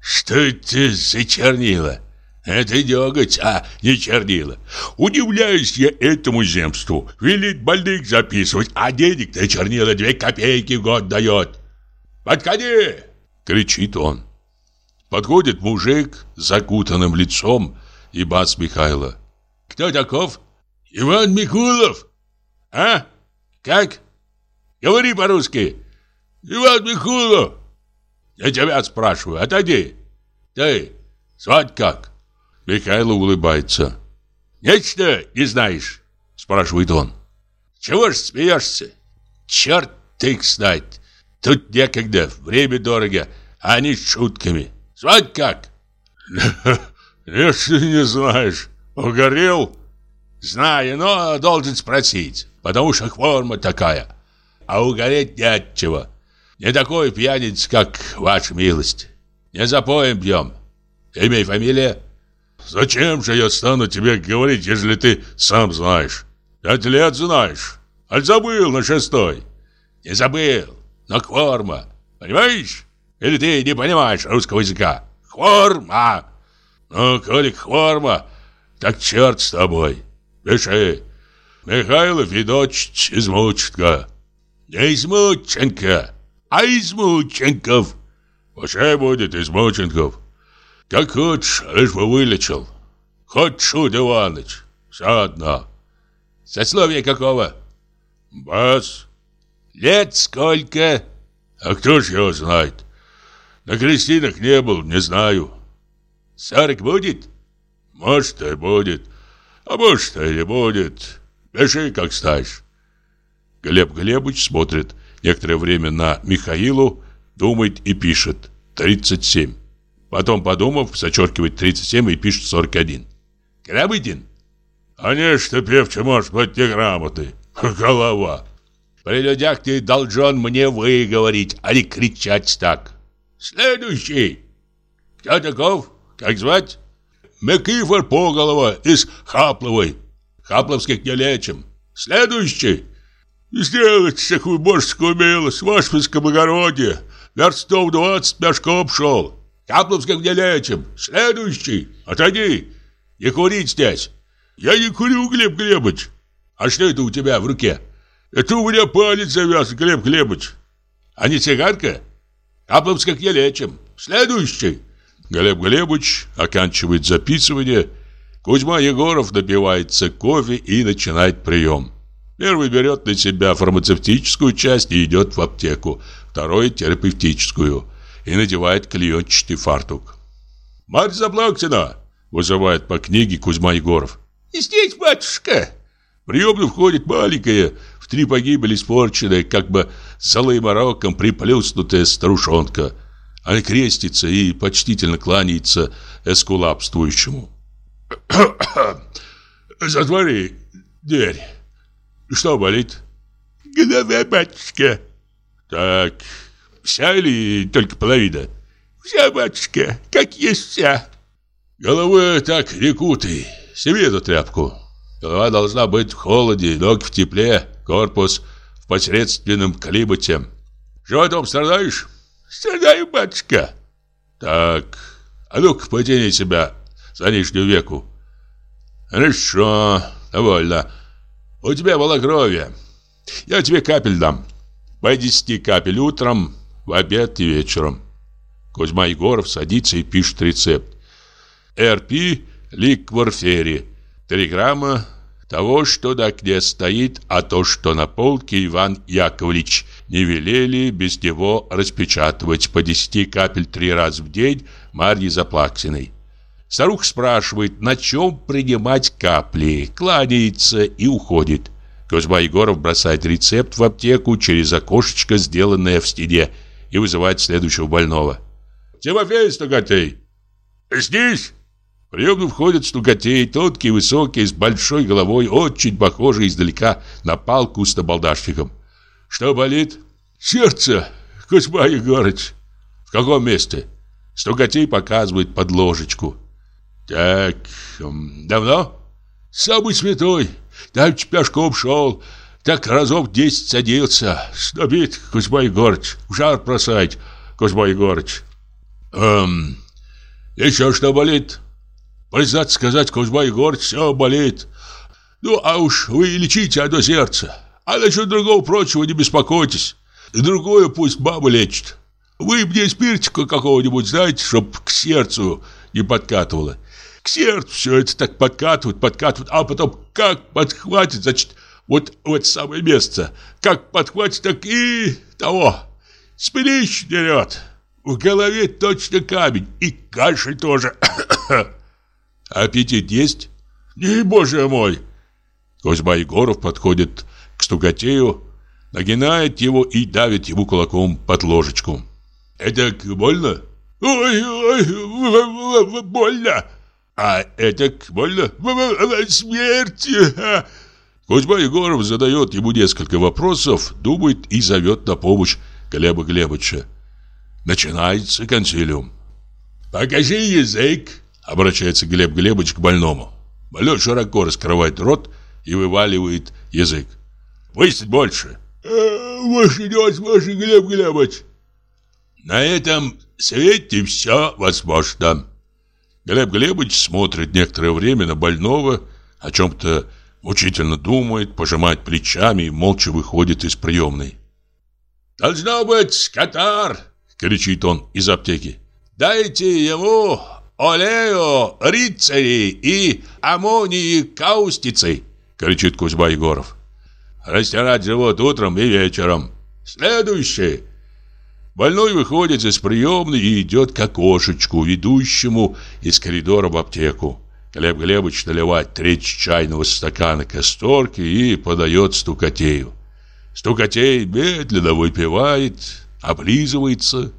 «Что это за чернила?» Это деготь, а не чернила. Удивляюсь я этому земству. Велит больных записывать, а денег на чернила две копейки в год дает. «Подходи!» — кричит он. Подходит мужик с закутанным лицом и бац Михайла. «Кто таков?» «Иван Микулов!» «А? Как? Говори по-русски!» «Иван Микулов!» «Я тебя спрашиваю, отойди!» «Ты, звать как?» Михайло улыбается. «Нечто не знаешь?» Спрашивает он. «Чего ж смеешься? Черт ты их знает. Тут некогда, время дорого, а они шутками. Звать как?» [laughs] «Если не знаешь, угорел?» «Знаю, но должен спросить, потому что форма такая. А угореть не от чего. Не такой пьяниц, как ваша милость. Не запоем пьем. Имя и фамилия?» Зачем же я стану тебе говорить, если ты сам знаешь? Пять лет знаешь. Аль забыл на шестой? Не забыл, но кворма. Понимаешь? Или ты не понимаешь русского языка? Хворма! Ну, коли хворма, так черт с тобой. Пиши. Михайлов Федотович Измученко. Не Измученко, а Измученков. Пускай будет Измученков. Как хочешь, лишь бы вылечил. Хочешь, Шут Иваныч, все одно. Сословие какого? Бас. Лет сколько? А кто ж его знает? На крестинах не был, не знаю. Сорок будет? Может, и будет. А может, и не будет. Пиши, как знаешь. Глеб Глебович смотрит некоторое время на Михаилу, думает и пишет. 37. Потом, подумав, зачеркивает 37 и пишет 41. Грамотен? Конечно, певче может быть неграмотный. Голова. При людях ты должен мне выговорить, а не кричать так. Следующий. Кто таков? Как звать? Микифор Поголова из Хапловой. Хапловских не лечим. Следующий. Сделать такую божескую милость, ваше высокоблагородие. Верстов двадцать пешком шел. Хапловских не лечим. Следующий. Отойди. Не курить здесь. Я не курю, Глеб Глебович. А что это у тебя в руке? Это у меня палец завязан, Глеб Глебович. А не цигарка? Хапловских не лечим. Следующий. Глеб Глебович оканчивает записывание. Кузьма Егоров напивается кофе и начинает прием. Первый берет на себя фармацевтическую часть и идет в аптеку. Второй – терапевтическую. И надевает клеенчатый фартук. «Марья Заплаксина!» – вызывает по книге Кузьма Егоров. «Здесь, батюшка!» В приемную входит маленькая, в три погибели испорченная, как бы золым ороком приплюснутая старушонка – она крестится и почтительно кланяется эскулапствующему. [coughs] «Затвори дверь. Что болит?» «Голова, батюшка». «Так, вся или только половина?» «Вся, батюшка, как есть вся». «Головы так рекуты. Себе эту тряпку. Голова должна быть в холоде, ноги в тепле, корпус в посредственном климате. Животом страдаешь?» Страдаю, батюшка. Так, а ну-ка потяни себя за нижнюю веку. Хорошо, довольно. У тебя было крови. Я тебе капель дам. По 10 капель утром, в обед и вечером. Кузьма Егоров садится и пишет рецепт. РП ликварфери. 3 грамма того, что на окне стоит, а то, что на полке Иван Яковлевич не велели без него распечатывать по 10 капель три раза в день Марьи Заплаксиной. Старуха спрашивает, на чем принимать капли, кланяется и уходит. Кузьма Егоров бросает рецепт в аптеку через окошечко, сделанное в стене, и вызывает следующего больного. «Тимофей Стогатей!» «Здесь?» Приемную входят стукатей, тонкий, высокий, с большой головой, очень похожий издалека на палку с набалдашником. Что болит? Сердце, Кузьма Егорыч. В каком месте? Стукатей показывает под ложечку. Так, давно? Самый святой. Давеча пешком шел. Так разов десять садился. Снобит, Кузьма Егорыч. В жар бросать, Кузьма Егорыч. Эм, еще что болит? Признаться сказать, Кузьма Егорыч, все болит. Ну, а уж вы лечите одно сердце. А насчет другого прочего не беспокойтесь. Другое пусть баба лечит. Вы мне спиртика какого-нибудь знаете, чтоб к сердцу не подкатывало. К сердцу все это так подкатывает, подкатывает, а потом как подхватит, значит, вот в это самое место. Как подхватит, так и того. Спирищ дерет. В голове точно камень. И кашель тоже. Аппетит есть? Не, боже мой. Кузьма Егоров подходит к Стугатею, нагинает его и давит ему кулаком под ложечку. Это больно? Ой, ой, больно. А это больно? Смерть. Кузьма Егоров задает ему несколько вопросов, думает и зовет на помощь Глеба Глебовича. Начинается консилиум. «Покажи язык!» Обращается Глеб Глебович к больному. Больной широко раскрывает рот и вываливает язык. «Высить больше!» э, «Выше невозможно, Глеб Глебович!» «На этом свете все возможно!» Глеб Глебович смотрит некоторое время на больного, о чем-то мучительно думает, пожимает плечами и молча выходит из приемной. «Должно быть катар!» — кричит он из аптеки. «Дайте ему Олео, рыцари и аммонии каустицы!» — кричит Кузьма Егоров. «Растирать живот утром и вечером. Следующий!» Больной выходит из приемной и идет к окошечку, ведущему из коридора в аптеку. Глеб Глебович наливает треть чайного стакана касторки и подает стукатею. Стукатей медленно выпивает, облизывается,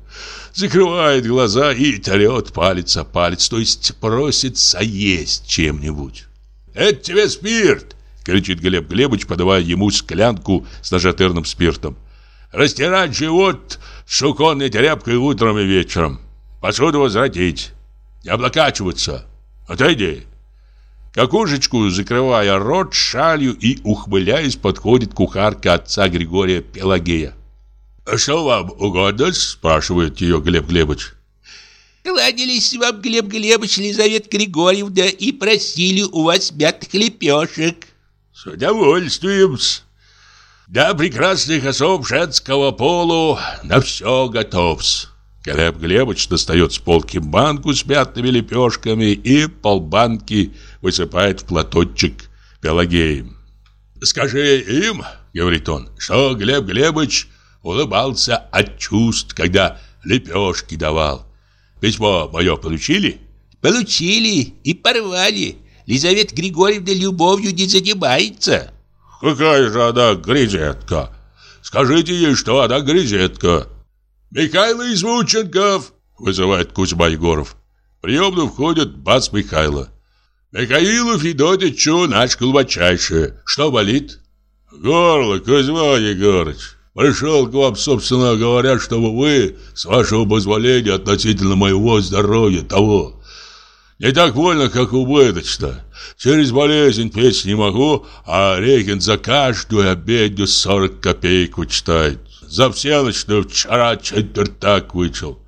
закрывает глаза и трет палец о палец, то есть просится есть чем-нибудь. «Это тебе спирт!» — кричит Глеб Глебович, подавая ему склянку с нажатырным спиртом. Растирать живот суконной тряпкой утром и вечером. Посуду возвратить. Не облокачиваться. Отойди. Какушечку, закрывая рот шалью и ухмыляясь, подходит кухарка отца Григория Пелагея. «А «Что вам угодно?» – спрашивает ее Глеб Глебович. «Кладились вам, Глеб Глебович, Елизавета Григорьевна, и просили у вас мятых лепешек». «С удовольствием -с. Для прекрасных особ женского полу на все готов -с. Глеб Глебович достает с полки банку с мятными лепешками и полбанки высыпает в платочек Пелагеи. «Скажи им, — говорит он, — что Глеб Глебович улыбался от чувств, когда лепешки давал. Письмо мое получили?» «Получили и порвали. Лизавета Григорьевна любовью не занимается». «Какая же она грезетка! Скажите ей, что она грезетка!» «Михаил Извученков!» — вызывает Кузьма Егоров. В приемную входит бац Михайло. «Михаилу Федотичу наш глубочайший. Что болит?» «Горло, Кузьма Егорыч. Пришел к вам, собственно говоря, чтобы вы, с вашего позволения относительно моего здоровья, того. Не так больно, как убыточно. Через болезнь петь не могу, а Регин за каждую обедню 40 копеек вычитает. За всеночную вчера четвертак вычел.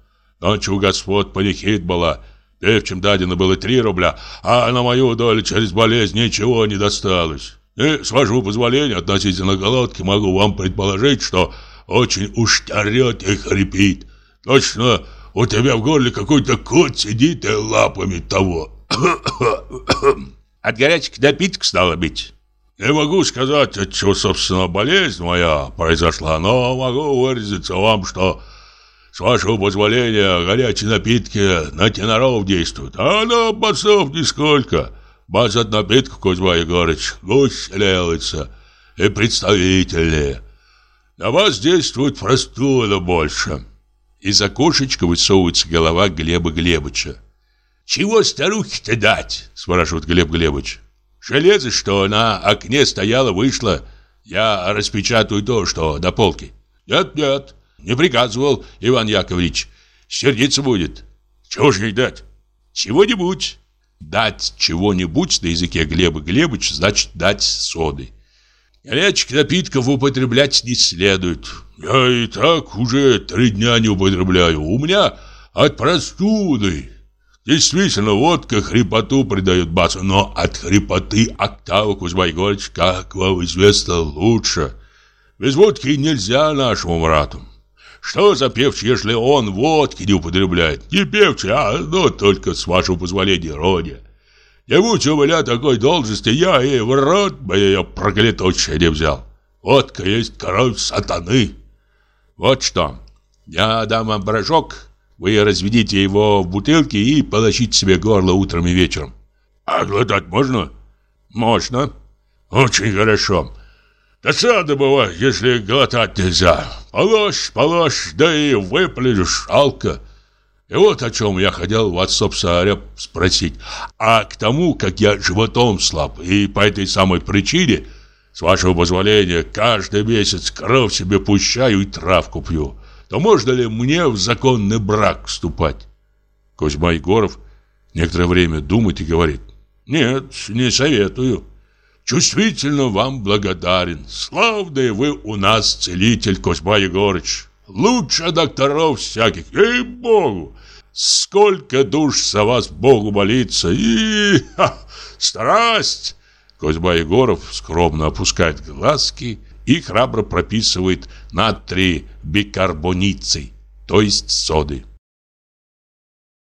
Ночью у господ панихид была. Певчим дадено было три рубля, а на мою долю через болезнь ничего не досталось. И, с вашего позволения, относительно голодки, могу вам предположить, что очень уж орет и хрипит. Точно, у тебя в горле какой-то кот сидит и лапами того. От горячих напиток стало быть. Не могу сказать, от чего, собственно, болезнь моя произошла, но могу выразиться вам, что, с вашего позволения, горячие напитки на теноров действуют, а на басов нисколько. Бас от напитков, Кузьма Егорыч, гуще лелается и представительнее. На вас действует простуда больше. Из окошечка высовывается голова Глеба Глебовича. «Чего старухе-то дать?» – спрашивает Глеб Глебович. Железо, что на окне стояло, вышло. Я распечатаю то, что на полке. Нет, нет, не приказывал Иван Яковлевич. Сердиться будет. Чего же ей дать? Чего-нибудь. Дать чего-нибудь на языке Глеба Глебовича значит дать соды. Горячих напитков употреблять не следует. Я и так уже три дня не употребляю. У меня от простуды. Действительно, водка хрипоту придает басу, но от хрипоты октава Кузьма Егорович, как вам известно, лучше. Без водки нельзя нашему брату. Что за певчий, если он водки не употребляет? Не певчий, а ну только с вашего позволения, ирония. Не будь у меня такой должности, я и в рот бы ее проклятущее не взял. Водка есть кровь сатаны. Вот что, я дам вам брожок, вы разведите его в бутылке и полощите себе горло утром и вечером. А глотать можно? Можно. Очень хорошо. Досада бывает, если глотать нельзя. Положь, положь, да и выплюнешь, жалко. И вот о чем я хотел вас, собственно спросить. А к тому, как я животом слаб, и по этой самой причине, с вашего позволения, каждый месяц кровь себе пущаю и травку пью то можно ли мне в законный брак вступать? Кузьма Егоров некоторое время думает и говорит. Нет, не советую. Чувствительно вам благодарен. Славный вы у нас целитель, Кузьма Егорыч. Лучше докторов всяких, ей-богу. Сколько душ за вас Богу молиться. И ха, страсть. Кузьма Егоров скромно опускает глазки и храбро прописывает натрий бикарбоницей, то есть соды.